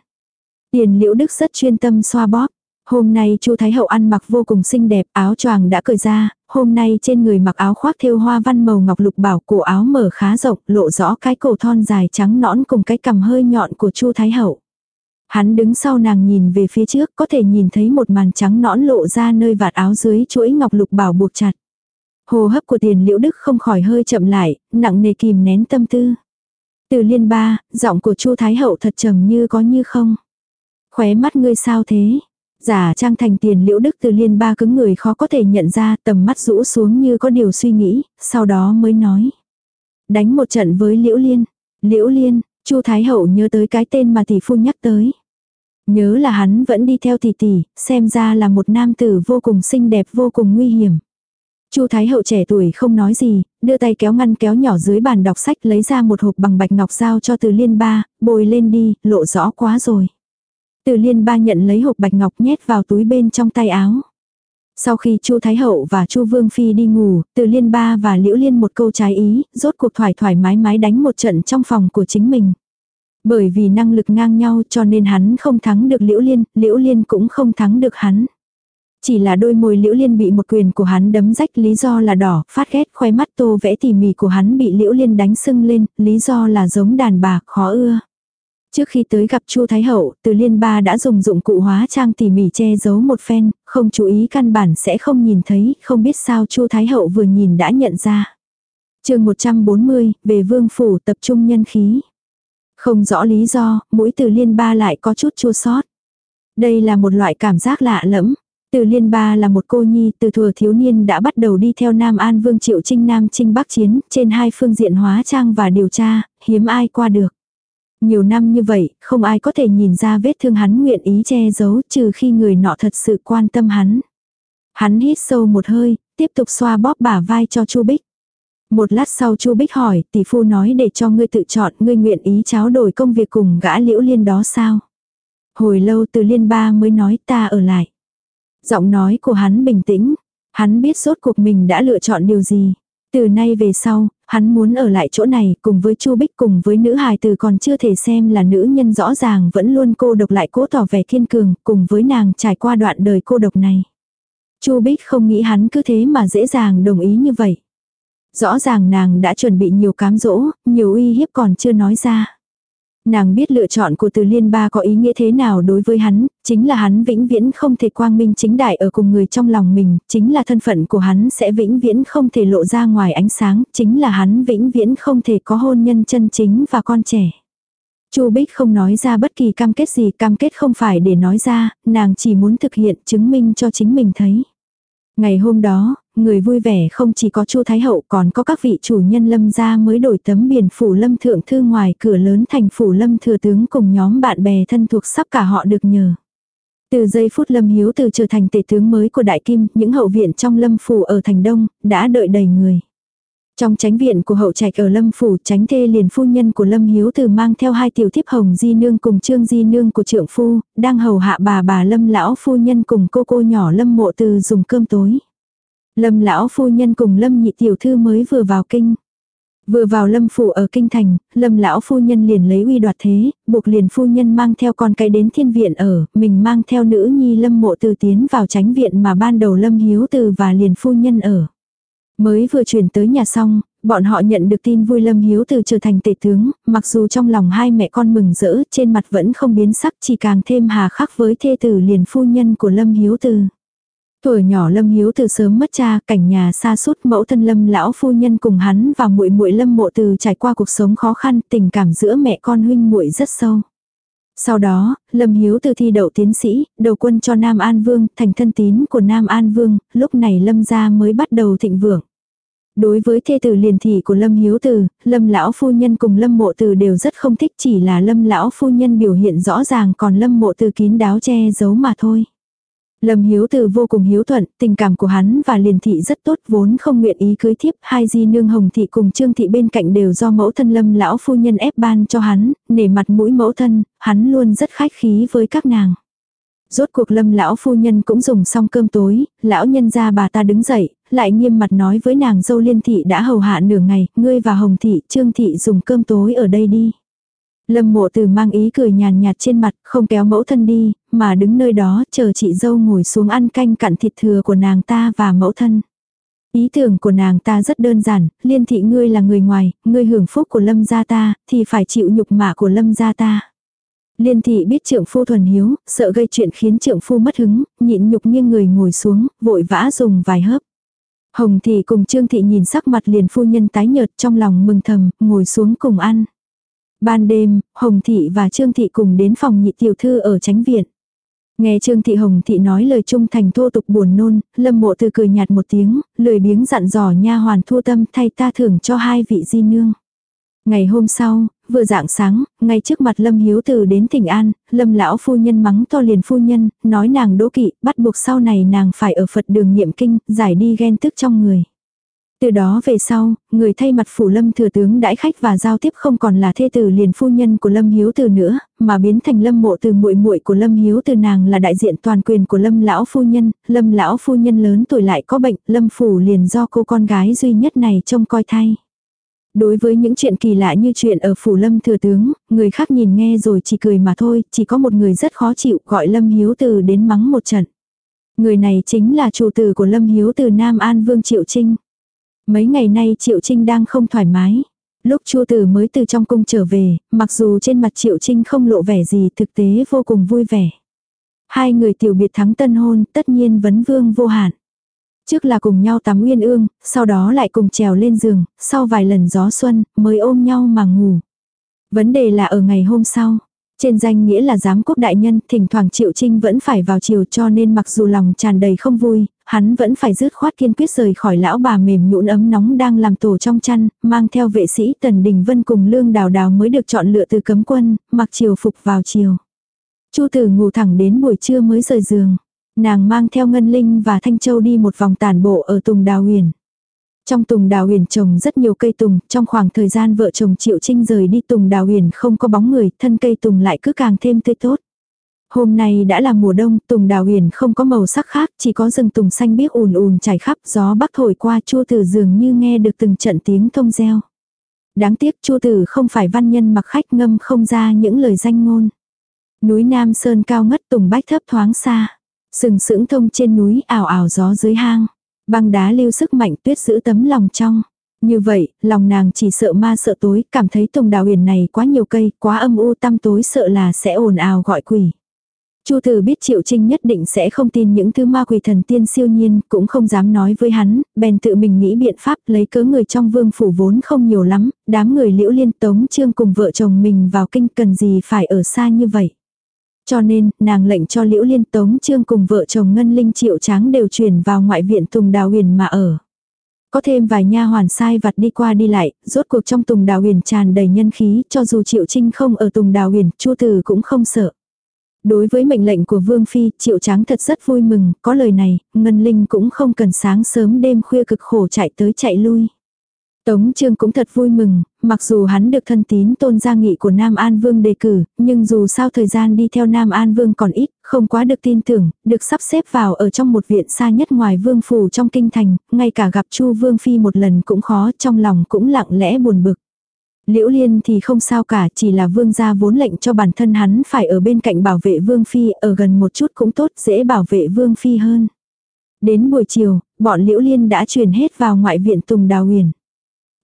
Tiền Liễu Đức rất chuyên tâm xoa bóp. Hôm nay Chu Thái Hậu ăn mặc vô cùng xinh đẹp, áo choàng đã cởi ra, hôm nay trên người mặc áo khoác thêu hoa văn màu ngọc lục bảo, cổ áo mở khá rộng, lộ rõ cái cổ thon dài trắng nõn cùng cái cằm hơi nhọn của Chu Thái Hậu. Hắn đứng sau nàng nhìn về phía trước có thể nhìn thấy một màn trắng nõn lộ ra nơi vạt áo dưới chuỗi ngọc lục bảo buộc chặt. Hồ hấp của tiền liễu đức không khỏi hơi chậm lại, nặng nề kìm nén tâm tư. Từ liên ba, giọng của chu Thái Hậu thật trầm như có như không. Khóe mắt ngươi sao thế? Giả trang thành tiền liễu đức từ liên ba cứng người khó có thể nhận ra tầm mắt rũ xuống như có điều suy nghĩ, sau đó mới nói. Đánh một trận với liễu liên. Liễu liên, chu Thái Hậu nhớ tới cái tên mà tỷ phu nhắc tới. Nhớ là hắn vẫn đi theo tỷ tỷ, xem ra là một nam tử vô cùng xinh đẹp vô cùng nguy hiểm. Chu Thái Hậu trẻ tuổi không nói gì, đưa tay kéo ngăn kéo nhỏ dưới bàn đọc sách lấy ra một hộp bằng bạch ngọc giao cho từ liên ba, bồi lên đi, lộ rõ quá rồi. Từ liên ba nhận lấy hộp bạch ngọc nhét vào túi bên trong tay áo. Sau khi Chu Thái Hậu và Chu Vương Phi đi ngủ, từ liên ba và liễu liên một câu trái ý, rốt cuộc thoải thoải mái mái đánh một trận trong phòng của chính mình. Bởi vì năng lực ngang nhau cho nên hắn không thắng được liễu liên, liễu liên cũng không thắng được hắn. Chỉ là đôi môi liễu liên bị một quyền của hắn đấm rách lý do là đỏ, phát ghét khoe mắt tô vẽ tỉ mỉ của hắn bị liễu liên đánh sưng lên, lý do là giống đàn bà, khó ưa. Trước khi tới gặp Chu Thái Hậu, từ liên ba đã dùng dụng cụ hóa trang tỉ mỉ che giấu một phen, không chú ý căn bản sẽ không nhìn thấy, không biết sao Chu Thái Hậu vừa nhìn đã nhận ra. chương 140, về vương phủ tập trung nhân khí. Không rõ lý do, mũi từ liên ba lại có chút chua sót. Đây là một loại cảm giác lạ lẫm. Từ liên ba là một cô nhi từ thừa thiếu niên đã bắt đầu đi theo Nam An Vương Triệu Trinh Nam Trinh Bắc Chiến trên hai phương diện hóa trang và điều tra, hiếm ai qua được. Nhiều năm như vậy, không ai có thể nhìn ra vết thương hắn nguyện ý che giấu trừ khi người nọ thật sự quan tâm hắn. Hắn hít sâu một hơi, tiếp tục xoa bóp bả vai cho Chu Bích. Một lát sau Chu Bích hỏi, tỷ phu nói để cho ngươi tự chọn, ngươi nguyện ý tráo đổi công việc cùng gã liễu liên đó sao? Hồi lâu từ liên ba mới nói ta ở lại. Giọng nói của hắn bình tĩnh. Hắn biết rốt cuộc mình đã lựa chọn điều gì. Từ nay về sau, hắn muốn ở lại chỗ này cùng với Chu Bích cùng với nữ hài từ còn chưa thể xem là nữ nhân rõ ràng vẫn luôn cô độc lại cố tỏ vẻ kiên cường cùng với nàng trải qua đoạn đời cô độc này. Chu Bích không nghĩ hắn cứ thế mà dễ dàng đồng ý như vậy. Rõ ràng nàng đã chuẩn bị nhiều cám dỗ, nhiều uy hiếp còn chưa nói ra. Nàng biết lựa chọn của từ liên ba có ý nghĩa thế nào đối với hắn, chính là hắn vĩnh viễn không thể quang minh chính đại ở cùng người trong lòng mình, chính là thân phận của hắn sẽ vĩnh viễn không thể lộ ra ngoài ánh sáng, chính là hắn vĩnh viễn không thể có hôn nhân chân chính và con trẻ. Chu Bích không nói ra bất kỳ cam kết gì, cam kết không phải để nói ra, nàng chỉ muốn thực hiện chứng minh cho chính mình thấy. Ngày hôm đó, người vui vẻ không chỉ có Chu Thái Hậu còn có các vị chủ nhân lâm gia mới đổi tấm biển phủ lâm thượng thư ngoài cửa lớn thành phủ lâm thừa tướng cùng nhóm bạn bè thân thuộc sắp cả họ được nhờ. Từ giây phút Lâm Hiếu từ trở thành tể tướng mới của Đại Kim, những hậu viện trong Lâm Phủ ở Thành Đông, đã đợi đầy người. Trong tránh viện của hậu trạch ở Lâm Phủ, tránh thê liền phu nhân của Lâm Hiếu từ mang theo hai tiểu thiếp hồng di nương cùng trương di nương của trượng phu, đang hầu hạ bà bà Lâm lão phu nhân cùng cô cô nhỏ Lâm mộ từ dùng cơm tối. Lâm lão phu nhân cùng Lâm nhị tiểu thư mới vừa vào kinh. Vừa vào lâm phủ ở kinh thành, lâm lão phu nhân liền lấy uy đoạt thế, buộc liền phu nhân mang theo con cái đến thiên viện ở, mình mang theo nữ nhi lâm mộ từ tiến vào tránh viện mà ban đầu lâm hiếu từ và liền phu nhân ở. Mới vừa chuyển tới nhà xong, bọn họ nhận được tin vui lâm hiếu từ trở thành tể tướng, mặc dù trong lòng hai mẹ con mừng rỡ trên mặt vẫn không biến sắc chỉ càng thêm hà khắc với thê tử liền phu nhân của lâm hiếu từ. Tuổi nhỏ Lâm Hiếu từ sớm mất cha, cảnh nhà xa sút mẫu thân Lâm lão phu nhân cùng hắn và muội muội Lâm Mộ Từ trải qua cuộc sống khó khăn, tình cảm giữa mẹ con huynh muội rất sâu. Sau đó, Lâm Hiếu từ thi đậu tiến sĩ, đầu quân cho Nam An Vương, thành thân tín của Nam An Vương, lúc này Lâm gia mới bắt đầu thịnh vượng. Đối với thê tử liền thị của Lâm Hiếu Từ, Lâm lão phu nhân cùng Lâm Mộ Từ đều rất không thích chỉ là Lâm lão phu nhân biểu hiện rõ ràng còn Lâm Mộ Từ kín đáo che giấu mà thôi. Lâm Hiếu Từ vô cùng hiếu thuận, tình cảm của hắn và liền thị rất tốt vốn không nguyện ý cưới thiếp, hai di nương hồng thị cùng trương thị bên cạnh đều do mẫu thân lâm lão phu nhân ép ban cho hắn, nể mặt mũi mẫu thân, hắn luôn rất khách khí với các nàng. Rốt cuộc lâm lão phu nhân cũng dùng xong cơm tối, lão nhân ra bà ta đứng dậy, lại nghiêm mặt nói với nàng dâu liên thị đã hầu hạ nửa ngày, ngươi và hồng thị, trương thị dùng cơm tối ở đây đi. Lâm mộ từ mang ý cười nhàn nhạt trên mặt, không kéo mẫu thân đi, mà đứng nơi đó chờ chị dâu ngồi xuống ăn canh cặn thịt thừa của nàng ta và mẫu thân. Ý tưởng của nàng ta rất đơn giản, liên thị ngươi là người ngoài, ngươi hưởng phúc của lâm gia ta, thì phải chịu nhục mạ của lâm gia ta. Liên thị biết trượng phu thuần hiếu, sợ gây chuyện khiến trượng phu mất hứng, nhịn nhục nghiêng người ngồi xuống, vội vã dùng vài hớp. Hồng thị cùng Trương thị nhìn sắc mặt liền phu nhân tái nhợt trong lòng mừng thầm, ngồi xuống cùng ăn. Ban đêm, Hồng thị và Trương thị cùng đến phòng nhị tiểu thư ở tránh viện. Nghe Trương Thị Hồng Thị nói lời trung thành thô tục buồn nôn, Lâm Mộ Từ cười nhạt một tiếng, lười biếng dặn dò nha hoàn thu tâm thay ta thưởng cho hai vị di nương. Ngày hôm sau, vừa dạng sáng, ngay trước mặt Lâm Hiếu Từ đến tỉnh An, Lâm lão phu nhân mắng to liền phu nhân, nói nàng đỗ kỵ, bắt buộc sau này nàng phải ở Phật đường niệm kinh, giải đi ghen tức trong người. Từ đó về sau, người thay mặt phủ lâm thừa tướng đãi khách và giao tiếp không còn là thê tử liền phu nhân của lâm hiếu từ nữa, mà biến thành lâm mộ từ muội muội của lâm hiếu từ nàng là đại diện toàn quyền của lâm lão phu nhân, lâm lão phu nhân lớn tuổi lại có bệnh, lâm phủ liền do cô con gái duy nhất này trông coi thay. Đối với những chuyện kỳ lạ như chuyện ở phủ lâm thừa tướng, người khác nhìn nghe rồi chỉ cười mà thôi, chỉ có một người rất khó chịu gọi lâm hiếu từ đến mắng một trận. Người này chính là chủ tử của lâm hiếu từ Nam An Vương Triệu Trinh. Mấy ngày nay Triệu Trinh đang không thoải mái. Lúc Chu Tử mới từ trong cung trở về, mặc dù trên mặt Triệu Trinh không lộ vẻ gì thực tế vô cùng vui vẻ. Hai người tiểu biệt thắng tân hôn tất nhiên vấn vương vô hạn. Trước là cùng nhau tắm uyên ương, sau đó lại cùng trèo lên giường, sau vài lần gió xuân, mới ôm nhau mà ngủ. Vấn đề là ở ngày hôm sau, trên danh nghĩa là giám quốc đại nhân, thỉnh thoảng Triệu Trinh vẫn phải vào chiều cho nên mặc dù lòng tràn đầy không vui, hắn vẫn phải dứt khoát kiên quyết rời khỏi lão bà mềm nhũn ấm nóng đang làm tổ trong chăn, mang theo vệ sĩ Tần Đình Vân cùng Lương Đào Đào mới được chọn lựa từ cấm quân, mặc chiều phục vào chiều. Chu Tử ngủ thẳng đến buổi trưa mới rời giường. Nàng mang theo Ngân Linh và Thanh Châu đi một vòng tàn bộ ở Tùng Đào Huyền. Trong Tùng Đào Huyền trồng rất nhiều cây tùng, trong khoảng thời gian vợ chồng Triệu Trinh rời đi Tùng Đào Huyền không có bóng người, thân cây tùng lại cứ càng thêm tươi tốt. Hôm nay đã là mùa đông, tùng đào huyền không có màu sắc khác, chỉ có rừng tùng xanh biếc ùn ùn trải khắp, gió bắc thổi qua chua tử dường như nghe được từng trận tiếng thông reo. Đáng tiếc chua tử không phải văn nhân mặc khách ngâm không ra những lời danh ngôn. Núi Nam Sơn cao ngất tùng bách thấp thoáng xa. Sừng sững thông trên núi ảo ảo gió dưới hang. Băng đá lưu sức mạnh tuyết giữ tấm lòng trong. Như vậy, lòng nàng chỉ sợ ma sợ tối, cảm thấy tùng đào huyền này quá nhiều cây, quá âm u tăm tối sợ là sẽ ồn ào gọi quỷ. Chu Tử biết Triệu Trinh nhất định sẽ không tin những thứ ma quỷ thần tiên siêu nhiên, cũng không dám nói với hắn, bèn tự mình nghĩ biện pháp lấy cớ người trong vương phủ vốn không nhiều lắm, đám người liễu liên tống trương cùng vợ chồng mình vào kinh cần gì phải ở xa như vậy. Cho nên, nàng lệnh cho liễu liên tống trương cùng vợ chồng ngân linh triệu tráng đều chuyển vào ngoại viện Tùng Đào Huyền mà ở. Có thêm vài nha hoàn sai vặt đi qua đi lại, rốt cuộc trong Tùng Đào Huyền tràn đầy nhân khí, cho dù Triệu Trinh không ở Tùng Đào Huyền, Chu Tử cũng không sợ. Đối với mệnh lệnh của Vương Phi, Triệu Tráng thật rất vui mừng, có lời này, Ngân Linh cũng không cần sáng sớm đêm khuya cực khổ chạy tới chạy lui. Tống Trương cũng thật vui mừng, mặc dù hắn được thân tín tôn gia nghị của Nam An Vương đề cử, nhưng dù sao thời gian đi theo Nam An Vương còn ít, không quá được tin tưởng, được sắp xếp vào ở trong một viện xa nhất ngoài Vương Phủ trong kinh thành, ngay cả gặp Chu Vương Phi một lần cũng khó, trong lòng cũng lặng lẽ buồn bực. Liễu Liên thì không sao cả, chỉ là vương gia vốn lệnh cho bản thân hắn phải ở bên cạnh bảo vệ vương phi, ở gần một chút cũng tốt, dễ bảo vệ vương phi hơn. Đến buổi chiều, bọn Liễu Liên đã chuyển hết vào ngoại viện Tùng Đào Huyền.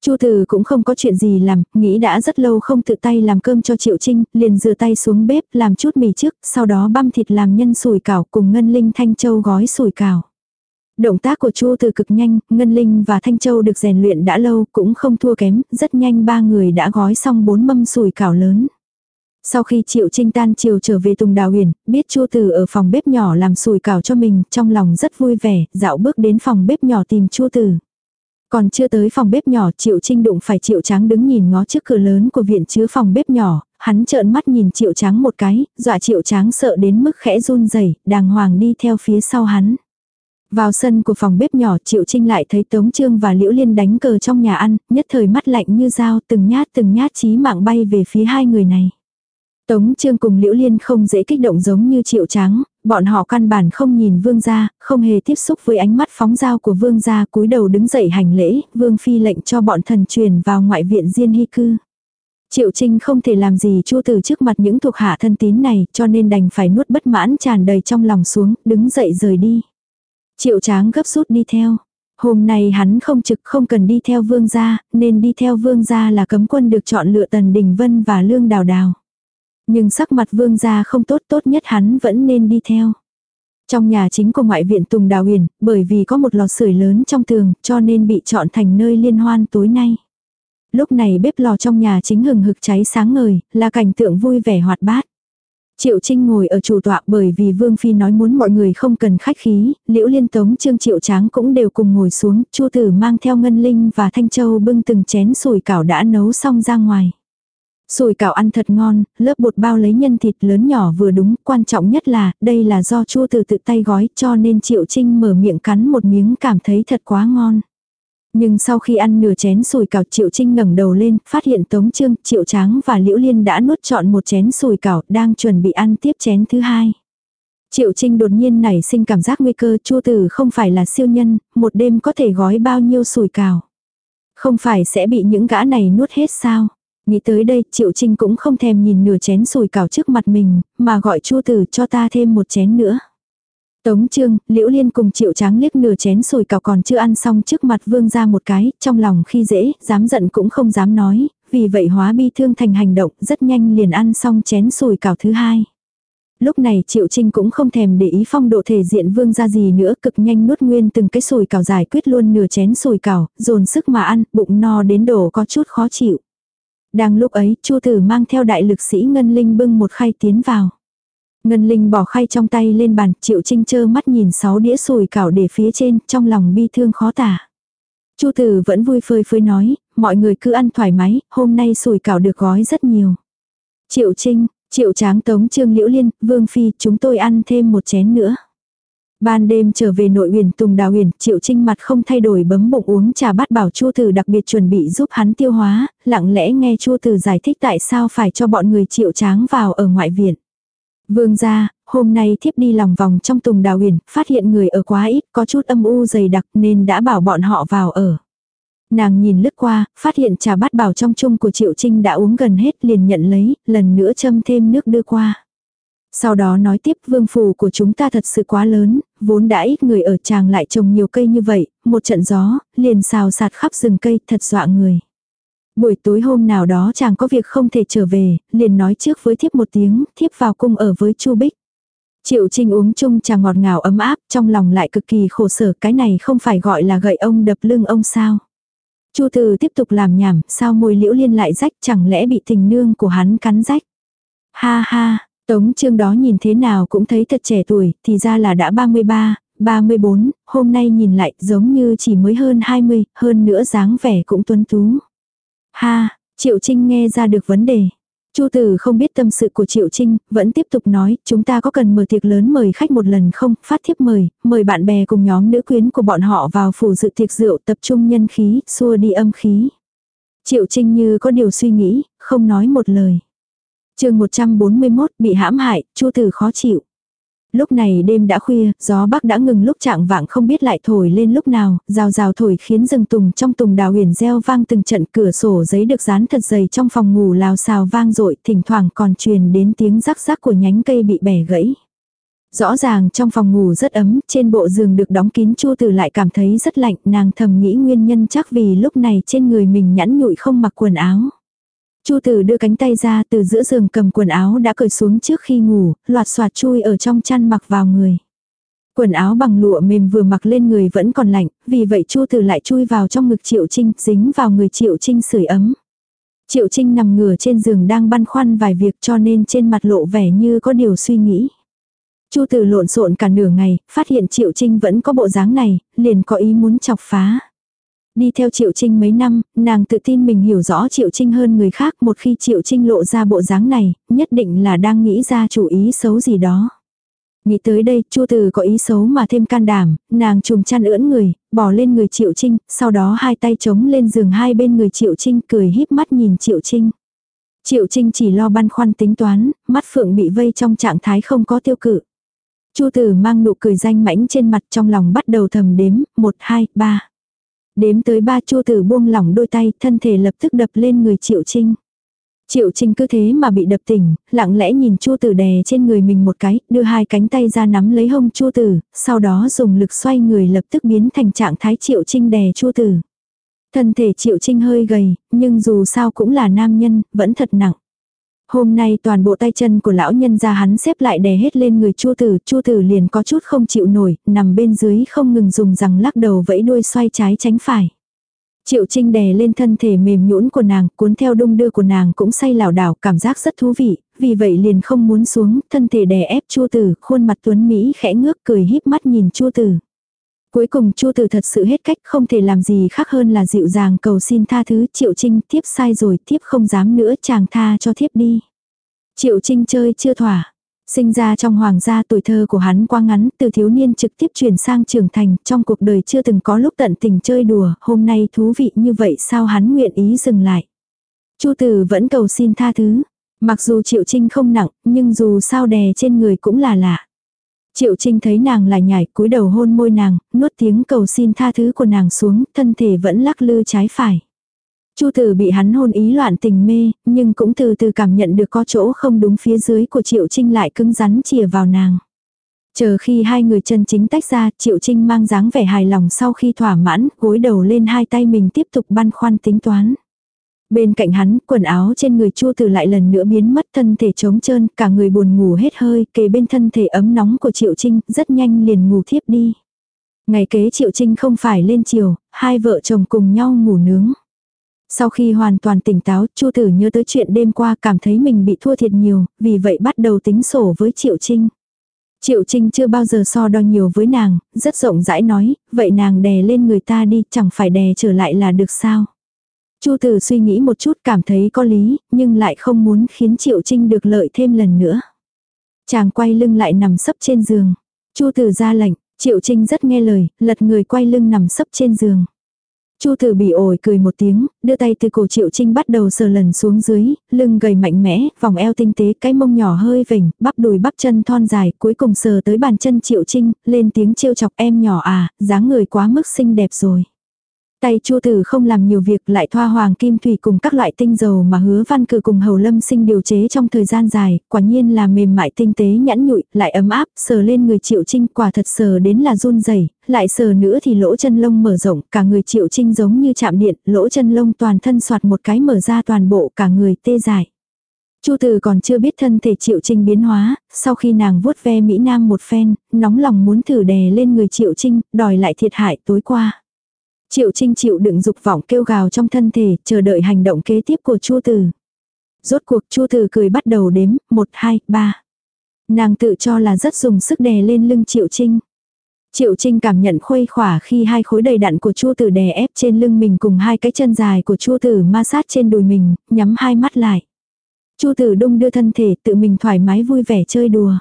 Chu Từ cũng không có chuyện gì làm, nghĩ đã rất lâu không tự tay làm cơm cho Triệu Trinh, liền rửa tay xuống bếp làm chút mì trước, sau đó băm thịt làm nhân sủi cảo cùng Ngân Linh Thanh Châu gói sủi cảo. Động tác của Chu Từ cực nhanh, Ngân Linh và Thanh Châu được rèn luyện đã lâu, cũng không thua kém, rất nhanh ba người đã gói xong bốn mâm sủi cảo lớn. Sau khi Triệu Trinh tan chiều trở về Tùng Đào Huyền, biết Chu Từ ở phòng bếp nhỏ làm sủi cảo cho mình, trong lòng rất vui vẻ, dạo bước đến phòng bếp nhỏ tìm Chu Từ. Còn chưa tới phòng bếp nhỏ, Triệu Trinh đụng phải Triệu Tráng đứng nhìn ngó trước cửa lớn của viện chứa phòng bếp nhỏ, hắn trợn mắt nhìn Triệu Tráng một cái, dọa Triệu Tráng sợ đến mức khẽ run rẩy, đàng hoàng đi theo phía sau hắn. Vào sân của phòng bếp nhỏ Triệu Trinh lại thấy Tống Trương và Liễu Liên đánh cờ trong nhà ăn, nhất thời mắt lạnh như dao từng nhát từng nhát chí mạng bay về phía hai người này. Tống Trương cùng Liễu Liên không dễ kích động giống như Triệu Tráng, bọn họ căn bản không nhìn vương gia, không hề tiếp xúc với ánh mắt phóng dao của vương gia cúi đầu đứng dậy hành lễ, vương phi lệnh cho bọn thần truyền vào ngoại viện Diên Hy Cư. Triệu Trinh không thể làm gì chua từ trước mặt những thuộc hạ thân tín này cho nên đành phải nuốt bất mãn tràn đầy trong lòng xuống, đứng dậy rời đi. Triệu tráng gấp rút đi theo. Hôm nay hắn không trực không cần đi theo vương gia, nên đi theo vương gia là cấm quân được chọn lựa Tần Đình Vân và Lương Đào Đào. Nhưng sắc mặt vương gia không tốt tốt nhất hắn vẫn nên đi theo. Trong nhà chính của ngoại viện Tùng Đào Huyền, bởi vì có một lò sưởi lớn trong tường, cho nên bị chọn thành nơi liên hoan tối nay. Lúc này bếp lò trong nhà chính hừng hực cháy sáng ngời, là cảnh tượng vui vẻ hoạt bát. Triệu Trinh ngồi ở chủ tọa bởi vì Vương Phi nói muốn mọi người không cần khách khí, Liễu Liên Tống Trương Triệu Tráng cũng đều cùng ngồi xuống, Chu Tử mang theo Ngân Linh và Thanh Châu bưng từng chén sủi cảo đã nấu xong ra ngoài. Sủi cảo ăn thật ngon, lớp bột bao lấy nhân thịt lớn nhỏ vừa đúng, quan trọng nhất là, đây là do chua từ tự tay gói cho nên Triệu Trinh mở miệng cắn một miếng cảm thấy thật quá ngon. Nhưng sau khi ăn nửa chén sùi cảo Triệu Trinh ngẩng đầu lên, phát hiện Tống Trương, Triệu Tráng và Liễu Liên đã nuốt trọn một chén sùi cảo, đang chuẩn bị ăn tiếp chén thứ hai. Triệu Trinh đột nhiên nảy sinh cảm giác nguy cơ chua tử không phải là siêu nhân, một đêm có thể gói bao nhiêu sùi cảo. Không phải sẽ bị những gã này nuốt hết sao? Nghĩ tới đây, Triệu Trinh cũng không thèm nhìn nửa chén sùi cảo trước mặt mình, mà gọi chua tử cho ta thêm một chén nữa. Tống Trương, Liễu Liên cùng Triệu Tráng liếc nửa chén sùi cảo còn chưa ăn xong trước mặt vương ra một cái, trong lòng khi dễ, dám giận cũng không dám nói, vì vậy hóa bi thương thành hành động, rất nhanh liền ăn xong chén sùi cảo thứ hai. Lúc này Triệu Trinh cũng không thèm để ý phong độ thể diện vương ra gì nữa, cực nhanh nuốt nguyên từng cái sùi cảo giải quyết luôn nửa chén sùi cảo, dồn sức mà ăn, bụng no đến đổ có chút khó chịu. Đang lúc ấy, Chu Tử mang theo đại lực sĩ Ngân Linh bưng một khay tiến vào. Ngân Linh bỏ khay trong tay lên bàn, Triệu Trinh chơ mắt nhìn sáu đĩa sùi cảo để phía trên, trong lòng bi thương khó tả. Chu Tử vẫn vui phơi phơi nói, mọi người cứ ăn thoải mái, hôm nay sùi cảo được gói rất nhiều. Triệu Trinh, Triệu Tráng Tống Trương Liễu Liên, Vương Phi, chúng tôi ăn thêm một chén nữa. Ban đêm trở về nội huyền Tùng Đào huyền, Triệu Trinh mặt không thay đổi bấm bụng uống trà bát bảo Chu Tử đặc biệt chuẩn bị giúp hắn tiêu hóa, lặng lẽ nghe Chu Tử giải thích tại sao phải cho bọn người Triệu Tráng vào ở ngoại viện. Vương gia, hôm nay thiếp đi lòng vòng trong tùng đào huyền, phát hiện người ở quá ít, có chút âm u dày đặc nên đã bảo bọn họ vào ở. Nàng nhìn lướt qua, phát hiện trà bát bảo trong chung của Triệu Trinh đã uống gần hết liền nhận lấy, lần nữa châm thêm nước đưa qua. Sau đó nói tiếp vương phủ của chúng ta thật sự quá lớn, vốn đã ít người ở chàng lại trồng nhiều cây như vậy, một trận gió, liền xào sạt khắp rừng cây thật dọa người. Buổi tối hôm nào đó chàng có việc không thể trở về, liền nói trước với thiếp một tiếng, thiếp vào cung ở với Chu Bích. Triệu Trinh uống chung trà ngọt ngào ấm áp, trong lòng lại cực kỳ khổ sở, cái này không phải gọi là gậy ông đập lưng ông sao. Chu Từ tiếp tục làm nhảm, sao môi liễu liên lại rách, chẳng lẽ bị tình nương của hắn cắn rách. Ha ha, Tống Trương đó nhìn thế nào cũng thấy thật trẻ tuổi, thì ra là đã 33, 34, hôm nay nhìn lại giống như chỉ mới hơn 20, hơn nữa dáng vẻ cũng tuấn tú. Ha, Triệu Trinh nghe ra được vấn đề. Chu Tử không biết tâm sự của Triệu Trinh, vẫn tiếp tục nói, chúng ta có cần mở tiệc lớn mời khách một lần không, phát thiếp mời, mời bạn bè cùng nhóm nữ quyến của bọn họ vào phủ dự tiệc rượu tập trung nhân khí, xua đi âm khí. Triệu Trinh như có điều suy nghĩ, không nói một lời chương 141 bị hãm hại, Chu Tử khó chịu. Lúc này đêm đã khuya, gió bắc đã ngừng lúc trạng vạng không biết lại thổi lên lúc nào, rào rào thổi khiến rừng tùng trong tùng đào huyền reo vang từng trận cửa sổ giấy được dán thật dày trong phòng ngủ lào xào vang rội, thỉnh thoảng còn truyền đến tiếng rắc rắc của nhánh cây bị bẻ gãy. Rõ ràng trong phòng ngủ rất ấm, trên bộ giường được đóng kín chua từ lại cảm thấy rất lạnh, nàng thầm nghĩ nguyên nhân chắc vì lúc này trên người mình nhẵn nhụi không mặc quần áo. Chu tử đưa cánh tay ra từ giữa giường cầm quần áo đã cởi xuống trước khi ngủ, loạt soạt chui ở trong chăn mặc vào người. Quần áo bằng lụa mềm vừa mặc lên người vẫn còn lạnh, vì vậy Chu Tử lại chui vào trong ngực Triệu Trinh, dính vào người Triệu Trinh sưởi ấm. Triệu Trinh nằm ngửa trên giường đang băn khoăn vài việc cho nên trên mặt lộ vẻ như có điều suy nghĩ. Chu Tử lộn xộn cả nửa ngày, phát hiện Triệu Trinh vẫn có bộ dáng này, liền có ý muốn chọc phá. Đi theo Triệu Trinh mấy năm, nàng tự tin mình hiểu rõ Triệu Trinh hơn người khác một khi Triệu Trinh lộ ra bộ dáng này, nhất định là đang nghĩ ra chủ ý xấu gì đó. Nghĩ tới đây, Chu Từ có ý xấu mà thêm can đảm, nàng trùm chăn ưỡn người, bỏ lên người Triệu Trinh, sau đó hai tay chống lên giường hai bên người Triệu Trinh cười híp mắt nhìn Triệu Trinh. Triệu Trinh chỉ lo băn khoăn tính toán, mắt phượng bị vây trong trạng thái không có tiêu cự. Chu Tử mang nụ cười danh mãnh trên mặt trong lòng bắt đầu thầm đếm, một hai ba Đếm tới ba chua tử buông lỏng đôi tay, thân thể lập tức đập lên người Triệu Trinh. Triệu Trinh cứ thế mà bị đập tỉnh, lặng lẽ nhìn chua tử đè trên người mình một cái, đưa hai cánh tay ra nắm lấy hông chua tử, sau đó dùng lực xoay người lập tức biến thành trạng thái Triệu Trinh đè chua tử. Thân thể Triệu Trinh hơi gầy, nhưng dù sao cũng là nam nhân, vẫn thật nặng. Hôm nay toàn bộ tay chân của lão nhân ra hắn xếp lại đè hết lên người Chu Tử, Chu Tử liền có chút không chịu nổi, nằm bên dưới không ngừng dùng rằng lắc đầu vẫy đuôi xoay trái tránh phải. Triệu Trinh đè lên thân thể mềm nhũn của nàng, cuốn theo đung đưa của nàng cũng say lảo đảo, cảm giác rất thú vị, vì vậy liền không muốn xuống, thân thể đè ép Chu Tử, khuôn mặt tuấn mỹ khẽ ngước cười híp mắt nhìn Chu Tử. Cuối cùng Chu Tử thật sự hết cách, không thể làm gì khác hơn là dịu dàng cầu xin tha thứ, Triệu Trinh tiếp sai rồi, tiếp không dám nữa, chàng tha cho thiếp đi. Triệu Trinh chơi chưa thỏa, Sinh ra trong hoàng gia tuổi thơ của hắn quá ngắn, từ thiếu niên trực tiếp chuyển sang trưởng thành, trong cuộc đời chưa từng có lúc tận tình chơi đùa, hôm nay thú vị như vậy sao hắn nguyện ý dừng lại. Chu tử vẫn cầu xin tha thứ. Mặc dù Triệu Trinh không nặng, nhưng dù sao đè trên người cũng là lạ. Triệu Trinh thấy nàng lại nhảy cúi đầu hôn môi nàng, nuốt tiếng cầu xin tha thứ của nàng xuống, thân thể vẫn lắc lư trái phải. Chu tử bị hắn hôn ý loạn tình mê, nhưng cũng từ từ cảm nhận được có chỗ không đúng phía dưới của Triệu Trinh lại cứng rắn chìa vào nàng. Chờ khi hai người chân chính tách ra, Triệu Trinh mang dáng vẻ hài lòng sau khi thỏa mãn, gối đầu lên hai tay mình tiếp tục băn khoăn tính toán. Bên cạnh hắn, quần áo trên người Chu Tử lại lần nữa biến mất thân thể trống trơn, cả người buồn ngủ hết hơi, kề bên thân thể ấm nóng của Triệu Trinh, rất nhanh liền ngủ thiếp đi. Ngày kế Triệu Trinh không phải lên chiều, hai vợ chồng cùng nhau ngủ nướng. Sau khi hoàn toàn tỉnh táo, Chu Tử nhớ tới chuyện đêm qua cảm thấy mình bị thua thiệt nhiều, vì vậy bắt đầu tính sổ với Triệu Trinh. Triệu Trinh chưa bao giờ so đo nhiều với nàng, rất rộng rãi nói, vậy nàng đè lên người ta đi, chẳng phải đè trở lại là được sao. Chu Tử suy nghĩ một chút cảm thấy có lý, nhưng lại không muốn khiến Triệu Trinh được lợi thêm lần nữa. Chàng quay lưng lại nằm sấp trên giường. Chu Tử ra lệnh, Triệu Trinh rất nghe lời, lật người quay lưng nằm sấp trên giường. Chu Tử bị ổi cười một tiếng, đưa tay từ cổ Triệu Trinh bắt đầu sờ lần xuống dưới, lưng gầy mạnh mẽ, vòng eo tinh tế, cái mông nhỏ hơi vểnh, bắp đùi bắp chân thon dài, cuối cùng sờ tới bàn chân Triệu Trinh, lên tiếng trêu chọc em nhỏ à, dáng người quá mức xinh đẹp rồi. Tay Chu Tử không làm nhiều việc lại thoa hoàng kim thủy cùng các loại tinh dầu mà hứa văn cử cùng hầu lâm sinh điều chế trong thời gian dài, quả nhiên là mềm mại tinh tế nhẵn nhụi, lại ấm áp, sờ lên người triệu trinh quả thật sờ đến là run rẩy lại sờ nữa thì lỗ chân lông mở rộng, cả người triệu trinh giống như chạm điện, lỗ chân lông toàn thân soạt một cái mở ra toàn bộ cả người tê dại. Chu Tử còn chưa biết thân thể Triệu Trinh biến hóa, sau khi nàng vuốt ve Mỹ Nam một phen, nóng lòng muốn thử đè lên người Triệu Trinh, đòi lại thiệt hại tối qua. Triệu Trinh chịu đựng dục vọng kêu gào trong thân thể, chờ đợi hành động kế tiếp của Chu Tử. Rốt cuộc Chu Tử cười bắt đầu đếm, 1, 2, 3. Nàng tự cho là rất dùng sức đè lên lưng Triệu Trinh. Triệu Trinh cảm nhận khuây khỏa khi hai khối đầy đặn của Chu Tử đè ép trên lưng mình cùng hai cái chân dài của Chu Tử ma sát trên đùi mình, nhắm hai mắt lại. Chu Tử đung đưa thân thể tự mình thoải mái vui vẻ chơi đùa.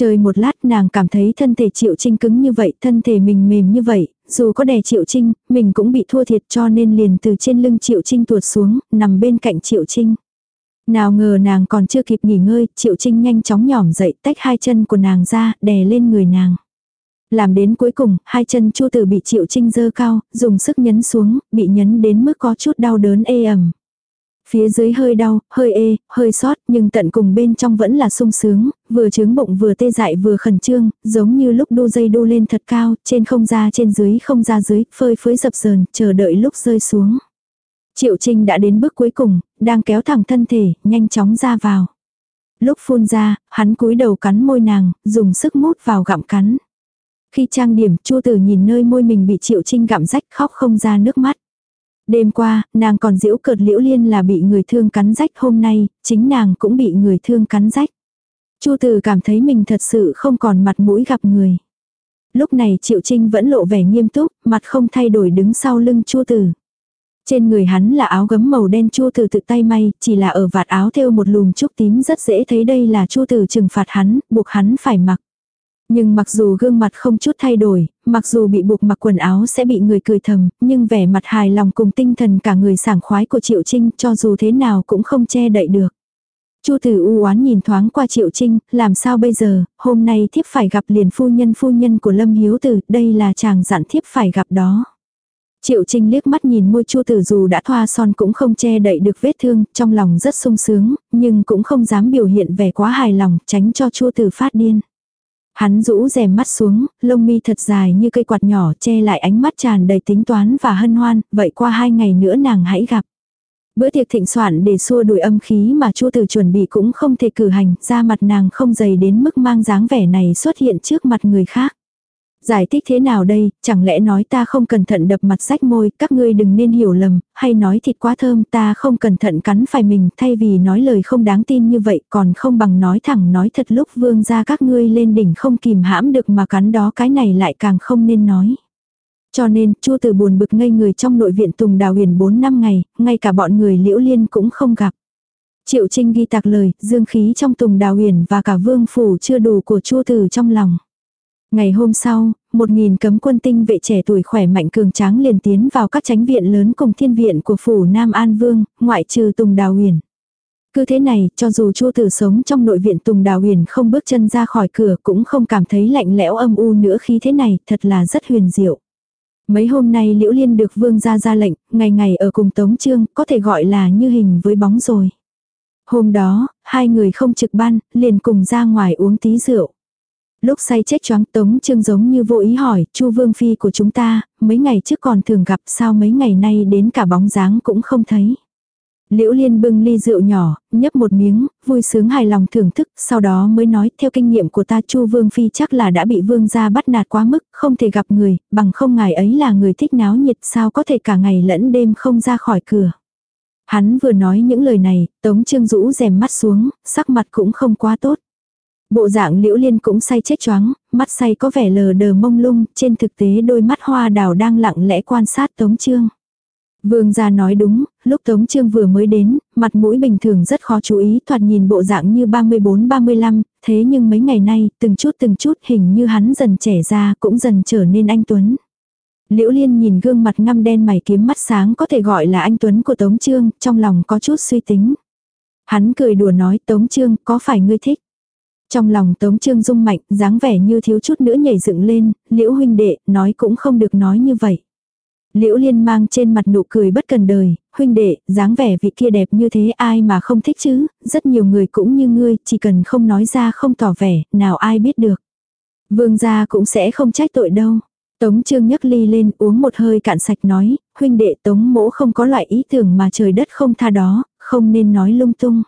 Chơi một lát nàng cảm thấy thân thể Triệu Trinh cứng như vậy, thân thể mình mềm như vậy, dù có đè Triệu Trinh, mình cũng bị thua thiệt cho nên liền từ trên lưng Triệu Trinh tuột xuống, nằm bên cạnh Triệu Trinh. Nào ngờ nàng còn chưa kịp nghỉ ngơi, Triệu Trinh nhanh chóng nhỏm dậy tách hai chân của nàng ra, đè lên người nàng. Làm đến cuối cùng, hai chân Chu Tử bị Triệu Trinh dơ cao, dùng sức nhấn xuống, bị nhấn đến mức có chút đau đớn ê ẩm. Phía dưới hơi đau, hơi ê, hơi sót, nhưng tận cùng bên trong vẫn là sung sướng, vừa trướng bụng vừa tê dại vừa khẩn trương, giống như lúc đu dây đu lên thật cao, trên không ra trên dưới không ra dưới, phơi phới dập dờn, chờ đợi lúc rơi xuống. Triệu Trinh đã đến bước cuối cùng, đang kéo thẳng thân thể, nhanh chóng ra vào. Lúc phun ra, hắn cúi đầu cắn môi nàng, dùng sức mút vào gặm cắn. Khi trang điểm, Chu Tử nhìn nơi môi mình bị Triệu Trinh gặm rách khóc không ra nước mắt. Đêm qua, nàng còn giễu cợt liễu liên là bị người thương cắn rách hôm nay, chính nàng cũng bị người thương cắn rách. Chu Từ cảm thấy mình thật sự không còn mặt mũi gặp người. Lúc này Triệu Trinh vẫn lộ vẻ nghiêm túc, mặt không thay đổi đứng sau lưng Chu Từ. Trên người hắn là áo gấm màu đen Chu Từ tự tay may, chỉ là ở vạt áo thêu một lùm trúc tím rất dễ thấy đây là Chu Từ trừng phạt hắn, buộc hắn phải mặc. Nhưng mặc dù gương mặt không chút thay đổi, mặc dù bị buộc mặc quần áo sẽ bị người cười thầm, nhưng vẻ mặt hài lòng cùng tinh thần cả người sảng khoái của Triệu Trinh cho dù thế nào cũng không che đậy được. Chu Tử u oán nhìn thoáng qua Triệu Trinh, làm sao bây giờ, hôm nay thiếp phải gặp liền phu nhân phu nhân của Lâm Hiếu Tử, đây là chàng dặn thiếp phải gặp đó. Triệu Trinh liếc mắt nhìn môi Chu Tử dù đã thoa son cũng không che đậy được vết thương, trong lòng rất sung sướng, nhưng cũng không dám biểu hiện vẻ quá hài lòng, tránh cho Chu Tử phát điên. Hắn rũ rèm mắt xuống, lông mi thật dài như cây quạt nhỏ che lại ánh mắt tràn đầy tính toán và hân hoan, vậy qua hai ngày nữa nàng hãy gặp. Bữa tiệc thịnh soạn để xua đuổi âm khí mà Chu Tử chuẩn bị cũng không thể cử hành, ra mặt nàng không dày đến mức mang dáng vẻ này xuất hiện trước mặt người khác. Giải thích thế nào đây, chẳng lẽ nói ta không cẩn thận đập mặt rách môi, các ngươi đừng nên hiểu lầm, hay nói thịt quá thơm ta không cẩn thận cắn phải mình, thay vì nói lời không đáng tin như vậy còn không bằng nói thẳng nói thật lúc vương ra các ngươi lên đỉnh không kìm hãm được mà cắn đó cái này lại càng không nên nói. Cho nên, chua từ buồn bực ngây người trong nội viện Tùng Đào Huyền 4 năm ngày, ngay cả bọn người liễu liên cũng không gặp. Triệu Trinh ghi tạc lời, dương khí trong Tùng Đào Huyền và cả vương phủ chưa đủ của chua từ trong lòng. Ngày hôm sau, một nghìn cấm quân tinh vệ trẻ tuổi khỏe mạnh cường tráng liền tiến vào các tránh viện lớn cùng thiên viện của phủ Nam An Vương, ngoại trừ Tùng Đào Huyền. Cứ thế này, cho dù Chu Tử sống trong nội viện Tùng Đào Huyền không bước chân ra khỏi cửa cũng không cảm thấy lạnh lẽo âm u nữa khi thế này, thật là rất huyền diệu. Mấy hôm nay Liễu Liên được vương gia ra lệnh, ngày ngày ở cùng Tống Trương, có thể gọi là như hình với bóng rồi. Hôm đó, hai người không trực ban, liền cùng ra ngoài uống tí rượu. Lúc say chết choáng Tống Trương giống như vô ý hỏi, Chu Vương Phi của chúng ta, mấy ngày trước còn thường gặp sao mấy ngày nay đến cả bóng dáng cũng không thấy. Liễu Liên bưng ly rượu nhỏ, nhấp một miếng, vui sướng hài lòng thưởng thức, sau đó mới nói theo kinh nghiệm của ta Chu Vương Phi chắc là đã bị vương gia bắt nạt quá mức, không thể gặp người, bằng không ngài ấy là người thích náo nhiệt sao có thể cả ngày lẫn đêm không ra khỏi cửa. Hắn vừa nói những lời này, Tống Trương rũ rèm mắt xuống, sắc mặt cũng không quá tốt. Bộ dạng liễu liên cũng say chết choáng, mắt say có vẻ lờ đờ mông lung, trên thực tế đôi mắt hoa đào đang lặng lẽ quan sát Tống Trương. Vương gia nói đúng, lúc Tống Trương vừa mới đến, mặt mũi bình thường rất khó chú ý, thoạt nhìn bộ dạng như 34-35, thế nhưng mấy ngày nay, từng chút từng chút hình như hắn dần trẻ ra cũng dần trở nên anh Tuấn. Liễu Liên nhìn gương mặt ngăm đen mày kiếm mắt sáng có thể gọi là anh Tuấn của Tống Trương, trong lòng có chút suy tính. Hắn cười đùa nói Tống Trương có phải ngươi thích? Trong lòng Tống Trương dung mạnh, dáng vẻ như thiếu chút nữa nhảy dựng lên, liễu huynh đệ, nói cũng không được nói như vậy. Liễu Liên mang trên mặt nụ cười bất cần đời, huynh đệ, dáng vẻ vị kia đẹp như thế ai mà không thích chứ, rất nhiều người cũng như ngươi, chỉ cần không nói ra không tỏ vẻ, nào ai biết được. Vương gia cũng sẽ không trách tội đâu. Tống Trương nhấc ly lên uống một hơi cạn sạch nói, huynh đệ Tống mỗ không có loại ý tưởng mà trời đất không tha đó, không nên nói lung tung.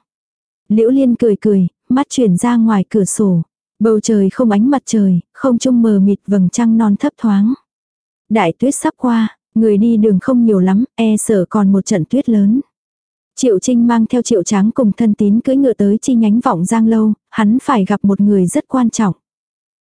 Liễu Liên cười cười, mắt chuyển ra ngoài cửa sổ. Bầu trời không ánh mặt trời, không trung mờ mịt vầng trăng non thấp thoáng. Đại tuyết sắp qua, người đi đường không nhiều lắm, e sợ còn một trận tuyết lớn. Triệu Trinh mang theo Triệu Tráng cùng thân tín cưỡi ngựa tới chi nhánh vọng Giang Lâu, hắn phải gặp một người rất quan trọng.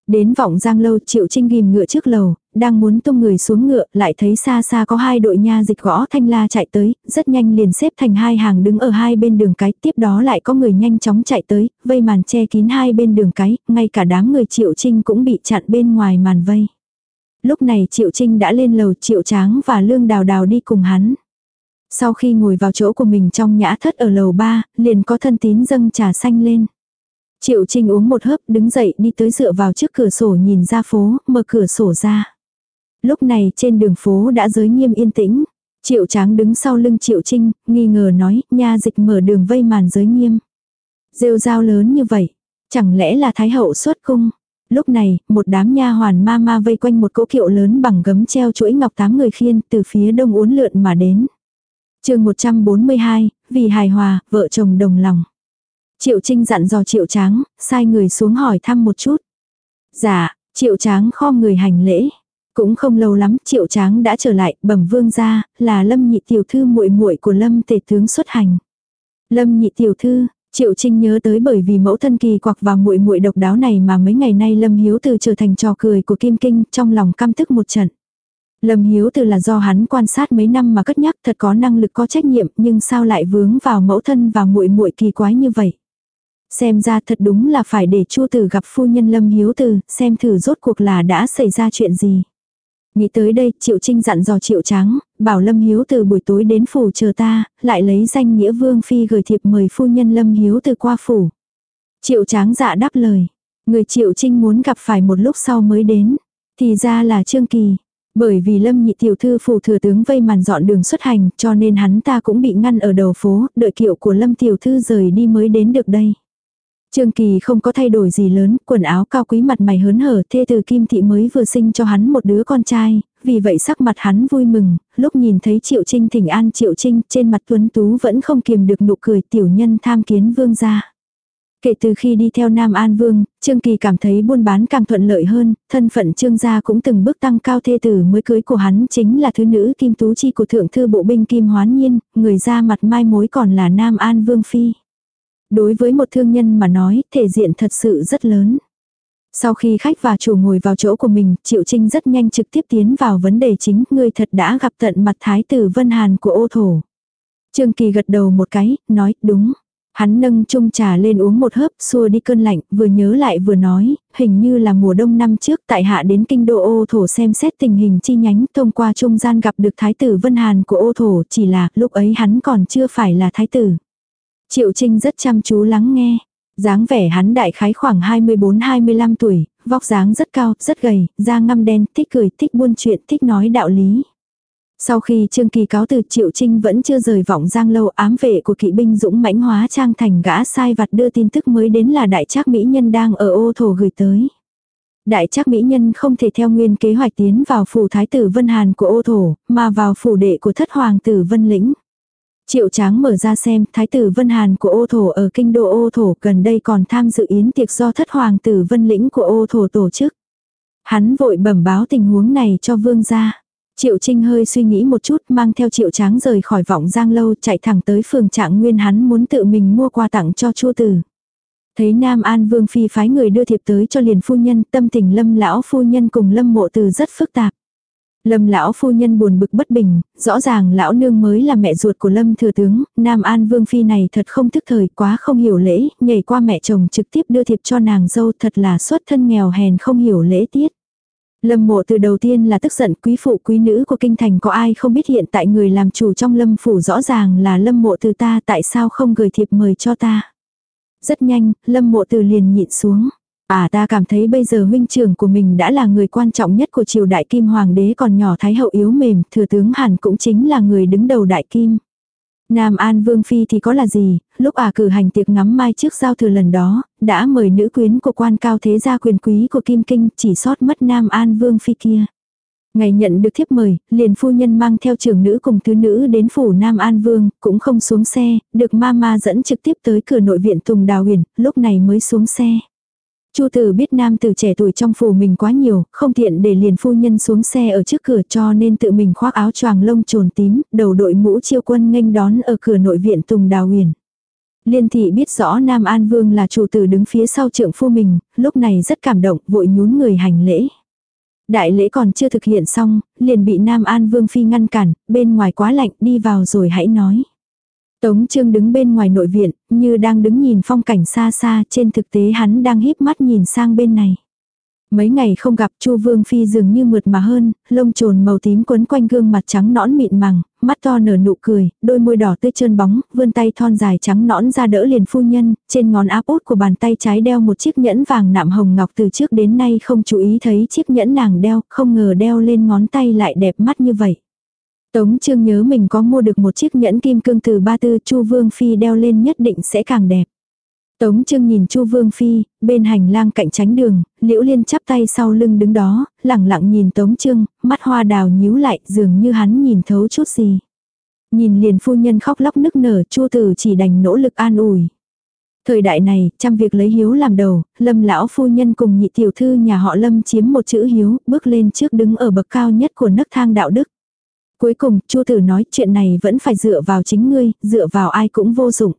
Đến vọng giang lâu triệu trinh ghim ngựa trước lầu, đang muốn tung người xuống ngựa, lại thấy xa xa có hai đội nha dịch gõ thanh la chạy tới, rất nhanh liền xếp thành hai hàng đứng ở hai bên đường cái, tiếp đó lại có người nhanh chóng chạy tới, vây màn che kín hai bên đường cái, ngay cả đám người triệu trinh cũng bị chặn bên ngoài màn vây. Lúc này triệu trinh đã lên lầu triệu tráng và lương đào đào đi cùng hắn. Sau khi ngồi vào chỗ của mình trong nhã thất ở lầu ba, liền có thân tín dâng trà xanh lên. Triệu Trinh uống một hớp đứng dậy đi tới dựa vào trước cửa sổ nhìn ra phố, mở cửa sổ ra. Lúc này trên đường phố đã giới nghiêm yên tĩnh. Triệu Tráng đứng sau lưng Triệu Trinh, nghi ngờ nói, nha dịch mở đường vây màn giới nghiêm. Rêu dao lớn như vậy, chẳng lẽ là Thái Hậu xuất cung. Lúc này, một đám nha hoàn ma ma vây quanh một cỗ kiệu lớn bằng gấm treo chuỗi ngọc tám người khiên từ phía đông uốn lượn mà đến. chương 142, vì hài hòa, vợ chồng đồng lòng. Triệu Trinh dặn dò Triệu Tráng, sai người xuống hỏi thăm một chút. Dạ, Triệu Tráng kho người hành lễ. Cũng không lâu lắm, Triệu Tráng đã trở lại, bẩm vương gia, là Lâm Nhị tiểu thư muội muội của Lâm Tề tướng xuất hành. Lâm Nhị tiểu thư, Triệu Trinh nhớ tới bởi vì mẫu thân kỳ quặc và muội muội độc đáo này mà mấy ngày nay Lâm Hiếu Từ trở thành trò cười của Kim Kinh, trong lòng căm tức một trận. Lâm Hiếu Từ là do hắn quan sát mấy năm mà cất nhắc thật có năng lực có trách nhiệm, nhưng sao lại vướng vào mẫu thân và muội muội kỳ quái như vậy. Xem ra thật đúng là phải để chua tử gặp phu nhân lâm hiếu tử, xem thử rốt cuộc là đã xảy ra chuyện gì. Nghĩ tới đây, Triệu Trinh dặn dò Triệu Tráng, bảo Lâm Hiếu từ buổi tối đến phủ chờ ta, lại lấy danh nghĩa Vương Phi gửi thiệp mời phu nhân Lâm Hiếu từ qua phủ. Triệu Tráng dạ đáp lời. Người Triệu Trinh muốn gặp phải một lúc sau mới đến. Thì ra là Trương Kỳ. Bởi vì Lâm nhị tiểu thư phủ thừa tướng vây màn dọn đường xuất hành cho nên hắn ta cũng bị ngăn ở đầu phố, đợi kiệu của Lâm tiểu thư rời đi mới đến được đây. Trương Kỳ không có thay đổi gì lớn, quần áo cao quý mặt mày hớn hở, thê từ Kim Thị mới vừa sinh cho hắn một đứa con trai, vì vậy sắc mặt hắn vui mừng, lúc nhìn thấy Triệu Trinh thỉnh an Triệu Trinh trên mặt tuấn tú vẫn không kiềm được nụ cười tiểu nhân tham kiến vương gia. Kể từ khi đi theo Nam An Vương, Trương Kỳ cảm thấy buôn bán càng thuận lợi hơn, thân phận Trương gia cũng từng bước tăng cao thê tử mới cưới của hắn chính là thứ nữ Kim Tú Chi của Thượng Thư Bộ Binh Kim Hoán Nhiên, người ra mặt mai mối còn là Nam An Vương Phi. Đối với một thương nhân mà nói, thể diện thật sự rất lớn. Sau khi khách và chủ ngồi vào chỗ của mình, Triệu Trinh rất nhanh trực tiếp tiến vào vấn đề chính, người thật đã gặp tận mặt Thái tử Vân Hàn của ô thổ. Trương Kỳ gật đầu một cái, nói, đúng. Hắn nâng chung trà lên uống một hớp, xua đi cơn lạnh, vừa nhớ lại vừa nói, hình như là mùa đông năm trước tại hạ đến kinh đô ô thổ xem xét tình hình chi nhánh, thông qua trung gian gặp được thái tử Vân Hàn của ô thổ, chỉ là lúc ấy hắn còn chưa phải là thái tử. Triệu Trinh rất chăm chú lắng nghe, dáng vẻ hắn đại khái khoảng 24-25 tuổi, vóc dáng rất cao, rất gầy, da ngăm đen, thích cười, thích buôn chuyện, thích nói đạo lý. Sau khi Trương Kỳ cáo từ Triệu Trinh vẫn chưa rời vọng giang lâu ám vệ của kỵ binh dũng mãnh hóa trang thành gã sai vặt đưa tin tức mới đến là đại trác mỹ nhân đang ở ô thổ gửi tới. Đại trác mỹ nhân không thể theo nguyên kế hoạch tiến vào phủ thái tử Vân Hàn của ô thổ, mà vào phủ đệ của thất hoàng tử Vân Lĩnh. Triệu tráng mở ra xem, thái tử Vân Hàn của ô thổ ở kinh đô ô thổ gần đây còn tham dự yến tiệc do thất hoàng tử Vân Lĩnh của ô thổ tổ chức. Hắn vội bẩm báo tình huống này cho vương gia. Triệu Trinh hơi suy nghĩ một chút mang theo Triệu Tráng rời khỏi vọng giang lâu chạy thẳng tới phường trạng nguyên hắn muốn tự mình mua quà tặng cho chua tử. Thấy Nam An Vương Phi phái người đưa thiệp tới cho liền phu nhân tâm tình lâm lão phu nhân cùng lâm mộ từ rất phức tạp. Lâm lão phu nhân buồn bực bất bình, rõ ràng lão nương mới là mẹ ruột của Lâm thừa tướng, Nam An Vương Phi này thật không thức thời quá không hiểu lễ, nhảy qua mẹ chồng trực tiếp đưa thiệp cho nàng dâu thật là xuất thân nghèo hèn không hiểu lễ tiết. Lâm mộ từ đầu tiên là tức giận quý phụ quý nữ của kinh thành có ai không biết hiện tại người làm chủ trong lâm phủ rõ ràng là lâm mộ từ ta tại sao không gửi thiệp mời cho ta. Rất nhanh, lâm mộ từ liền nhịn xuống. À ta cảm thấy bây giờ huynh trưởng của mình đã là người quan trọng nhất của triều đại kim hoàng đế còn nhỏ thái hậu yếu mềm, thừa tướng hẳn cũng chính là người đứng đầu đại kim. Nam An Vương Phi thì có là gì, lúc à cử hành tiệc ngắm mai trước giao thừa lần đó, đã mời nữ quyến của quan cao thế gia quyền quý của Kim Kinh chỉ sót mất Nam An Vương Phi kia. Ngày nhận được thiếp mời, liền phu nhân mang theo trưởng nữ cùng thứ nữ đến phủ Nam An Vương, cũng không xuống xe, được ma ma dẫn trực tiếp tới cửa nội viện Tùng Đào Huyền, lúc này mới xuống xe. Chu tử biết nam tử trẻ tuổi trong phủ mình quá nhiều, không tiện để liền phu nhân xuống xe ở trước cửa cho nên tự mình khoác áo choàng lông trồn tím, đầu đội mũ chiêu quân nghênh đón ở cửa nội viện Tùng Đào Huyền. Liên thị biết rõ Nam An Vương là chủ tử đứng phía sau trượng phu mình, lúc này rất cảm động, vội nhún người hành lễ. Đại lễ còn chưa thực hiện xong, liền bị Nam An Vương Phi ngăn cản, bên ngoài quá lạnh, đi vào rồi hãy nói. Tống Trương đứng bên ngoài nội viện, như đang đứng nhìn phong cảnh xa xa, trên thực tế hắn đang híp mắt nhìn sang bên này. Mấy ngày không gặp Chu Vương Phi dường như mượt mà hơn, lông trồn màu tím quấn quanh gương mặt trắng nõn mịn màng, mắt to nở nụ cười, đôi môi đỏ tươi trơn bóng, vươn tay thon dài trắng nõn ra đỡ liền phu nhân, trên ngón áp út của bàn tay trái đeo một chiếc nhẫn vàng nạm hồng ngọc từ trước đến nay không chú ý thấy chiếc nhẫn nàng đeo, không ngờ đeo lên ngón tay lại đẹp mắt như vậy. Tống Trương nhớ mình có mua được một chiếc nhẫn kim cương từ ba tư Chu Vương Phi đeo lên nhất định sẽ càng đẹp. Tống Trương nhìn Chu Vương Phi, bên hành lang cạnh tránh đường, Liễu Liên chắp tay sau lưng đứng đó, lẳng lặng nhìn Tống Trương, mắt hoa đào nhíu lại dường như hắn nhìn thấu chút gì. Nhìn liền phu nhân khóc lóc nức nở Chu Tử chỉ đành nỗ lực an ủi. Thời đại này, trăm việc lấy hiếu làm đầu, lâm lão phu nhân cùng nhị tiểu thư nhà họ lâm chiếm một chữ hiếu, bước lên trước đứng ở bậc cao nhất của nấc thang đạo đức. Cuối cùng, Chu tử nói chuyện này vẫn phải dựa vào chính ngươi, dựa vào ai cũng vô dụng.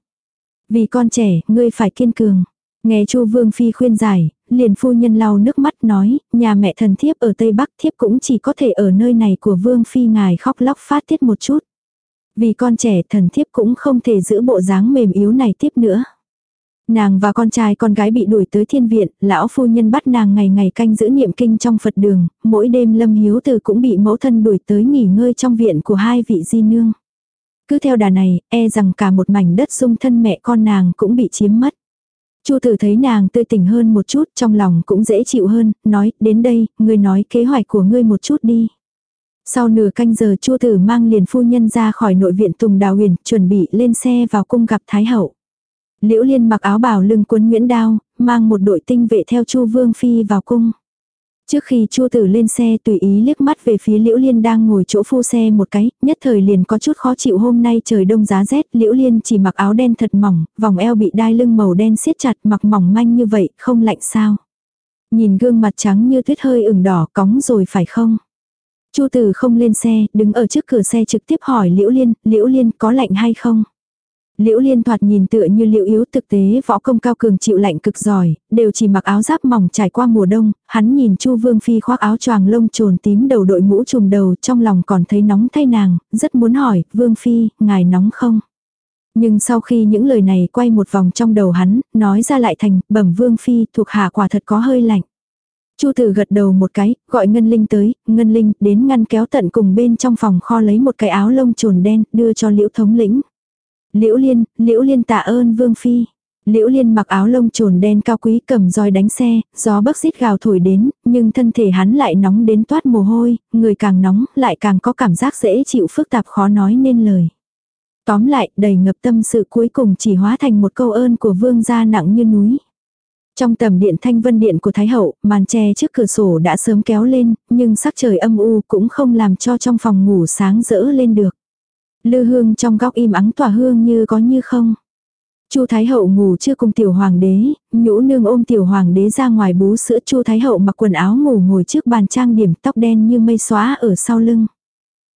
Vì con trẻ, ngươi phải kiên cường. Nghe Chu Vương Phi khuyên giải, liền phu nhân lau nước mắt nói, nhà mẹ thần thiếp ở Tây Bắc thiếp cũng chỉ có thể ở nơi này của Vương Phi ngài khóc lóc phát tiết một chút. Vì con trẻ thần thiếp cũng không thể giữ bộ dáng mềm yếu này tiếp nữa. Nàng và con trai con gái bị đuổi tới thiên viện, lão phu nhân bắt nàng ngày ngày canh giữ niệm kinh trong Phật đường, mỗi đêm lâm hiếu từ cũng bị mẫu thân đuổi tới nghỉ ngơi trong viện của hai vị di nương. Cứ theo đà này, e rằng cả một mảnh đất dung thân mẹ con nàng cũng bị chiếm mất. Chu tử thấy nàng tươi tỉnh hơn một chút, trong lòng cũng dễ chịu hơn, nói, đến đây, ngươi nói kế hoạch của ngươi một chút đi. Sau nửa canh giờ Chu tử mang liền phu nhân ra khỏi nội viện Tùng Đào Huyền, chuẩn bị lên xe vào cung gặp Thái Hậu. Liễu Liên mặc áo bào lưng cuốn nguyễn đao, mang một đội tinh vệ theo Chu Vương Phi vào cung. Trước khi Chu Tử lên xe tùy ý liếc mắt về phía Liễu Liên đang ngồi chỗ phu xe một cái, nhất thời liền có chút khó chịu hôm nay trời đông giá rét, Liễu Liên chỉ mặc áo đen thật mỏng, vòng eo bị đai lưng màu đen siết chặt, mặc mỏng manh như vậy, không lạnh sao? Nhìn gương mặt trắng như tuyết hơi ửng đỏ, cóng rồi phải không? Chu Tử không lên xe, đứng ở trước cửa xe trực tiếp hỏi Liễu Liên, Liễu Liên có lạnh hay không? Liễu Liên thoạt nhìn tựa như liễu yếu thực tế võ công cao cường chịu lạnh cực giỏi, đều chỉ mặc áo giáp mỏng trải qua mùa đông, hắn nhìn Chu Vương Phi khoác áo choàng lông trồn tím đầu đội mũ trùm đầu trong lòng còn thấy nóng thay nàng, rất muốn hỏi, Vương Phi, ngài nóng không? Nhưng sau khi những lời này quay một vòng trong đầu hắn, nói ra lại thành, bẩm Vương Phi thuộc hạ quả thật có hơi lạnh. Chu Tử gật đầu một cái, gọi Ngân Linh tới, Ngân Linh đến ngăn kéo tận cùng bên trong phòng kho lấy một cái áo lông trồn đen, đưa cho Liễu Thống lĩnh. Liễu Liên, Liễu Liên tạ ơn Vương Phi. Liễu Liên mặc áo lông trồn đen cao quý cầm roi đánh xe, gió bấc xít gào thổi đến, nhưng thân thể hắn lại nóng đến toát mồ hôi, người càng nóng lại càng có cảm giác dễ chịu phức tạp khó nói nên lời. Tóm lại, đầy ngập tâm sự cuối cùng chỉ hóa thành một câu ơn của vương gia nặng như núi. Trong tầm điện thanh vân điện của Thái Hậu, màn tre trước cửa sổ đã sớm kéo lên, nhưng sắc trời âm u cũng không làm cho trong phòng ngủ sáng rỡ lên được. Lư hương trong góc im ắng tỏa hương như có như không. Chu Thái Hậu ngủ chưa cùng tiểu hoàng đế, nhũ nương ôm tiểu hoàng đế ra ngoài bú sữa Chu Thái Hậu mặc quần áo ngủ ngồi trước bàn trang điểm tóc đen như mây xóa ở sau lưng.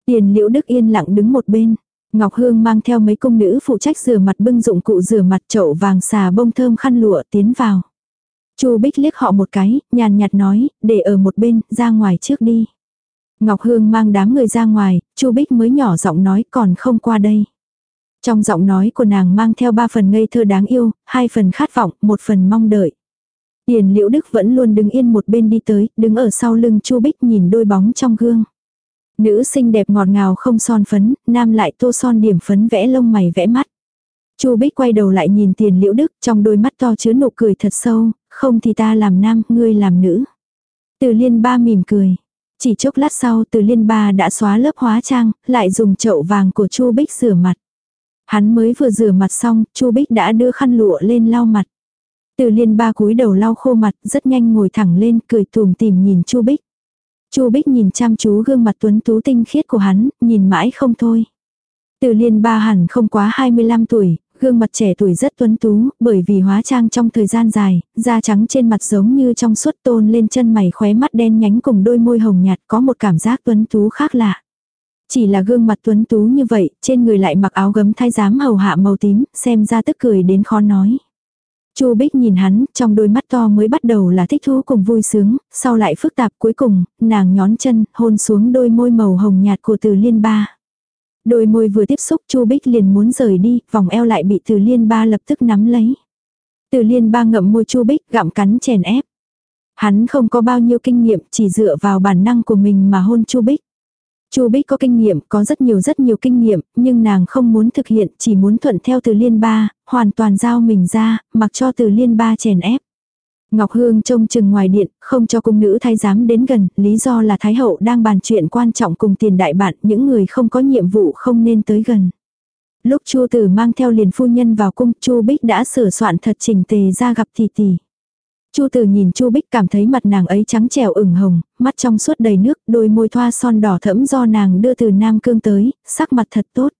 Tiền liễu đức yên lặng đứng một bên. Ngọc Hương mang theo mấy công nữ phụ trách rửa mặt bưng dụng cụ rửa mặt chậu vàng xà bông thơm khăn lụa tiến vào. Chu Bích liếc họ một cái, nhàn nhạt nói, để ở một bên, ra ngoài trước đi. Ngọc Hương mang đám người ra ngoài, Chu Bích mới nhỏ giọng nói còn không qua đây. Trong giọng nói của nàng mang theo ba phần ngây thơ đáng yêu, hai phần khát vọng, một phần mong đợi. Điền Liễu Đức vẫn luôn đứng yên một bên đi tới, đứng ở sau lưng Chu Bích nhìn đôi bóng trong gương. Nữ xinh đẹp ngọt ngào không son phấn, nam lại tô son điểm phấn vẽ lông mày vẽ mắt. Chu Bích quay đầu lại nhìn Tiền Liễu Đức, trong đôi mắt to chứa nụ cười thật sâu, không thì ta làm nam, ngươi làm nữ. Từ Liên Ba mỉm cười. Chỉ chốc lát sau từ liên ba đã xóa lớp hóa trang, lại dùng chậu vàng của Chu Bích rửa mặt. Hắn mới vừa rửa mặt xong, Chu Bích đã đưa khăn lụa lên lau mặt. Từ liên ba cúi đầu lau khô mặt, rất nhanh ngồi thẳng lên, cười tùm tìm nhìn Chu Bích. Chu Bích nhìn chăm chú gương mặt tuấn tú tinh khiết của hắn, nhìn mãi không thôi. Từ liên ba hẳn không quá 25 tuổi, Gương mặt trẻ tuổi rất tuấn tú, bởi vì hóa trang trong thời gian dài, da trắng trên mặt giống như trong suốt tôn lên chân mày khóe mắt đen nhánh cùng đôi môi hồng nhạt có một cảm giác tuấn tú khác lạ. Chỉ là gương mặt tuấn tú như vậy, trên người lại mặc áo gấm thai giám hầu hạ màu tím, xem ra tức cười đến khó nói. Chu Bích nhìn hắn, trong đôi mắt to mới bắt đầu là thích thú cùng vui sướng, sau lại phức tạp cuối cùng, nàng nhón chân, hôn xuống đôi môi màu hồng nhạt của từ liên ba. Đôi môi vừa tiếp xúc Chu Bích liền muốn rời đi, vòng eo lại bị Từ Liên Ba lập tức nắm lấy. Từ Liên Ba ngậm môi Chu Bích gặm cắn chèn ép. Hắn không có bao nhiêu kinh nghiệm, chỉ dựa vào bản năng của mình mà hôn Chu Bích. Chu Bích có kinh nghiệm, có rất nhiều rất nhiều kinh nghiệm, nhưng nàng không muốn thực hiện, chỉ muốn thuận theo Từ Liên Ba, hoàn toàn giao mình ra, mặc cho Từ Liên Ba chèn ép. Ngọc Hương trông chừng ngoài điện, không cho cung nữ thái giám đến gần, lý do là thái hậu đang bàn chuyện quan trọng cùng tiền đại bạn, những người không có nhiệm vụ không nên tới gần. Lúc Chu Tử mang theo liền phu nhân vào cung, Chu Bích đã sửa soạn thật chỉnh tề ra gặp tỷ tỷ. Chu Tử nhìn Chu Bích cảm thấy mặt nàng ấy trắng trẻo ửng hồng, mắt trong suốt đầy nước, đôi môi thoa son đỏ thẫm do nàng đưa từ Nam Cương tới, sắc mặt thật tốt.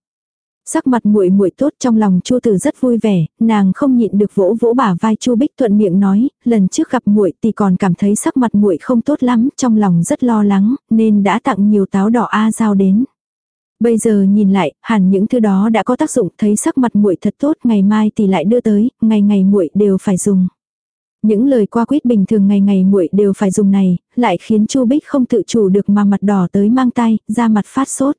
Sắc mặt muội muội tốt trong lòng Chu Tử rất vui vẻ, nàng không nhịn được vỗ vỗ bả vai Chu Bích thuận miệng nói, lần trước gặp muội thì còn cảm thấy sắc mặt muội không tốt lắm, trong lòng rất lo lắng, nên đã tặng nhiều táo đỏ a giao đến. Bây giờ nhìn lại, hẳn những thứ đó đã có tác dụng, thấy sắc mặt muội thật tốt, ngày mai thì lại đưa tới, ngày ngày muội đều phải dùng. Những lời qua quýt bình thường ngày ngày muội đều phải dùng này, lại khiến Chu Bích không tự chủ được mà mặt đỏ tới mang tay, ra mặt phát sốt.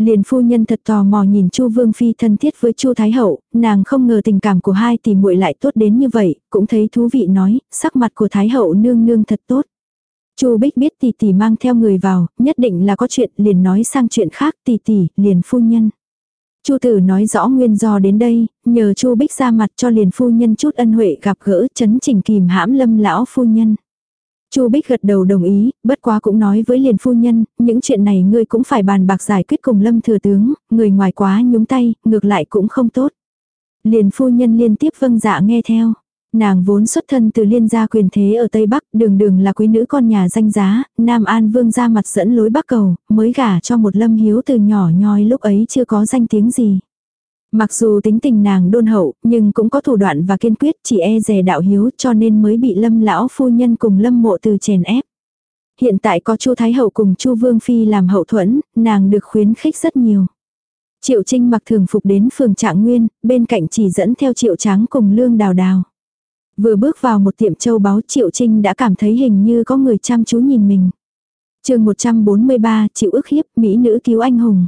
Liền phu nhân thật tò mò nhìn Chu Vương phi thân thiết với Chu Thái hậu, nàng không ngờ tình cảm của hai tỷ muội lại tốt đến như vậy, cũng thấy thú vị nói, sắc mặt của Thái hậu nương nương thật tốt. Chu Bích biết tỷ tỷ mang theo người vào, nhất định là có chuyện, liền nói sang chuyện khác, tỷ tỷ, liền phu nhân. Chu tử nói rõ nguyên do đến đây, nhờ Chu Bích ra mặt cho liền phu nhân chút ân huệ gặp gỡ, chấn chỉnh kìm hãm lâm lão phu nhân. Chu Bích gật đầu đồng ý, bất quá cũng nói với liền phu nhân, những chuyện này ngươi cũng phải bàn bạc giải quyết cùng lâm thừa tướng, người ngoài quá nhúng tay, ngược lại cũng không tốt. Liền phu nhân liên tiếp vâng dạ nghe theo. Nàng vốn xuất thân từ liên gia quyền thế ở Tây Bắc, đường đường là quý nữ con nhà danh giá, Nam An Vương ra mặt dẫn lối Bắc cầu, mới gả cho một lâm hiếu từ nhỏ nhoi lúc ấy chưa có danh tiếng gì. Mặc dù tính tình nàng đôn hậu, nhưng cũng có thủ đoạn và kiên quyết chỉ e rè đạo hiếu cho nên mới bị lâm lão phu nhân cùng lâm mộ từ chèn ép. Hiện tại có chu Thái Hậu cùng chu Vương Phi làm hậu thuẫn, nàng được khuyến khích rất nhiều. Triệu Trinh mặc thường phục đến phường Trạng Nguyên, bên cạnh chỉ dẫn theo Triệu Tráng cùng Lương Đào Đào. Vừa bước vào một tiệm châu báu Triệu Trinh đã cảm thấy hình như có người chăm chú nhìn mình. chương 143 triệu ức hiếp Mỹ nữ cứu anh hùng.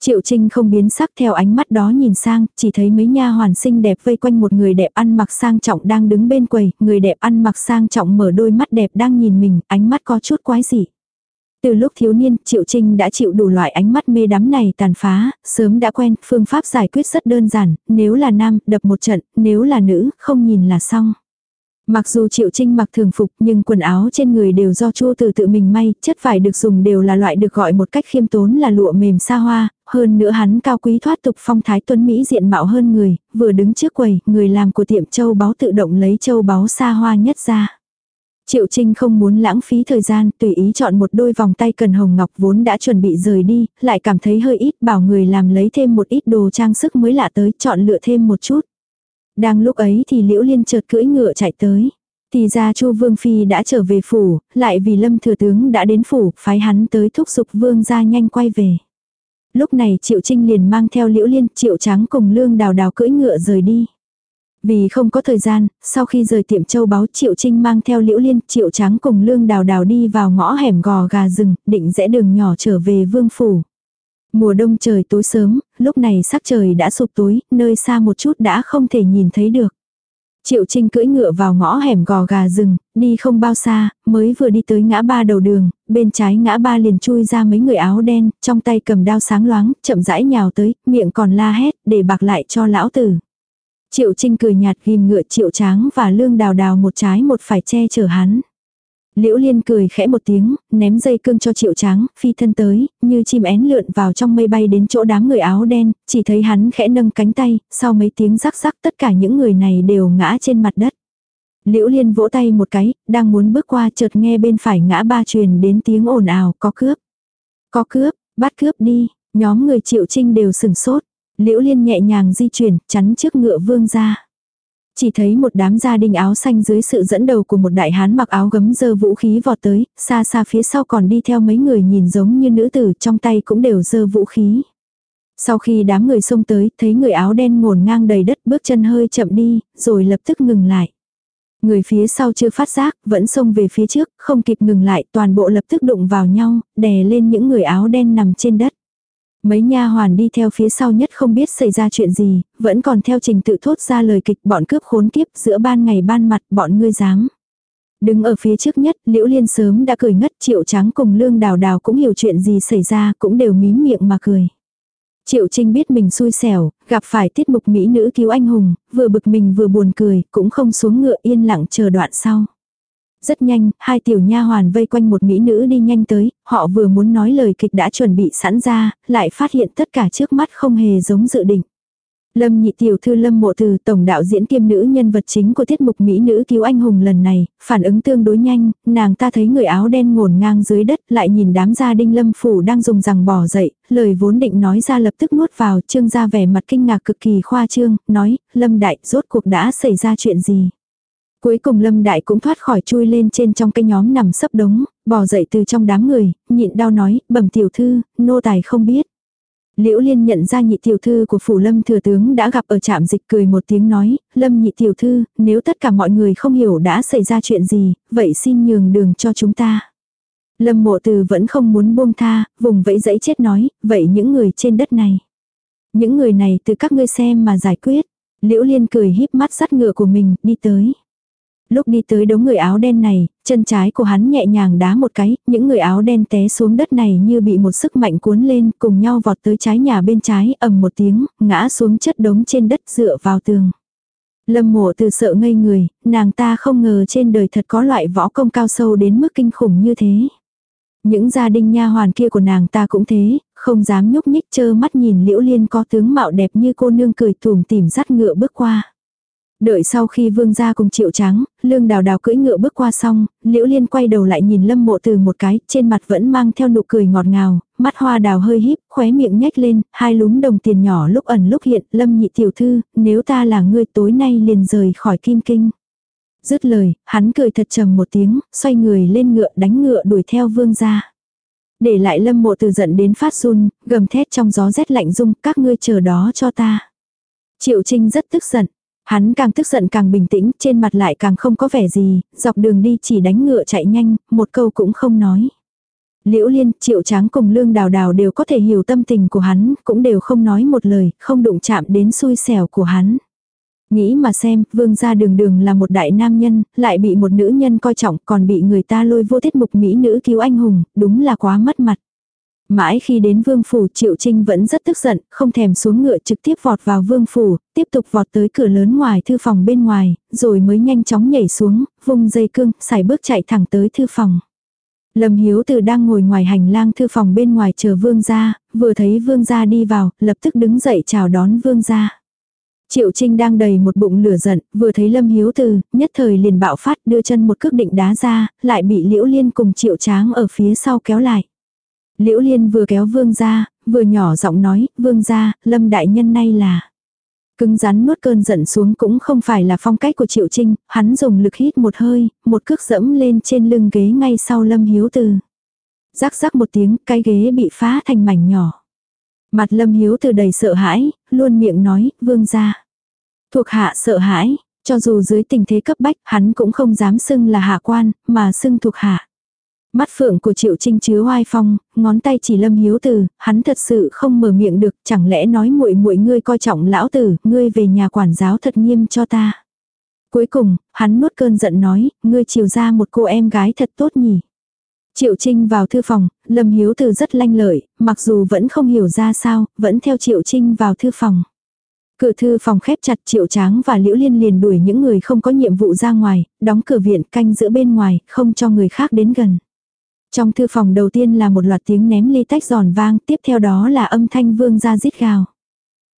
Triệu Trinh không biến sắc theo ánh mắt đó nhìn sang, chỉ thấy mấy nha hoàn xinh đẹp vây quanh một người đẹp ăn mặc sang trọng đang đứng bên quầy, người đẹp ăn mặc sang trọng mở đôi mắt đẹp đang nhìn mình, ánh mắt có chút quái dị. Từ lúc thiếu niên, Triệu Trinh đã chịu đủ loại ánh mắt mê đắm này tàn phá, sớm đã quen, phương pháp giải quyết rất đơn giản, nếu là nam, đập một trận, nếu là nữ, không nhìn là xong. Mặc dù Triệu Trinh mặc thường phục nhưng quần áo trên người đều do chua từ tự mình may, chất vải được dùng đều là loại được gọi một cách khiêm tốn là lụa mềm xa hoa, hơn nữa hắn cao quý thoát tục phong thái tuấn Mỹ diện mạo hơn người, vừa đứng trước quầy, người làm của tiệm châu báu tự động lấy châu báu xa hoa nhất ra. Triệu Trinh không muốn lãng phí thời gian, tùy ý chọn một đôi vòng tay cần hồng ngọc vốn đã chuẩn bị rời đi, lại cảm thấy hơi ít bảo người làm lấy thêm một ít đồ trang sức mới lạ tới, chọn lựa thêm một chút. Đang lúc ấy thì Liễu Liên chợt cưỡi ngựa chạy tới. Thì ra Chu Vương Phi đã trở về phủ, lại vì Lâm Thừa Tướng đã đến phủ, phái hắn tới thúc giục Vương ra nhanh quay về. Lúc này Triệu Trinh liền mang theo Liễu Liên, Triệu Trắng cùng Lương Đào Đào cưỡi ngựa rời đi. Vì không có thời gian, sau khi rời tiệm châu báo Triệu Trinh mang theo Liễu Liên, Triệu Trắng cùng Lương Đào Đào đi vào ngõ hẻm gò gà rừng, định rẽ đường nhỏ trở về Vương Phủ. Mùa đông trời tối sớm, lúc này sắc trời đã sụp tối, nơi xa một chút đã không thể nhìn thấy được. Triệu Trinh cưỡi ngựa vào ngõ hẻm gò gà rừng, đi không bao xa, mới vừa đi tới ngã ba đầu đường, bên trái ngã ba liền chui ra mấy người áo đen, trong tay cầm đao sáng loáng, chậm rãi nhào tới, miệng còn la hét, để bạc lại cho lão tử. Triệu Trinh cười nhạt ghim ngựa Triệu Tráng và Lương Đào Đào một trái một phải che chở hắn. Liễu Liên cười khẽ một tiếng, ném dây cương cho triệu tráng, phi thân tới, như chim én lượn vào trong mây bay đến chỗ đám người áo đen, chỉ thấy hắn khẽ nâng cánh tay, sau mấy tiếng rắc rắc tất cả những người này đều ngã trên mặt đất. Liễu Liên vỗ tay một cái, đang muốn bước qua chợt nghe bên phải ngã ba truyền đến tiếng ồn ào, có cướp. Có cướp, bắt cướp đi, nhóm người triệu trinh đều sừng sốt. Liễu Liên nhẹ nhàng di chuyển, chắn trước ngựa vương ra. Chỉ thấy một đám gia đình áo xanh dưới sự dẫn đầu của một đại hán mặc áo gấm dơ vũ khí vọt tới, xa xa phía sau còn đi theo mấy người nhìn giống như nữ tử trong tay cũng đều dơ vũ khí. Sau khi đám người xông tới, thấy người áo đen ngổn ngang đầy đất bước chân hơi chậm đi, rồi lập tức ngừng lại. Người phía sau chưa phát giác, vẫn xông về phía trước, không kịp ngừng lại, toàn bộ lập tức đụng vào nhau, đè lên những người áo đen nằm trên đất. Mấy nha hoàn đi theo phía sau nhất không biết xảy ra chuyện gì, vẫn còn theo trình tự thốt ra lời kịch bọn cướp khốn kiếp giữa ban ngày ban mặt bọn ngươi dám. Đứng ở phía trước nhất, Liễu Liên sớm đã cười ngất Triệu Trắng cùng Lương Đào Đào cũng hiểu chuyện gì xảy ra, cũng đều mím miệng mà cười. Triệu Trinh biết mình xui xẻo, gặp phải tiết mục mỹ nữ cứu anh hùng, vừa bực mình vừa buồn cười, cũng không xuống ngựa yên lặng chờ đoạn sau. Rất nhanh, hai tiểu nha hoàn vây quanh một mỹ nữ đi nhanh tới, họ vừa muốn nói lời kịch đã chuẩn bị sẵn ra, lại phát hiện tất cả trước mắt không hề giống dự định. Lâm nhị tiểu thư Lâm Mộ Từ tổng đạo diễn kiêm nữ nhân vật chính của tiết mục Mỹ nữ cứu anh hùng lần này, phản ứng tương đối nhanh, nàng ta thấy người áo đen ngổn ngang dưới đất lại nhìn đám gia đinh Lâm Phủ đang dùng rằng bỏ dậy, lời vốn định nói ra lập tức nuốt vào, trương ra vẻ mặt kinh ngạc cực kỳ khoa trương, nói, Lâm Đại, rốt cuộc đã xảy ra chuyện gì. Cuối cùng Lâm Đại cũng thoát khỏi chui lên trên trong cái nhóm nằm sấp đống, bò dậy từ trong đám người, nhịn đau nói, bẩm tiểu thư, nô tài không biết. Liễu Liên nhận ra nhị tiểu thư của phủ Lâm thừa tướng đã gặp ở trạm dịch cười một tiếng nói, Lâm nhị tiểu thư, nếu tất cả mọi người không hiểu đã xảy ra chuyện gì, vậy xin nhường đường cho chúng ta. Lâm mộ từ vẫn không muốn buông tha, vùng vẫy dẫy chết nói, vậy những người trên đất này. Những người này từ các ngươi xem mà giải quyết. Liễu Liên cười híp mắt sắt ngựa của mình, đi tới. Lúc đi tới đống người áo đen này, chân trái của hắn nhẹ nhàng đá một cái, những người áo đen té xuống đất này như bị một sức mạnh cuốn lên, cùng nhau vọt tới trái nhà bên trái, ầm một tiếng, ngã xuống chất đống trên đất dựa vào tường. Lâm mộ từ sợ ngây người, nàng ta không ngờ trên đời thật có loại võ công cao sâu đến mức kinh khủng như thế. Những gia đình nha hoàn kia của nàng ta cũng thế, không dám nhúc nhích chơ mắt nhìn liễu liên có tướng mạo đẹp như cô nương cười tùm tìm dắt ngựa bước qua. Đợi sau khi vương gia cùng triệu trắng, lương đào đào cưỡi ngựa bước qua xong, liễu liên quay đầu lại nhìn lâm mộ từ một cái, trên mặt vẫn mang theo nụ cười ngọt ngào, mắt hoa đào hơi híp, khóe miệng nhếch lên, hai lúm đồng tiền nhỏ lúc ẩn lúc hiện, lâm nhị tiểu thư, nếu ta là ngươi tối nay liền rời khỏi kim kinh. Dứt lời, hắn cười thật trầm một tiếng, xoay người lên ngựa đánh ngựa đuổi theo vương gia. Để lại lâm mộ từ giận đến phát run, gầm thét trong gió rét lạnh rung, các ngươi chờ đó cho ta. Triệu Trinh rất tức giận. Hắn càng tức giận càng bình tĩnh, trên mặt lại càng không có vẻ gì, dọc đường đi chỉ đánh ngựa chạy nhanh, một câu cũng không nói. Liễu Liên, Triệu Tráng cùng Lương Đào Đào đều có thể hiểu tâm tình của hắn, cũng đều không nói một lời, không đụng chạm đến xui xẻo của hắn. Nghĩ mà xem, vương gia đường đường là một đại nam nhân, lại bị một nữ nhân coi trọng còn bị người ta lôi vô tiết mục mỹ nữ cứu anh hùng, đúng là quá mất mặt. Mãi khi đến vương phủ Triệu Trinh vẫn rất tức giận, không thèm xuống ngựa trực tiếp vọt vào vương phủ, tiếp tục vọt tới cửa lớn ngoài thư phòng bên ngoài, rồi mới nhanh chóng nhảy xuống, vùng dây cương, xài bước chạy thẳng tới thư phòng. Lâm Hiếu Từ đang ngồi ngoài hành lang thư phòng bên ngoài chờ vương gia, vừa thấy vương gia đi vào, lập tức đứng dậy chào đón vương gia. Triệu Trinh đang đầy một bụng lửa giận, vừa thấy Lâm Hiếu Từ, nhất thời liền bạo phát đưa chân một cước định đá ra, lại bị Liễu Liên cùng Triệu Tráng ở phía sau kéo lại. Liễu Liên vừa kéo vương ra, vừa nhỏ giọng nói, vương ra, Lâm đại nhân nay là. Cứng rắn nuốt cơn giận xuống cũng không phải là phong cách của Triệu Trinh, hắn dùng lực hít một hơi, một cước dẫm lên trên lưng ghế ngay sau Lâm Hiếu Từ. Rắc rắc một tiếng, cái ghế bị phá thành mảnh nhỏ. Mặt Lâm Hiếu Từ đầy sợ hãi, luôn miệng nói, vương ra. Thuộc hạ sợ hãi, cho dù dưới tình thế cấp bách, hắn cũng không dám xưng là hạ quan, mà xưng thuộc hạ. Mắt phượng của Triệu Trinh chứa oai phong, ngón tay chỉ Lâm Hiếu Tử, hắn thật sự không mở miệng được, chẳng lẽ nói muội muội ngươi coi trọng lão tử, ngươi về nhà quản giáo thật nghiêm cho ta. Cuối cùng, hắn nuốt cơn giận nói, ngươi chiều ra một cô em gái thật tốt nhỉ. Triệu Trinh vào thư phòng, Lâm Hiếu Tử rất lanh lợi, mặc dù vẫn không hiểu ra sao, vẫn theo Triệu Trinh vào thư phòng. Cửa thư phòng khép chặt Triệu Tráng và Liễu Liên liền đuổi những người không có nhiệm vụ ra ngoài, đóng cửa viện canh giữa bên ngoài, không cho người khác đến gần. Trong thư phòng đầu tiên là một loạt tiếng ném ly tách giòn vang, tiếp theo đó là âm thanh vương ra rít gào.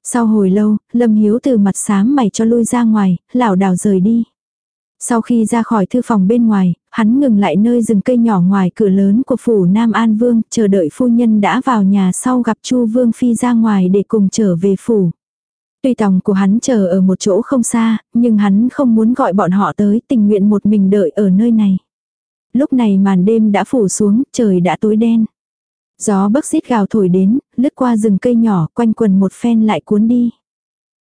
Sau hồi lâu, Lâm Hiếu từ mặt xám mày cho lui ra ngoài, lảo đảo rời đi. Sau khi ra khỏi thư phòng bên ngoài, hắn ngừng lại nơi rừng cây nhỏ ngoài cửa lớn của phủ Nam An Vương, chờ đợi phu nhân đã vào nhà sau gặp Chu Vương Phi ra ngoài để cùng trở về phủ. Tuy tòng của hắn chờ ở một chỗ không xa, nhưng hắn không muốn gọi bọn họ tới tình nguyện một mình đợi ở nơi này. Lúc này màn đêm đã phủ xuống, trời đã tối đen. Gió bấc xít gào thổi đến, lướt qua rừng cây nhỏ, quanh quần một phen lại cuốn đi.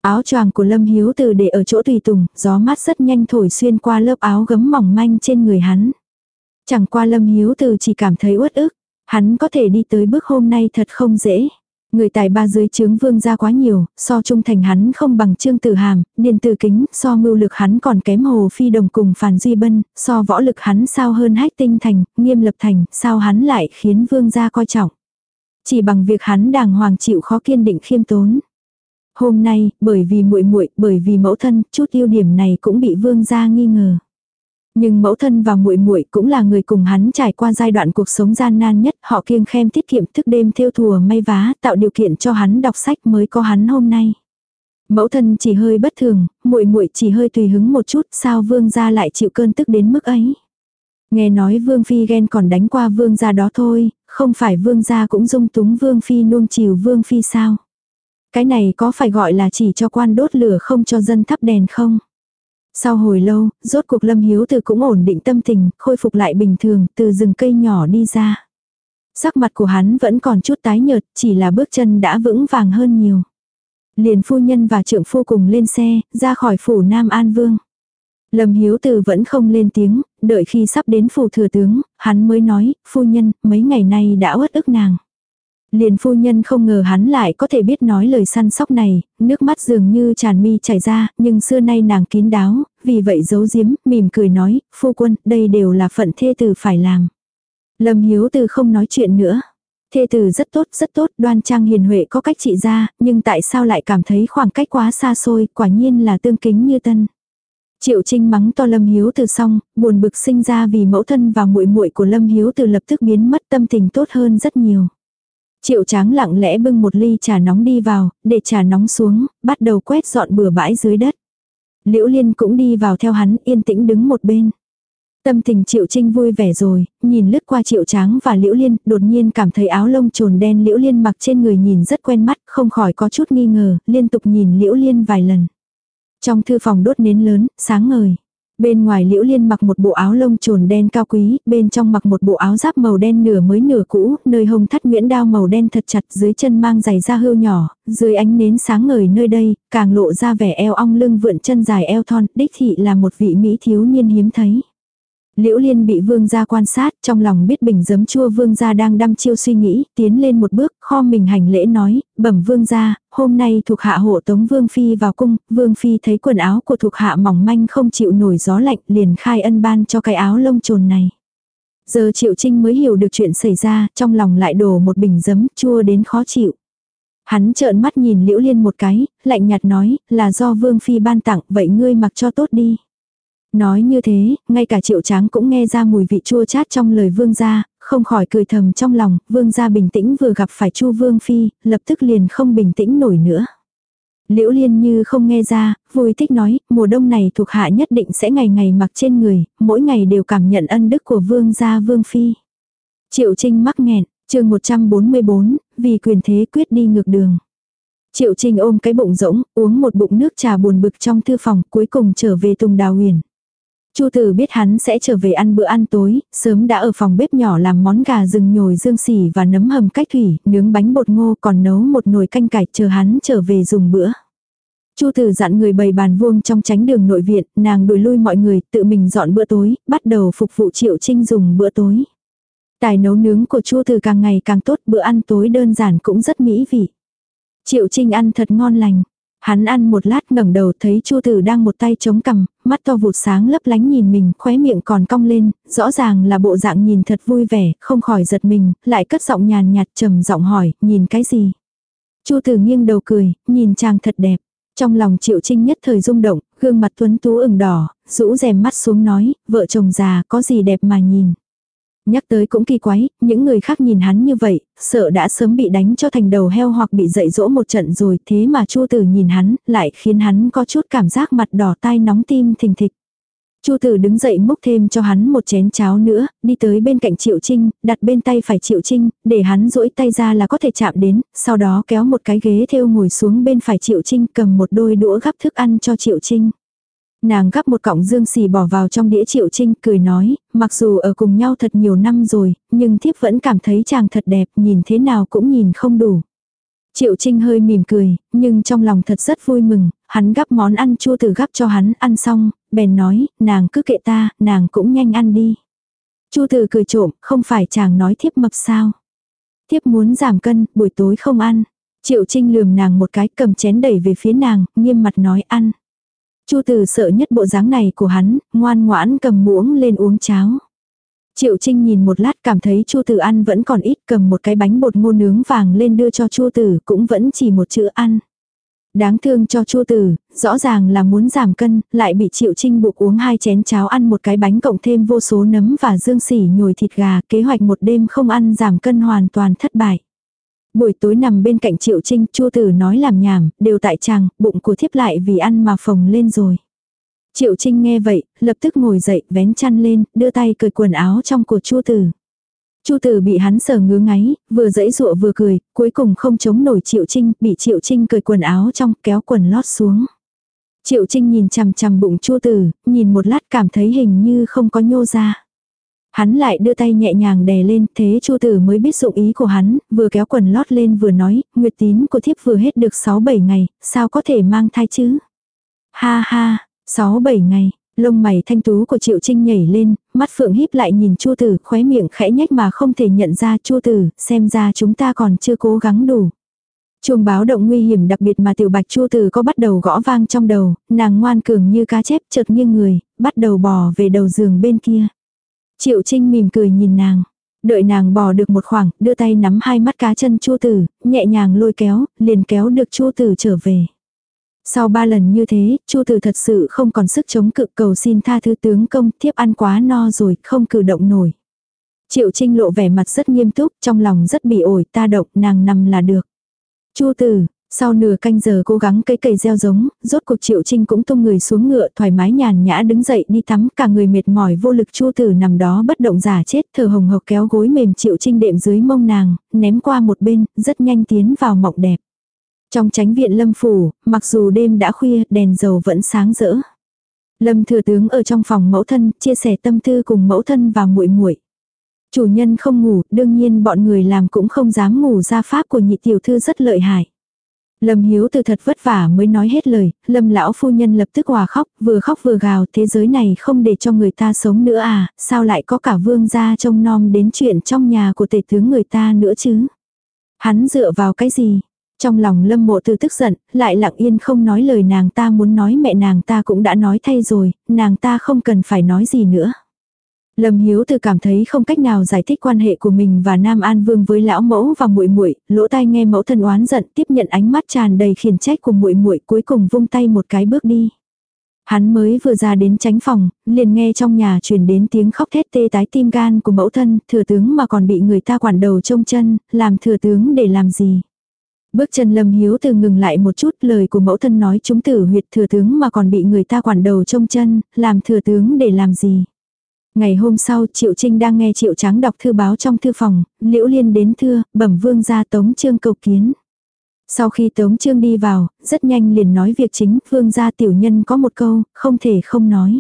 Áo choàng của Lâm Hiếu từ để ở chỗ tùy tùng, gió mát rất nhanh thổi xuyên qua lớp áo gấm mỏng manh trên người hắn. Chẳng qua Lâm Hiếu từ chỉ cảm thấy uất ức, hắn có thể đi tới bước hôm nay thật không dễ. Người tài ba dưới chướng vương gia quá nhiều, so trung thành hắn không bằng trương tử hàm, điền tử kính, so mưu lực hắn còn kém hồ phi đồng cùng phản duy bân, so võ lực hắn sao hơn hách tinh thành, nghiêm lập thành, sao hắn lại khiến vương gia coi trọng. Chỉ bằng việc hắn đàng hoàng chịu khó kiên định khiêm tốn. Hôm nay, bởi vì muội muội, bởi vì mẫu thân, chút ưu điểm này cũng bị vương gia nghi ngờ. Nhưng mẫu thân và muội muội cũng là người cùng hắn trải qua giai đoạn cuộc sống gian nan nhất, họ kiêng khem tiết kiệm thức đêm theo thùa may vá, tạo điều kiện cho hắn đọc sách mới có hắn hôm nay. Mẫu thân chỉ hơi bất thường, muội muội chỉ hơi tùy hứng một chút, sao vương gia lại chịu cơn tức đến mức ấy. Nghe nói vương phi ghen còn đánh qua vương gia đó thôi, không phải vương gia cũng dung túng vương phi nuông chiều vương phi sao. Cái này có phải gọi là chỉ cho quan đốt lửa không cho dân thắp đèn không? Sau hồi lâu, rốt cuộc Lâm Hiếu từ cũng ổn định tâm tình, khôi phục lại bình thường, từ rừng cây nhỏ đi ra. Sắc mặt của hắn vẫn còn chút tái nhợt, chỉ là bước chân đã vững vàng hơn nhiều. Liền phu nhân và trượng phu cùng lên xe, ra khỏi phủ Nam An Vương. Lâm Hiếu Từ vẫn không lên tiếng, đợi khi sắp đến phủ thừa tướng, hắn mới nói, phu nhân, mấy ngày nay đã uất ức nàng. Liền phu nhân không ngờ hắn lại có thể biết nói lời săn sóc này, nước mắt dường như tràn mi chảy ra, nhưng xưa nay nàng kín đáo, vì vậy giấu giếm, mỉm cười nói, phu quân, đây đều là phận thê tử phải làm. Lâm hiếu từ không nói chuyện nữa. Thê tử rất tốt, rất tốt, đoan trang hiền huệ có cách trị ra, nhưng tại sao lại cảm thấy khoảng cách quá xa xôi, quả nhiên là tương kính như tân. Triệu Trinh mắng to Lâm Hiếu từ xong, buồn bực sinh ra vì mẫu thân và muội muội của Lâm Hiếu từ lập tức biến mất tâm tình tốt hơn rất nhiều. Triệu tráng lặng lẽ bưng một ly trà nóng đi vào, để trà nóng xuống, bắt đầu quét dọn bừa bãi dưới đất. Liễu Liên cũng đi vào theo hắn yên tĩnh đứng một bên. Tâm tình Triệu Trinh vui vẻ rồi, nhìn lướt qua Triệu Tráng và Liễu Liên, đột nhiên cảm thấy áo lông trồn đen Liễu Liên mặc trên người nhìn rất quen mắt, không khỏi có chút nghi ngờ, liên tục nhìn Liễu Liên vài lần. Trong thư phòng đốt nến lớn, sáng ngời. Bên ngoài Liễu Liên mặc một bộ áo lông trồn đen cao quý, bên trong mặc một bộ áo giáp màu đen nửa mới nửa cũ, nơi hông thắt nguyễn đao màu đen thật chặt, dưới chân mang giày da hươu nhỏ, dưới ánh nến sáng ngời nơi đây, càng lộ ra vẻ eo ong lưng vượn chân dài eo thon, đích thị là một vị mỹ thiếu niên hiếm thấy. Liễu Liên bị vương gia quan sát, trong lòng biết bình giấm chua vương gia đang đăm chiêu suy nghĩ, tiến lên một bước, kho mình hành lễ nói, bẩm vương gia, hôm nay thuộc hạ hộ tống vương phi vào cung, vương phi thấy quần áo của thuộc hạ mỏng manh không chịu nổi gió lạnh, liền khai ân ban cho cái áo lông trồn này. Giờ Triệu Trinh mới hiểu được chuyện xảy ra, trong lòng lại đổ một bình giấm chua đến khó chịu. Hắn trợn mắt nhìn Liễu Liên một cái, lạnh nhạt nói, là do vương phi ban tặng, vậy ngươi mặc cho tốt đi. Nói như thế, ngay cả triệu tráng cũng nghe ra mùi vị chua chát trong lời vương gia, không khỏi cười thầm trong lòng, vương gia bình tĩnh vừa gặp phải chu vương phi, lập tức liền không bình tĩnh nổi nữa. Liễu liên như không nghe ra, vui thích nói, mùa đông này thuộc hạ nhất định sẽ ngày ngày mặc trên người, mỗi ngày đều cảm nhận ân đức của vương gia vương phi. Triệu trinh mắc nghẹn, chương 144, vì quyền thế quyết đi ngược đường. Triệu Trinh ôm cái bụng rỗng, uống một bụng nước trà buồn bực trong thư phòng, cuối cùng trở về Tùng Đào Huyền. Chu Tử biết hắn sẽ trở về ăn bữa ăn tối, sớm đã ở phòng bếp nhỏ làm món gà rừng nhồi dương xỉ và nấm hầm cách thủy, nướng bánh bột ngô còn nấu một nồi canh cải chờ hắn trở về dùng bữa. Chu Tử dặn người bày bàn vuông trong tránh đường nội viện, nàng đuổi lui mọi người, tự mình dọn bữa tối, bắt đầu phục vụ Triệu Trinh dùng bữa tối. Tài nấu nướng của Chu Tử càng ngày càng tốt, bữa ăn tối đơn giản cũng rất mỹ vị. Triệu Trinh ăn thật ngon lành. Hắn ăn một lát ngẩng đầu thấy Chu Tử đang một tay chống cằm, mắt to vụt sáng lấp lánh nhìn mình, khóe miệng còn cong lên, rõ ràng là bộ dạng nhìn thật vui vẻ, không khỏi giật mình, lại cất giọng nhàn nhạt trầm giọng hỏi, nhìn cái gì? Chu Tử nghiêng đầu cười, nhìn chàng thật đẹp. Trong lòng Triệu Trinh nhất thời rung động, gương mặt tuấn tú ửng đỏ, rũ rèm mắt xuống nói, vợ chồng già có gì đẹp mà nhìn. Nhắc tới cũng kỳ quái, những người khác nhìn hắn như vậy, sợ đã sớm bị đánh cho thành đầu heo hoặc bị dạy dỗ một trận rồi, thế mà Chu Tử nhìn hắn, lại khiến hắn có chút cảm giác mặt đỏ tai nóng tim thình thịch. Chu Tử đứng dậy múc thêm cho hắn một chén cháo nữa, đi tới bên cạnh Triệu Trinh, đặt bên tay phải Triệu Trinh, để hắn duỗi tay ra là có thể chạm đến, sau đó kéo một cái ghế theo ngồi xuống bên phải Triệu Trinh cầm một đôi đũa gắp thức ăn cho Triệu Trinh. Nàng gắp một cọng dương xì bỏ vào trong đĩa triệu trinh cười nói, mặc dù ở cùng nhau thật nhiều năm rồi, nhưng thiếp vẫn cảm thấy chàng thật đẹp, nhìn thế nào cũng nhìn không đủ. Triệu Trinh hơi mỉm cười, nhưng trong lòng thật rất vui mừng, hắn gắp món ăn chua từ gắp cho hắn ăn xong, bèn nói, nàng cứ kệ ta, nàng cũng nhanh ăn đi. Chu từ cười trộm, không phải chàng nói thiếp mập sao. Thiếp muốn giảm cân, buổi tối không ăn. Triệu Trinh lườm nàng một cái cầm chén đẩy về phía nàng, nghiêm mặt nói ăn. Chu Từ sợ nhất bộ dáng này của hắn, ngoan ngoãn cầm muỗng lên uống cháo. Triệu Trinh nhìn một lát cảm thấy Chu Tử ăn vẫn còn ít, cầm một cái bánh bột ngô nướng vàng lên đưa cho Chu Tử, cũng vẫn chỉ một chữ ăn. Đáng thương cho Chu Tử, rõ ràng là muốn giảm cân, lại bị Triệu Trinh buộc uống hai chén cháo ăn một cái bánh cộng thêm vô số nấm và dương sỉ nhồi thịt gà, kế hoạch một đêm không ăn giảm cân hoàn toàn thất bại. Buổi tối nằm bên cạnh Triệu Trinh, Chu Tử nói làm nhảm, đều tại chàng, bụng của thiếp lại vì ăn mà phồng lên rồi. Triệu Trinh nghe vậy, lập tức ngồi dậy, vén chăn lên, đưa tay cởi quần áo trong của Chu Tử. Chu Tử bị hắn sờ ngứa ngáy, vừa dãy dụa vừa cười, cuối cùng không chống nổi Triệu Trinh, bị Triệu Trinh cởi quần áo trong, kéo quần lót xuống. Triệu Trinh nhìn chằm chằm bụng Chu Tử, nhìn một lát cảm thấy hình như không có nhô ra. Hắn lại đưa tay nhẹ nhàng đè lên, thế Chu Tử mới biết dụng ý của hắn, vừa kéo quần lót lên vừa nói, nguyệt tín của thiếp vừa hết được 6-7 ngày, sao có thể mang thai chứ? Ha ha, 6-7 ngày, lông mày thanh tú của Triệu Trinh nhảy lên, mắt phượng híp lại nhìn Chu Tử, khóe miệng khẽ nhếch mà không thể nhận ra Chu Tử, xem ra chúng ta còn chưa cố gắng đủ. Chuông báo động nguy hiểm đặc biệt mà tiểu bạch Chu Tử có bắt đầu gõ vang trong đầu, nàng ngoan cường như cá chép chợt nghiêng người, bắt đầu bò về đầu giường bên kia. Triệu Trinh mỉm cười nhìn nàng. Đợi nàng bò được một khoảng, đưa tay nắm hai mắt cá chân Chu Tử, nhẹ nhàng lôi kéo, liền kéo được Chu Tử trở về. Sau ba lần như thế, Chu Tử thật sự không còn sức chống cự cầu xin tha thứ tướng công, thiếp ăn quá no rồi, không cử động nổi. Triệu Trinh lộ vẻ mặt rất nghiêm túc, trong lòng rất bị ổi, ta động, nàng nằm là được. Chu Tử, sau nửa canh giờ cố gắng cây cầy gieo giống, rốt cuộc Triệu Trinh cũng tung người xuống ngựa thoải mái nhàn nhã đứng dậy đi tắm cả người mệt mỏi vô lực Chu Tử nằm đó bất động giả chết thở hồng hộc kéo gối mềm Triệu Trinh đệm dưới mông nàng, ném qua một bên, rất nhanh tiến vào mộng đẹp. Trong tránh viện lâm phủ, mặc dù đêm đã khuya, đèn dầu vẫn sáng rỡ. Lâm thừa tướng ở trong phòng mẫu thân, chia sẻ tâm tư cùng mẫu thân và muội muội. Chủ nhân không ngủ, đương nhiên bọn người làm cũng không dám ngủ ra pháp của nhị tiểu thư rất lợi hại. Lâm Hiếu từ thật vất vả mới nói hết lời, Lâm lão phu nhân lập tức hòa khóc, vừa khóc vừa gào, thế giới này không để cho người ta sống nữa à, sao lại có cả vương gia trông nom đến chuyện trong nhà của tể tướng người ta nữa chứ. Hắn dựa vào cái gì? Trong lòng lâm mộ từ tức giận, lại lặng yên không nói lời nàng ta muốn nói mẹ nàng ta cũng đã nói thay rồi, nàng ta không cần phải nói gì nữa. Lâm Hiếu từ cảm thấy không cách nào giải thích quan hệ của mình và Nam An Vương với lão mẫu và muội muội, lỗ tai nghe mẫu thân oán giận, tiếp nhận ánh mắt tràn đầy khiển trách của muội muội, cuối cùng vung tay một cái bước đi. Hắn mới vừa ra đến tránh phòng, liền nghe trong nhà truyền đến tiếng khóc thét tê tái tim gan của mẫu thân, thừa tướng mà còn bị người ta quản đầu trông chân, làm thừa tướng để làm gì. Bước chân Lâm Hiếu từ ngừng lại một chút lời của mẫu thân nói chúng tử huyệt thừa tướng mà còn bị người ta quản đầu trông chân, làm thừa tướng để làm gì. Ngày hôm sau Triệu Trinh đang nghe Triệu Trắng đọc thư báo trong thư phòng, Liễu Liên đến thưa, bẩm vương ra Tống Trương cầu kiến. Sau khi Tống Trương đi vào, rất nhanh liền nói việc chính, vương gia tiểu nhân có một câu, không thể không nói.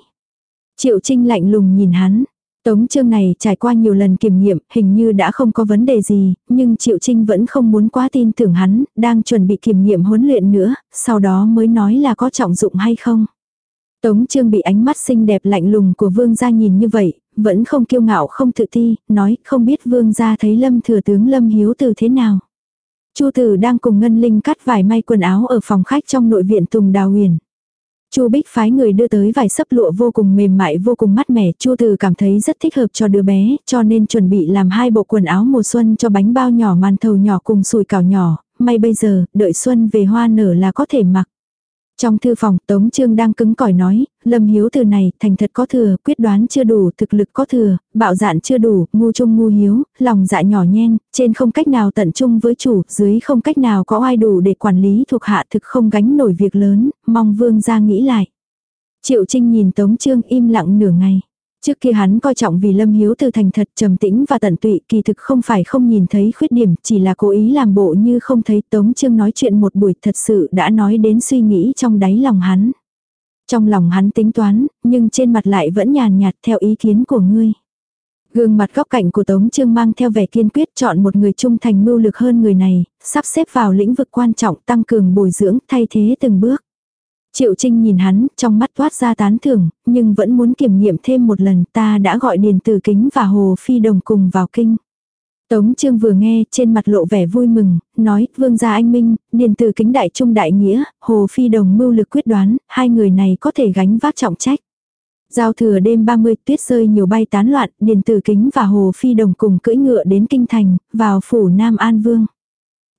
Triệu Trinh lạnh lùng nhìn hắn, Tống trương này trải qua nhiều lần kiểm nghiệm, hình như đã không có vấn đề gì, nhưng Triệu Trinh vẫn không muốn quá tin tưởng hắn, đang chuẩn bị kiểm nghiệm huấn luyện nữa, sau đó mới nói là có trọng dụng hay không. Tống Trương bị ánh mắt xinh đẹp lạnh lùng của vương gia nhìn như vậy, vẫn không kiêu ngạo không tự ti, nói không biết vương gia thấy lâm thừa tướng lâm hiếu từ thế nào. Chu tử đang cùng Ngân Linh cắt vải may quần áo ở phòng khách trong nội viện Tùng Đào Huyền. Chu Bích phái người đưa tới vài sấp lụa vô cùng mềm mại vô cùng mát mẻ, Chu Từ cảm thấy rất thích hợp cho đứa bé, cho nên chuẩn bị làm hai bộ quần áo mùa xuân cho bánh bao nhỏ màn thầu nhỏ cùng sùi cảo nhỏ, may bây giờ, đợi xuân về hoa nở là có thể mặc. Trong thư phòng, Tống Trương đang cứng cỏi nói, Lâm Hiếu từ này, thành thật có thừa, quyết đoán chưa đủ, thực lực có thừa, bạo dạn chưa đủ, ngu trung ngu hiếu, lòng dạ nhỏ nhen, trên không cách nào tận trung với chủ, dưới không cách nào có ai đủ để quản lý thuộc hạ thực không gánh nổi việc lớn, mong vương ra nghĩ lại. Triệu Trinh nhìn Tống Trương im lặng nửa ngày. Trước kia hắn coi trọng vì Lâm Hiếu từ thành thật trầm tĩnh và tận tụy kỳ thực không phải không nhìn thấy khuyết điểm, chỉ là cố ý làm bộ như không thấy Tống Trương nói chuyện một buổi thật sự đã nói đến suy nghĩ trong đáy lòng hắn. Trong lòng hắn tính toán, nhưng trên mặt lại vẫn nhàn nhạt theo ý kiến của ngươi. Gương mặt góc cạnh của Tống Trương mang theo vẻ kiên quyết chọn một người trung thành mưu lực hơn người này, sắp xếp vào lĩnh vực quan trọng tăng cường bồi dưỡng thay thế từng bước. Triệu Trinh nhìn hắn, trong mắt toát ra tán thưởng, nhưng vẫn muốn kiểm nghiệm thêm một lần ta đã gọi Điền Tử Kính và Hồ Phi Đồng cùng vào kinh. Tống Trương vừa nghe, trên mặt lộ vẻ vui mừng, nói, vương gia anh Minh, Điền Tử Kính đại trung đại nghĩa, Hồ Phi Đồng mưu lực quyết đoán, hai người này có thể gánh vác trọng trách. Giao thừa đêm 30 tuyết rơi nhiều bay tán loạn, Điền Tử Kính và Hồ Phi Đồng cùng cưỡi ngựa đến kinh thành, vào phủ Nam An Vương.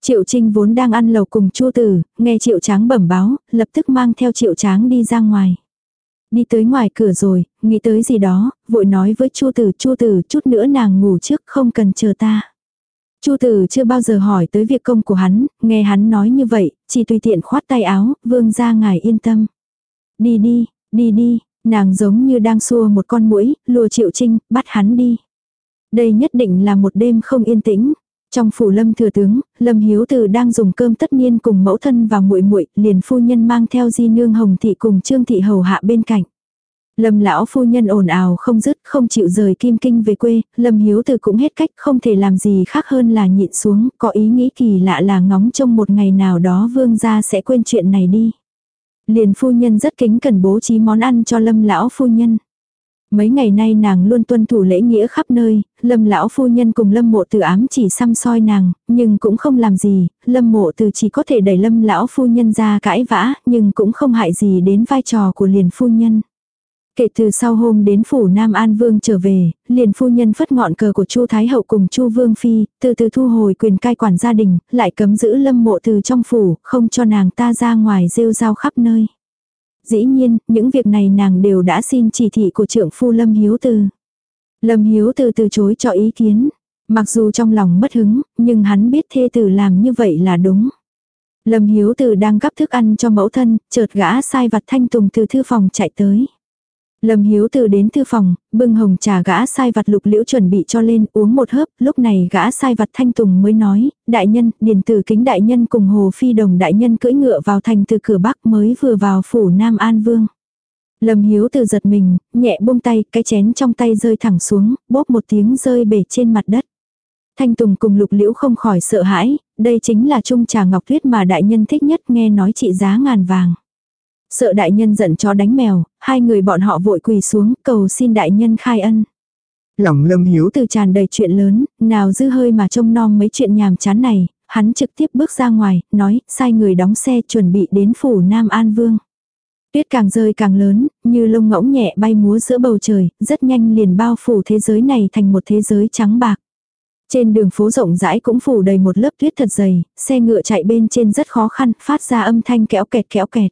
Triệu Trinh vốn đang ăn lầu cùng Chu Tử, nghe Triệu Tráng bẩm báo, lập tức mang theo Triệu Tráng đi ra ngoài. Đi tới ngoài cửa rồi, nghĩ tới gì đó, vội nói với Chu Tử, Chu Tử, chút nữa nàng ngủ trước, không cần chờ ta. Chu Tử chưa bao giờ hỏi tới việc công của hắn, nghe hắn nói như vậy, chỉ tùy tiện khoát tay áo, vương ra ngài yên tâm. Đi đi, đi đi, nàng giống như đang xua một con mũi, lùa Triệu Trinh, bắt hắn đi. Đây nhất định là một đêm không yên tĩnh, trong phủ lâm thừa tướng, lâm hiếu từ đang dùng cơm tất niên cùng mẫu thân và muội muội liền phu nhân mang theo di nương hồng thị cùng trương thị hầu hạ bên cạnh. Lâm lão phu nhân ồn ào không dứt không chịu rời kim kinh về quê, lâm hiếu từ cũng hết cách không thể làm gì khác hơn là nhịn xuống, có ý nghĩ kỳ lạ là ngóng trông một ngày nào đó vương gia sẽ quên chuyện này đi. Liền phu nhân rất kính cần bố trí món ăn cho lâm lão phu nhân. Mấy ngày nay nàng luôn tuân thủ lễ nghĩa khắp nơi, lâm lão phu nhân cùng lâm mộ từ ám chỉ xăm soi nàng, nhưng cũng không làm gì, lâm mộ từ chỉ có thể đẩy lâm lão phu nhân ra cãi vã, nhưng cũng không hại gì đến vai trò của liền phu nhân. Kể từ sau hôm đến phủ Nam An Vương trở về, liền phu nhân phất ngọn cờ của Chu Thái Hậu cùng Chu Vương Phi, từ từ thu hồi quyền cai quản gia đình, lại cấm giữ lâm mộ từ trong phủ, không cho nàng ta ra ngoài rêu rao khắp nơi. Dĩ nhiên, những việc này nàng đều đã xin chỉ thị của trưởng phu Lâm Hiếu Từ. Lâm Hiếu Từ từ chối cho ý kiến. Mặc dù trong lòng mất hứng, nhưng hắn biết thê tử làm như vậy là đúng. Lâm Hiếu Từ đang gắp thức ăn cho mẫu thân, chợt gã sai vặt thanh tùng từ thư phòng chạy tới. Lâm Hiếu Từ đến thư phòng, bưng hồng trà gã sai vặt lục liễu chuẩn bị cho lên uống một hớp, lúc này gã sai vặt thanh tùng mới nói, đại nhân, điền tử kính đại nhân cùng hồ phi đồng đại nhân cưỡi ngựa vào thành từ cửa bắc mới vừa vào phủ Nam An Vương. Lâm Hiếu Từ giật mình, nhẹ buông tay, cái chén trong tay rơi thẳng xuống, bóp một tiếng rơi bể trên mặt đất. Thanh Tùng cùng Lục Liễu không khỏi sợ hãi, đây chính là chung trà ngọc tuyết mà đại nhân thích nhất nghe nói trị giá ngàn vàng. Sợ đại nhân giận chó đánh mèo, hai người bọn họ vội quỳ xuống cầu xin đại nhân khai ân. Lòng lâm hiếu từ tràn đầy chuyện lớn, nào dư hơi mà trông nom mấy chuyện nhàm chán này, hắn trực tiếp bước ra ngoài, nói, sai người đóng xe chuẩn bị đến phủ Nam An Vương. Tuyết càng rơi càng lớn, như lông ngỗng nhẹ bay múa giữa bầu trời, rất nhanh liền bao phủ thế giới này thành một thế giới trắng bạc. Trên đường phố rộng rãi cũng phủ đầy một lớp tuyết thật dày, xe ngựa chạy bên trên rất khó khăn, phát ra âm thanh kéo kẹt kéo kẹt.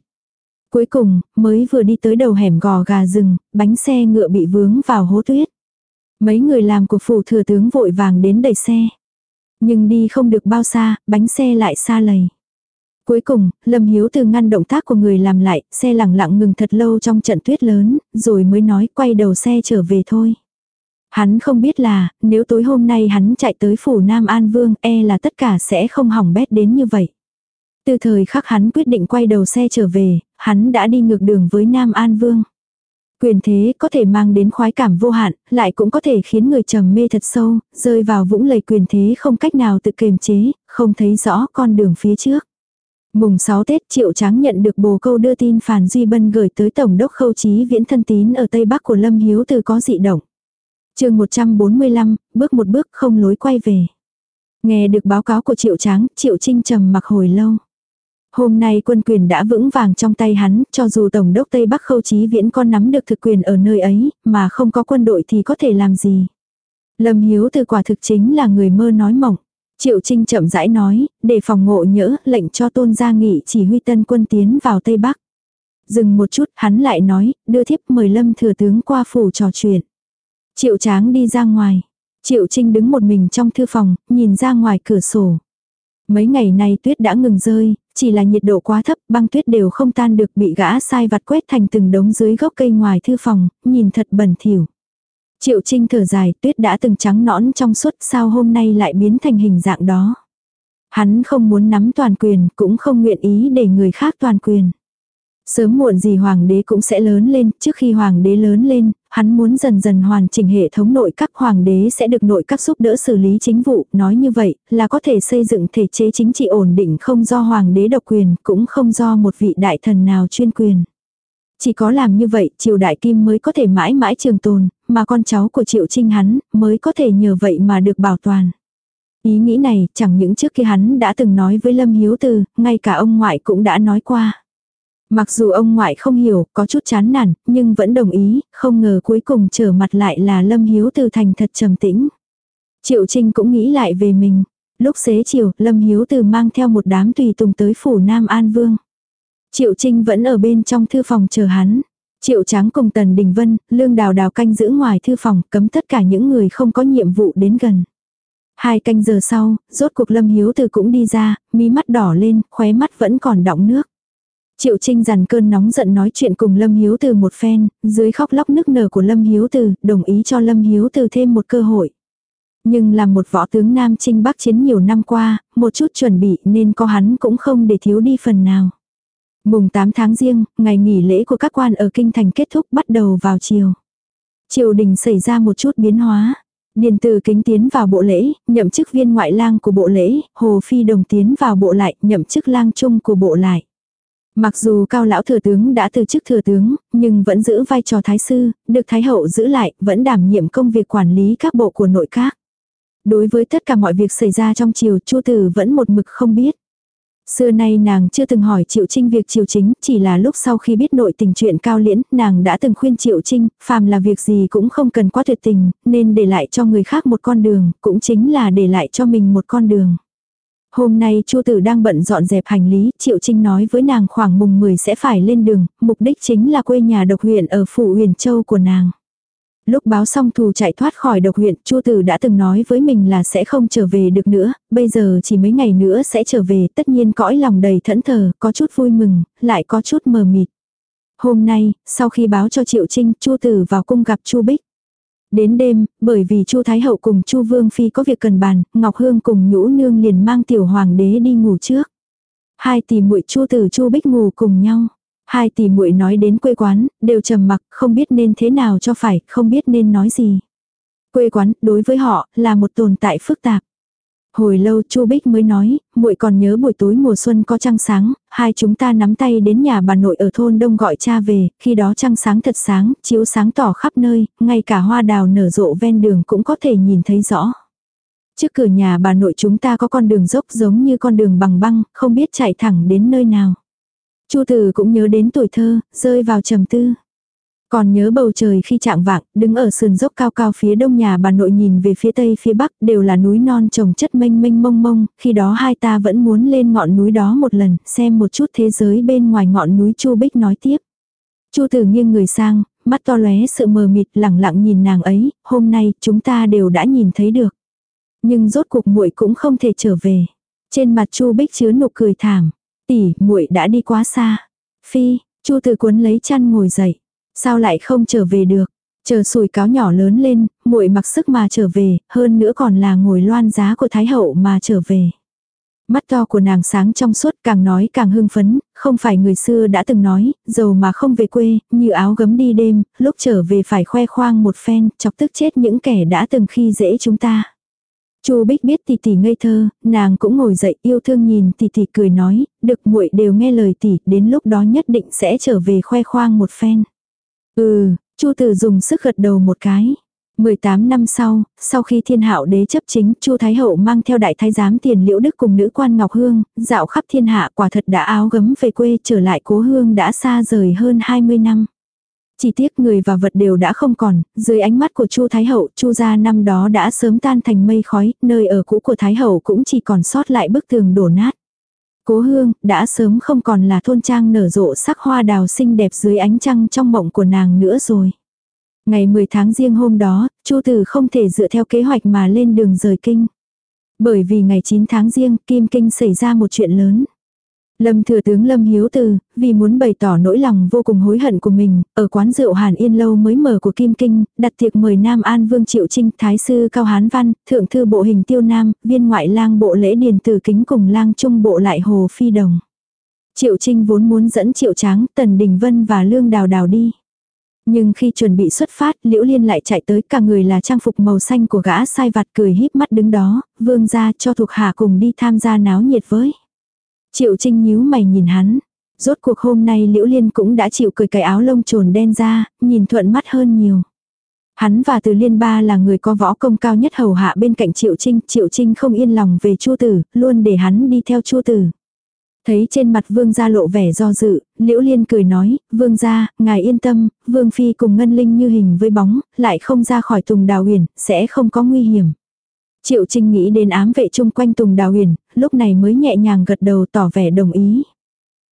Cuối cùng, mới vừa đi tới đầu hẻm gò gà rừng, bánh xe ngựa bị vướng vào hố tuyết. Mấy người làm của phủ thừa tướng vội vàng đến đẩy xe. Nhưng đi không được bao xa, bánh xe lại xa lầy. Cuối cùng, Lâm Hiếu từ ngăn động tác của người làm lại, xe lẳng lặng ngừng thật lâu trong trận tuyết lớn, rồi mới nói quay đầu xe trở về thôi. Hắn không biết là, nếu tối hôm nay hắn chạy tới phủ Nam An Vương, e là tất cả sẽ không hỏng bét đến như vậy. Từ thời khắc hắn quyết định quay đầu xe trở về, hắn đã đi ngược đường với Nam An Vương. Quyền thế có thể mang đến khoái cảm vô hạn, lại cũng có thể khiến người trầm mê thật sâu, rơi vào vũng lầy quyền thế không cách nào tự kiềm chế, không thấy rõ con đường phía trước. Mùng 6 Tết Triệu Tráng nhận được bồ câu đưa tin phản Duy Bân gửi tới Tổng đốc Khâu Chí Viễn thân tín ở Tây Bắc của Lâm Hiếu từ có dị động. chương 145, bước một bước không lối quay về. Nghe được báo cáo của Triệu Tráng, Triệu Trinh trầm mặc hồi lâu. Hôm nay quân quyền đã vững vàng trong tay hắn, cho dù Tổng đốc Tây Bắc Khâu Chí Viễn con nắm được thực quyền ở nơi ấy, mà không có quân đội thì có thể làm gì. Lâm Hiếu từ quả thực chính là người mơ nói mộng. Triệu Trinh chậm rãi nói, để phòng ngộ nhỡ, lệnh cho tôn gia nghị chỉ huy tân quân tiến vào Tây Bắc. Dừng một chút, hắn lại nói, đưa thiếp mời Lâm thừa tướng qua phủ trò chuyện. Triệu Tráng đi ra ngoài. Triệu Trinh đứng một mình trong thư phòng, nhìn ra ngoài cửa sổ. Mấy ngày nay tuyết đã ngừng rơi, chỉ là nhiệt độ quá thấp, băng tuyết đều không tan được bị gã sai vặt quét thành từng đống dưới gốc cây ngoài thư phòng, nhìn thật bẩn thỉu. Triệu Trinh thở dài, tuyết đã từng trắng nõn trong suốt, sao hôm nay lại biến thành hình dạng đó. Hắn không muốn nắm toàn quyền, cũng không nguyện ý để người khác toàn quyền. Sớm muộn gì hoàng đế cũng sẽ lớn lên, trước khi hoàng đế lớn lên, hắn muốn dần dần hoàn chỉnh hệ thống nội các hoàng đế sẽ được nội các giúp đỡ xử lý chính vụ, nói như vậy là có thể xây dựng thể chế chính trị ổn định không do hoàng đế độc quyền, cũng không do một vị đại thần nào chuyên quyền. Chỉ có làm như vậy, triều đại kim mới có thể mãi mãi trường tồn, mà con cháu của triệu trinh hắn mới có thể nhờ vậy mà được bảo toàn. Ý nghĩ này chẳng những trước khi hắn đã từng nói với Lâm Hiếu Từ, ngay cả ông ngoại cũng đã nói qua. Mặc dù ông ngoại không hiểu, có chút chán nản, nhưng vẫn đồng ý, không ngờ cuối cùng trở mặt lại là Lâm Hiếu Từ thành thật trầm tĩnh. Triệu Trinh cũng nghĩ lại về mình. Lúc xế chiều, Lâm Hiếu Từ mang theo một đám tùy tùng tới phủ Nam An Vương. Triệu Trinh vẫn ở bên trong thư phòng chờ hắn. Triệu Tráng cùng Tần Đình Vân, Lương Đào Đào canh giữ ngoài thư phòng, cấm tất cả những người không có nhiệm vụ đến gần. Hai canh giờ sau, rốt cuộc Lâm Hiếu Từ cũng đi ra, mí mắt đỏ lên, khóe mắt vẫn còn đọng nước. Triệu Trinh dằn cơn nóng giận nói chuyện cùng Lâm Hiếu Từ một phen, dưới khóc lóc nức nở của Lâm Hiếu Từ, đồng ý cho Lâm Hiếu Từ thêm một cơ hội. Nhưng là một võ tướng Nam Trinh Bắc chiến nhiều năm qua, một chút chuẩn bị nên có hắn cũng không để thiếu đi phần nào. Mùng 8 tháng riêng, ngày nghỉ lễ của các quan ở Kinh Thành kết thúc bắt đầu vào chiều. Triều đình xảy ra một chút biến hóa. Điền từ kính tiến vào bộ lễ, nhậm chức viên ngoại lang của bộ lễ, Hồ Phi Đồng tiến vào bộ lại, nhậm chức lang trung của bộ lại. Mặc dù cao lão thừa tướng đã từ chức thừa tướng, nhưng vẫn giữ vai trò thái sư, được thái hậu giữ lại, vẫn đảm nhiệm công việc quản lý các bộ của nội các. Đối với tất cả mọi việc xảy ra trong triều, Chu Tử vẫn một mực không biết. Xưa nay nàng chưa từng hỏi Triệu Trinh việc triều chính, chỉ là lúc sau khi biết nội tình chuyện cao liễn, nàng đã từng khuyên Triệu Trinh, phàm là việc gì cũng không cần quá tuyệt tình, nên để lại cho người khác một con đường, cũng chính là để lại cho mình một con đường. Hôm nay Chu Tử đang bận dọn dẹp hành lý, Triệu Trinh nói với nàng khoảng mùng 10 sẽ phải lên đường, mục đích chính là quê nhà độc huyện ở phủ Huyền Châu của nàng. Lúc báo xong thù chạy thoát khỏi độc huyện, Chu Tử đã từng nói với mình là sẽ không trở về được nữa, bây giờ chỉ mấy ngày nữa sẽ trở về, tất nhiên cõi lòng đầy thẫn thờ, có chút vui mừng, lại có chút mờ mịt. Hôm nay, sau khi báo cho Triệu Trinh, Chu Tử vào cung gặp Chu Bích. Đến đêm, bởi vì Chu Thái Hậu cùng Chu Vương Phi có việc cần bàn, Ngọc Hương cùng Nhũ Nương liền mang tiểu hoàng đế đi ngủ trước. Hai tỷ muội Chu Tử Chu Bích ngủ cùng nhau. Hai tỷ muội nói đến quê quán, đều trầm mặc, không biết nên thế nào cho phải, không biết nên nói gì. Quê quán, đối với họ, là một tồn tại phức tạp. Hồi lâu Chu Bích mới nói, muội còn nhớ buổi tối mùa xuân có trăng sáng, hai chúng ta nắm tay đến nhà bà nội ở thôn đông gọi cha về, khi đó trăng sáng thật sáng, chiếu sáng tỏ khắp nơi, ngay cả hoa đào nở rộ ven đường cũng có thể nhìn thấy rõ. Trước cửa nhà bà nội chúng ta có con đường dốc giống như con đường bằng băng, không biết chạy thẳng đến nơi nào. Chu Tử cũng nhớ đến tuổi thơ, rơi vào trầm tư. Còn nhớ bầu trời khi trạng vạng, đứng ở sườn dốc cao cao phía đông nhà bà nội nhìn về phía tây phía bắc đều là núi non trồng chất mênh mênh mông mông, khi đó hai ta vẫn muốn lên ngọn núi đó một lần, xem một chút thế giới bên ngoài ngọn núi Chu Bích nói tiếp. Chu Tử nghiêng người sang, mắt to lóe sự mờ mịt lẳng lặng nhìn nàng ấy, hôm nay chúng ta đều đã nhìn thấy được. Nhưng rốt cuộc muội cũng không thể trở về. Trên mặt Chu Bích chứa nụ cười thảm. Tỷ, muội đã đi quá xa. Phi, Chu Tử cuốn lấy chăn ngồi dậy. Sao lại không trở về được? Chờ sùi cáo nhỏ lớn lên, muội mặc sức mà trở về, hơn nữa còn là ngồi loan giá của Thái Hậu mà trở về. Mắt to của nàng sáng trong suốt càng nói càng hưng phấn, không phải người xưa đã từng nói, giàu mà không về quê, như áo gấm đi đêm, lúc trở về phải khoe khoang một phen, chọc tức chết những kẻ đã từng khi dễ chúng ta. Chu Bích biết tỷ tỷ ngây thơ, nàng cũng ngồi dậy yêu thương nhìn tỷ tỷ cười nói, được muội đều nghe lời tỷ, đến lúc đó nhất định sẽ trở về khoe khoang một phen. Ừ, Chu Tử dùng sức gật đầu một cái. 18 năm sau, sau khi thiên hạo đế chấp chính, Chu Thái Hậu mang theo đại thái giám tiền liễu đức cùng nữ quan Ngọc Hương, dạo khắp thiên hạ quả thật đã áo gấm về quê trở lại cố hương đã xa rời hơn 20 năm. Chỉ tiếc người và vật đều đã không còn, dưới ánh mắt của Chu Thái Hậu, Chu gia năm đó đã sớm tan thành mây khói, nơi ở cũ của Thái Hậu cũng chỉ còn sót lại bức tường đổ nát. Cố hương, đã sớm không còn là thôn trang nở rộ sắc hoa đào xinh đẹp dưới ánh trăng trong mộng của nàng nữa rồi. Ngày 10 tháng riêng hôm đó, Chu Tử không thể dựa theo kế hoạch mà lên đường rời kinh. Bởi vì ngày 9 tháng riêng, Kim Kinh xảy ra một chuyện lớn. Lâm thừa tướng Lâm Hiếu Từ, vì muốn bày tỏ nỗi lòng vô cùng hối hận của mình, ở quán rượu Hàn Yên Lâu mới mở của Kim Kinh, đặt tiệc mời Nam An Vương Triệu Trinh, Thái sư Cao Hán Văn, Thượng thư bộ hình Tiêu Nam, viên ngoại lang bộ lễ điền tử kính cùng lang trung bộ lại Hồ Phi Đồng. Triệu Trinh vốn muốn dẫn Triệu Tráng, Tần Đình Vân và Lương Đào Đào đi. Nhưng khi chuẩn bị xuất phát, Liễu Liên lại chạy tới cả người là trang phục màu xanh của gã sai vặt cười híp mắt đứng đó, vương ra cho thuộc hạ cùng đi tham gia náo nhiệt với. Triệu Trinh nhíu mày nhìn hắn. Rốt cuộc hôm nay Liễu Liên cũng đã chịu cười cái áo lông trồn đen ra, nhìn thuận mắt hơn nhiều. Hắn và Từ Liên Ba là người có võ công cao nhất hầu hạ bên cạnh Triệu Trinh, Triệu Trinh không yên lòng về Chu Tử, luôn để hắn đi theo Chu Tử. Thấy trên mặt Vương gia lộ vẻ do dự, Liễu Liên cười nói, Vương gia, ngài yên tâm, Vương Phi cùng Ngân Linh như hình với bóng, lại không ra khỏi Tùng Đào Huyền, sẽ không có nguy hiểm. Triệu Trinh nghĩ đến ám vệ chung quanh Tùng Đào Huyền, lúc này mới nhẹ nhàng gật đầu tỏ vẻ đồng ý.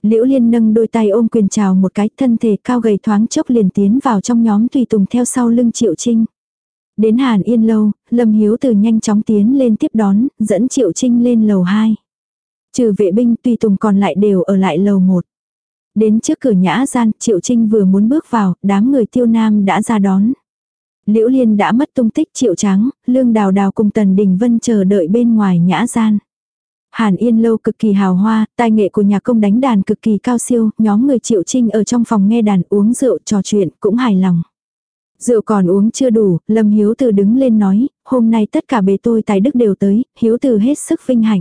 Liễu Liên nâng đôi tay ôm quyền chào một cái thân thể cao gầy thoáng chốc liền tiến vào trong nhóm tùy tùng theo sau lưng Triệu Trinh. Đến Hàn Yên Lâu, Lâm Hiếu từ nhanh chóng tiến lên tiếp đón, dẫn Triệu Trinh lên lầu 2. Trừ vệ binh tùy tùng còn lại đều ở lại lầu 1. Đến trước cửa nhã gian, Triệu Trinh vừa muốn bước vào, đám người tiêu nam đã ra đón. Liễu Liên đã mất tung tích triệu trắng, lương đào đào cùng Tần Đình Vân chờ đợi bên ngoài nhã gian. Hàn Yên lâu cực kỳ hào hoa, tài nghệ của nhà công đánh đàn cực kỳ cao siêu, nhóm người triệu trinh ở trong phòng nghe đàn uống rượu trò chuyện cũng hài lòng. Rượu còn uống chưa đủ, Lâm Hiếu Từ đứng lên nói, hôm nay tất cả bề tôi tài đức đều tới, Hiếu Từ hết sức vinh hạnh.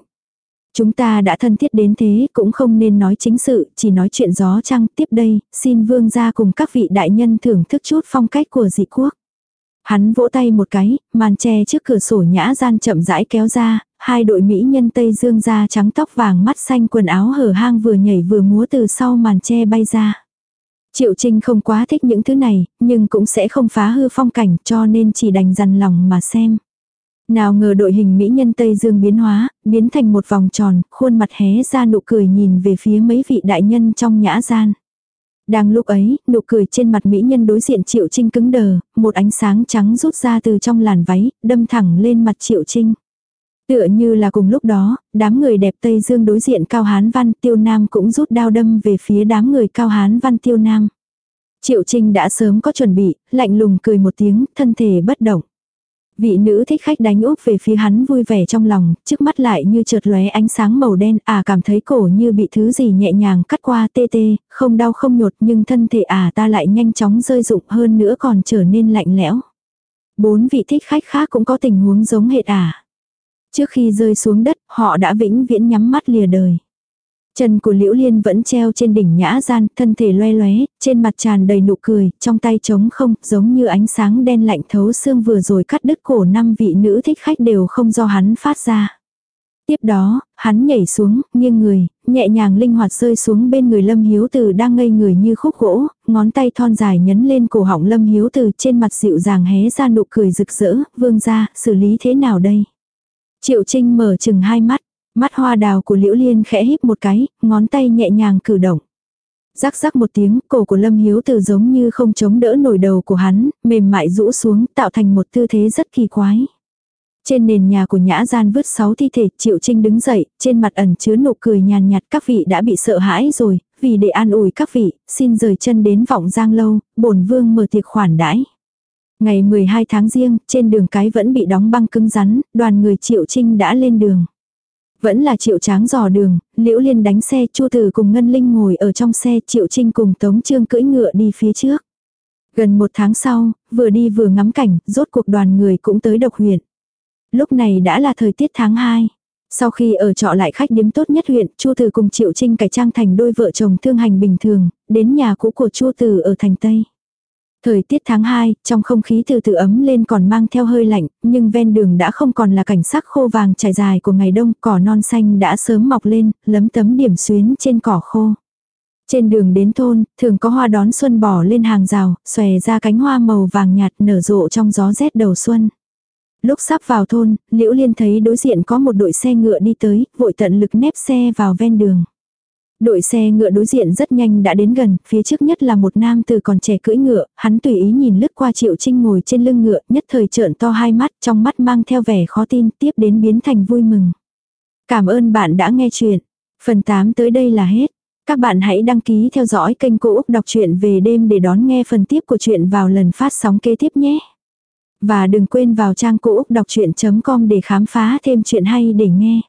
Chúng ta đã thân thiết đến thế cũng không nên nói chính sự, chỉ nói chuyện gió trăng tiếp đây, xin vương gia cùng các vị đại nhân thưởng thức chút phong cách của dị quốc. Hắn vỗ tay một cái, màn che trước cửa sổ nhã gian chậm rãi kéo ra, hai đội mỹ nhân Tây Dương da trắng tóc vàng mắt xanh quần áo hở hang vừa nhảy vừa múa từ sau màn che bay ra. Triệu Trinh không quá thích những thứ này, nhưng cũng sẽ không phá hư phong cảnh cho nên chỉ đành dằn lòng mà xem. Nào ngờ đội hình mỹ nhân Tây Dương biến hóa, biến thành một vòng tròn, khuôn mặt hé ra nụ cười nhìn về phía mấy vị đại nhân trong nhã gian. Đang lúc ấy, nụ cười trên mặt mỹ nhân đối diện Triệu Trinh cứng đờ, một ánh sáng trắng rút ra từ trong làn váy, đâm thẳng lên mặt Triệu Trinh. Tựa như là cùng lúc đó, đám người đẹp Tây Dương đối diện Cao Hán Văn Tiêu Nam cũng rút đao đâm về phía đám người Cao Hán Văn Tiêu Nam. Triệu Trinh đã sớm có chuẩn bị, lạnh lùng cười một tiếng, thân thể bất động. Vị nữ thích khách đánh úp về phía hắn vui vẻ trong lòng, trước mắt lại như chợt lóe ánh sáng màu đen, à cảm thấy cổ như bị thứ gì nhẹ nhàng cắt qua tê tê, không đau không nhột nhưng thân thể à ta lại nhanh chóng rơi rụng hơn nữa còn trở nên lạnh lẽo. Bốn vị thích khách khác cũng có tình huống giống hệt à. Trước khi rơi xuống đất, họ đã vĩnh viễn nhắm mắt lìa đời. Chân của Liễu Liên vẫn treo trên đỉnh nhã gian, thân thể loe loé, trên mặt tràn đầy nụ cười, trong tay trống không, giống như ánh sáng đen lạnh thấu xương vừa rồi cắt đứt cổ năm vị nữ thích khách đều không do hắn phát ra. Tiếp đó, hắn nhảy xuống, nghiêng người, nhẹ nhàng linh hoạt rơi xuống bên người Lâm Hiếu Từ đang ngây người như khúc gỗ, ngón tay thon dài nhấn lên cổ họng Lâm Hiếu Từ trên mặt dịu dàng hé ra nụ cười rực rỡ, vương ra, xử lý thế nào đây? Triệu Trinh mở chừng hai mắt, mắt hoa đào của Liễu Liên khẽ híp một cái, ngón tay nhẹ nhàng cử động. Rắc rắc một tiếng, cổ của Lâm Hiếu từ giống như không chống đỡ nổi đầu của hắn, mềm mại rũ xuống, tạo thành một tư thế rất kỳ quái. Trên nền nhà của nhã gian vứt sáu thi thể, Triệu Trinh đứng dậy, trên mặt ẩn chứa nụ cười nhàn nhạt các vị đã bị sợ hãi rồi, vì để an ủi các vị, xin rời chân đến vọng giang lâu, bổn vương mở tiệc khoản đãi. Ngày 12 tháng riêng, trên đường cái vẫn bị đóng băng cứng rắn, đoàn người Triệu Trinh đã lên đường. Vẫn là Triệu Tráng dò đường, Liễu Liên đánh xe, Chu Tử cùng Ngân Linh ngồi ở trong xe, Triệu Trinh cùng Tống Trương cưỡi ngựa đi phía trước. Gần một tháng sau, vừa đi vừa ngắm cảnh, rốt cuộc đoàn người cũng tới độc huyện. Lúc này đã là thời tiết tháng 2. Sau khi ở trọ lại khách điếm tốt nhất huyện, Chu Tử cùng Triệu Trinh cải trang thành đôi vợ chồng thương hành bình thường, đến nhà cũ của Chu Tử ở thành Tây. Thời tiết tháng 2, trong không khí từ từ ấm lên còn mang theo hơi lạnh, nhưng ven đường đã không còn là cảnh sắc khô vàng trải dài của ngày đông, cỏ non xanh đã sớm mọc lên, lấm tấm điểm xuyến trên cỏ khô. Trên đường đến thôn, thường có hoa đón xuân bỏ lên hàng rào, xòe ra cánh hoa màu vàng nhạt nở rộ trong gió rét đầu xuân. Lúc sắp vào thôn, Liễu Liên thấy đối diện có một đội xe ngựa đi tới, vội tận lực nép xe vào ven đường. Đội xe ngựa đối diện rất nhanh đã đến gần, phía trước nhất là một nam từ còn trẻ cưỡi ngựa, hắn tùy ý nhìn lướt qua Triệu Trinh ngồi trên lưng ngựa, nhất thời trợn to hai mắt, trong mắt mang theo vẻ khó tin, tiếp đến biến thành vui mừng. Cảm ơn bạn đã nghe chuyện. Phần 8 tới đây là hết. Các bạn hãy đăng ký theo dõi kênh Cô Úc Đọc truyện về đêm để đón nghe phần tiếp của chuyện vào lần phát sóng kế tiếp nhé. Và đừng quên vào trang Cô Úc Đọc Chuyện.com để khám phá thêm chuyện hay để nghe.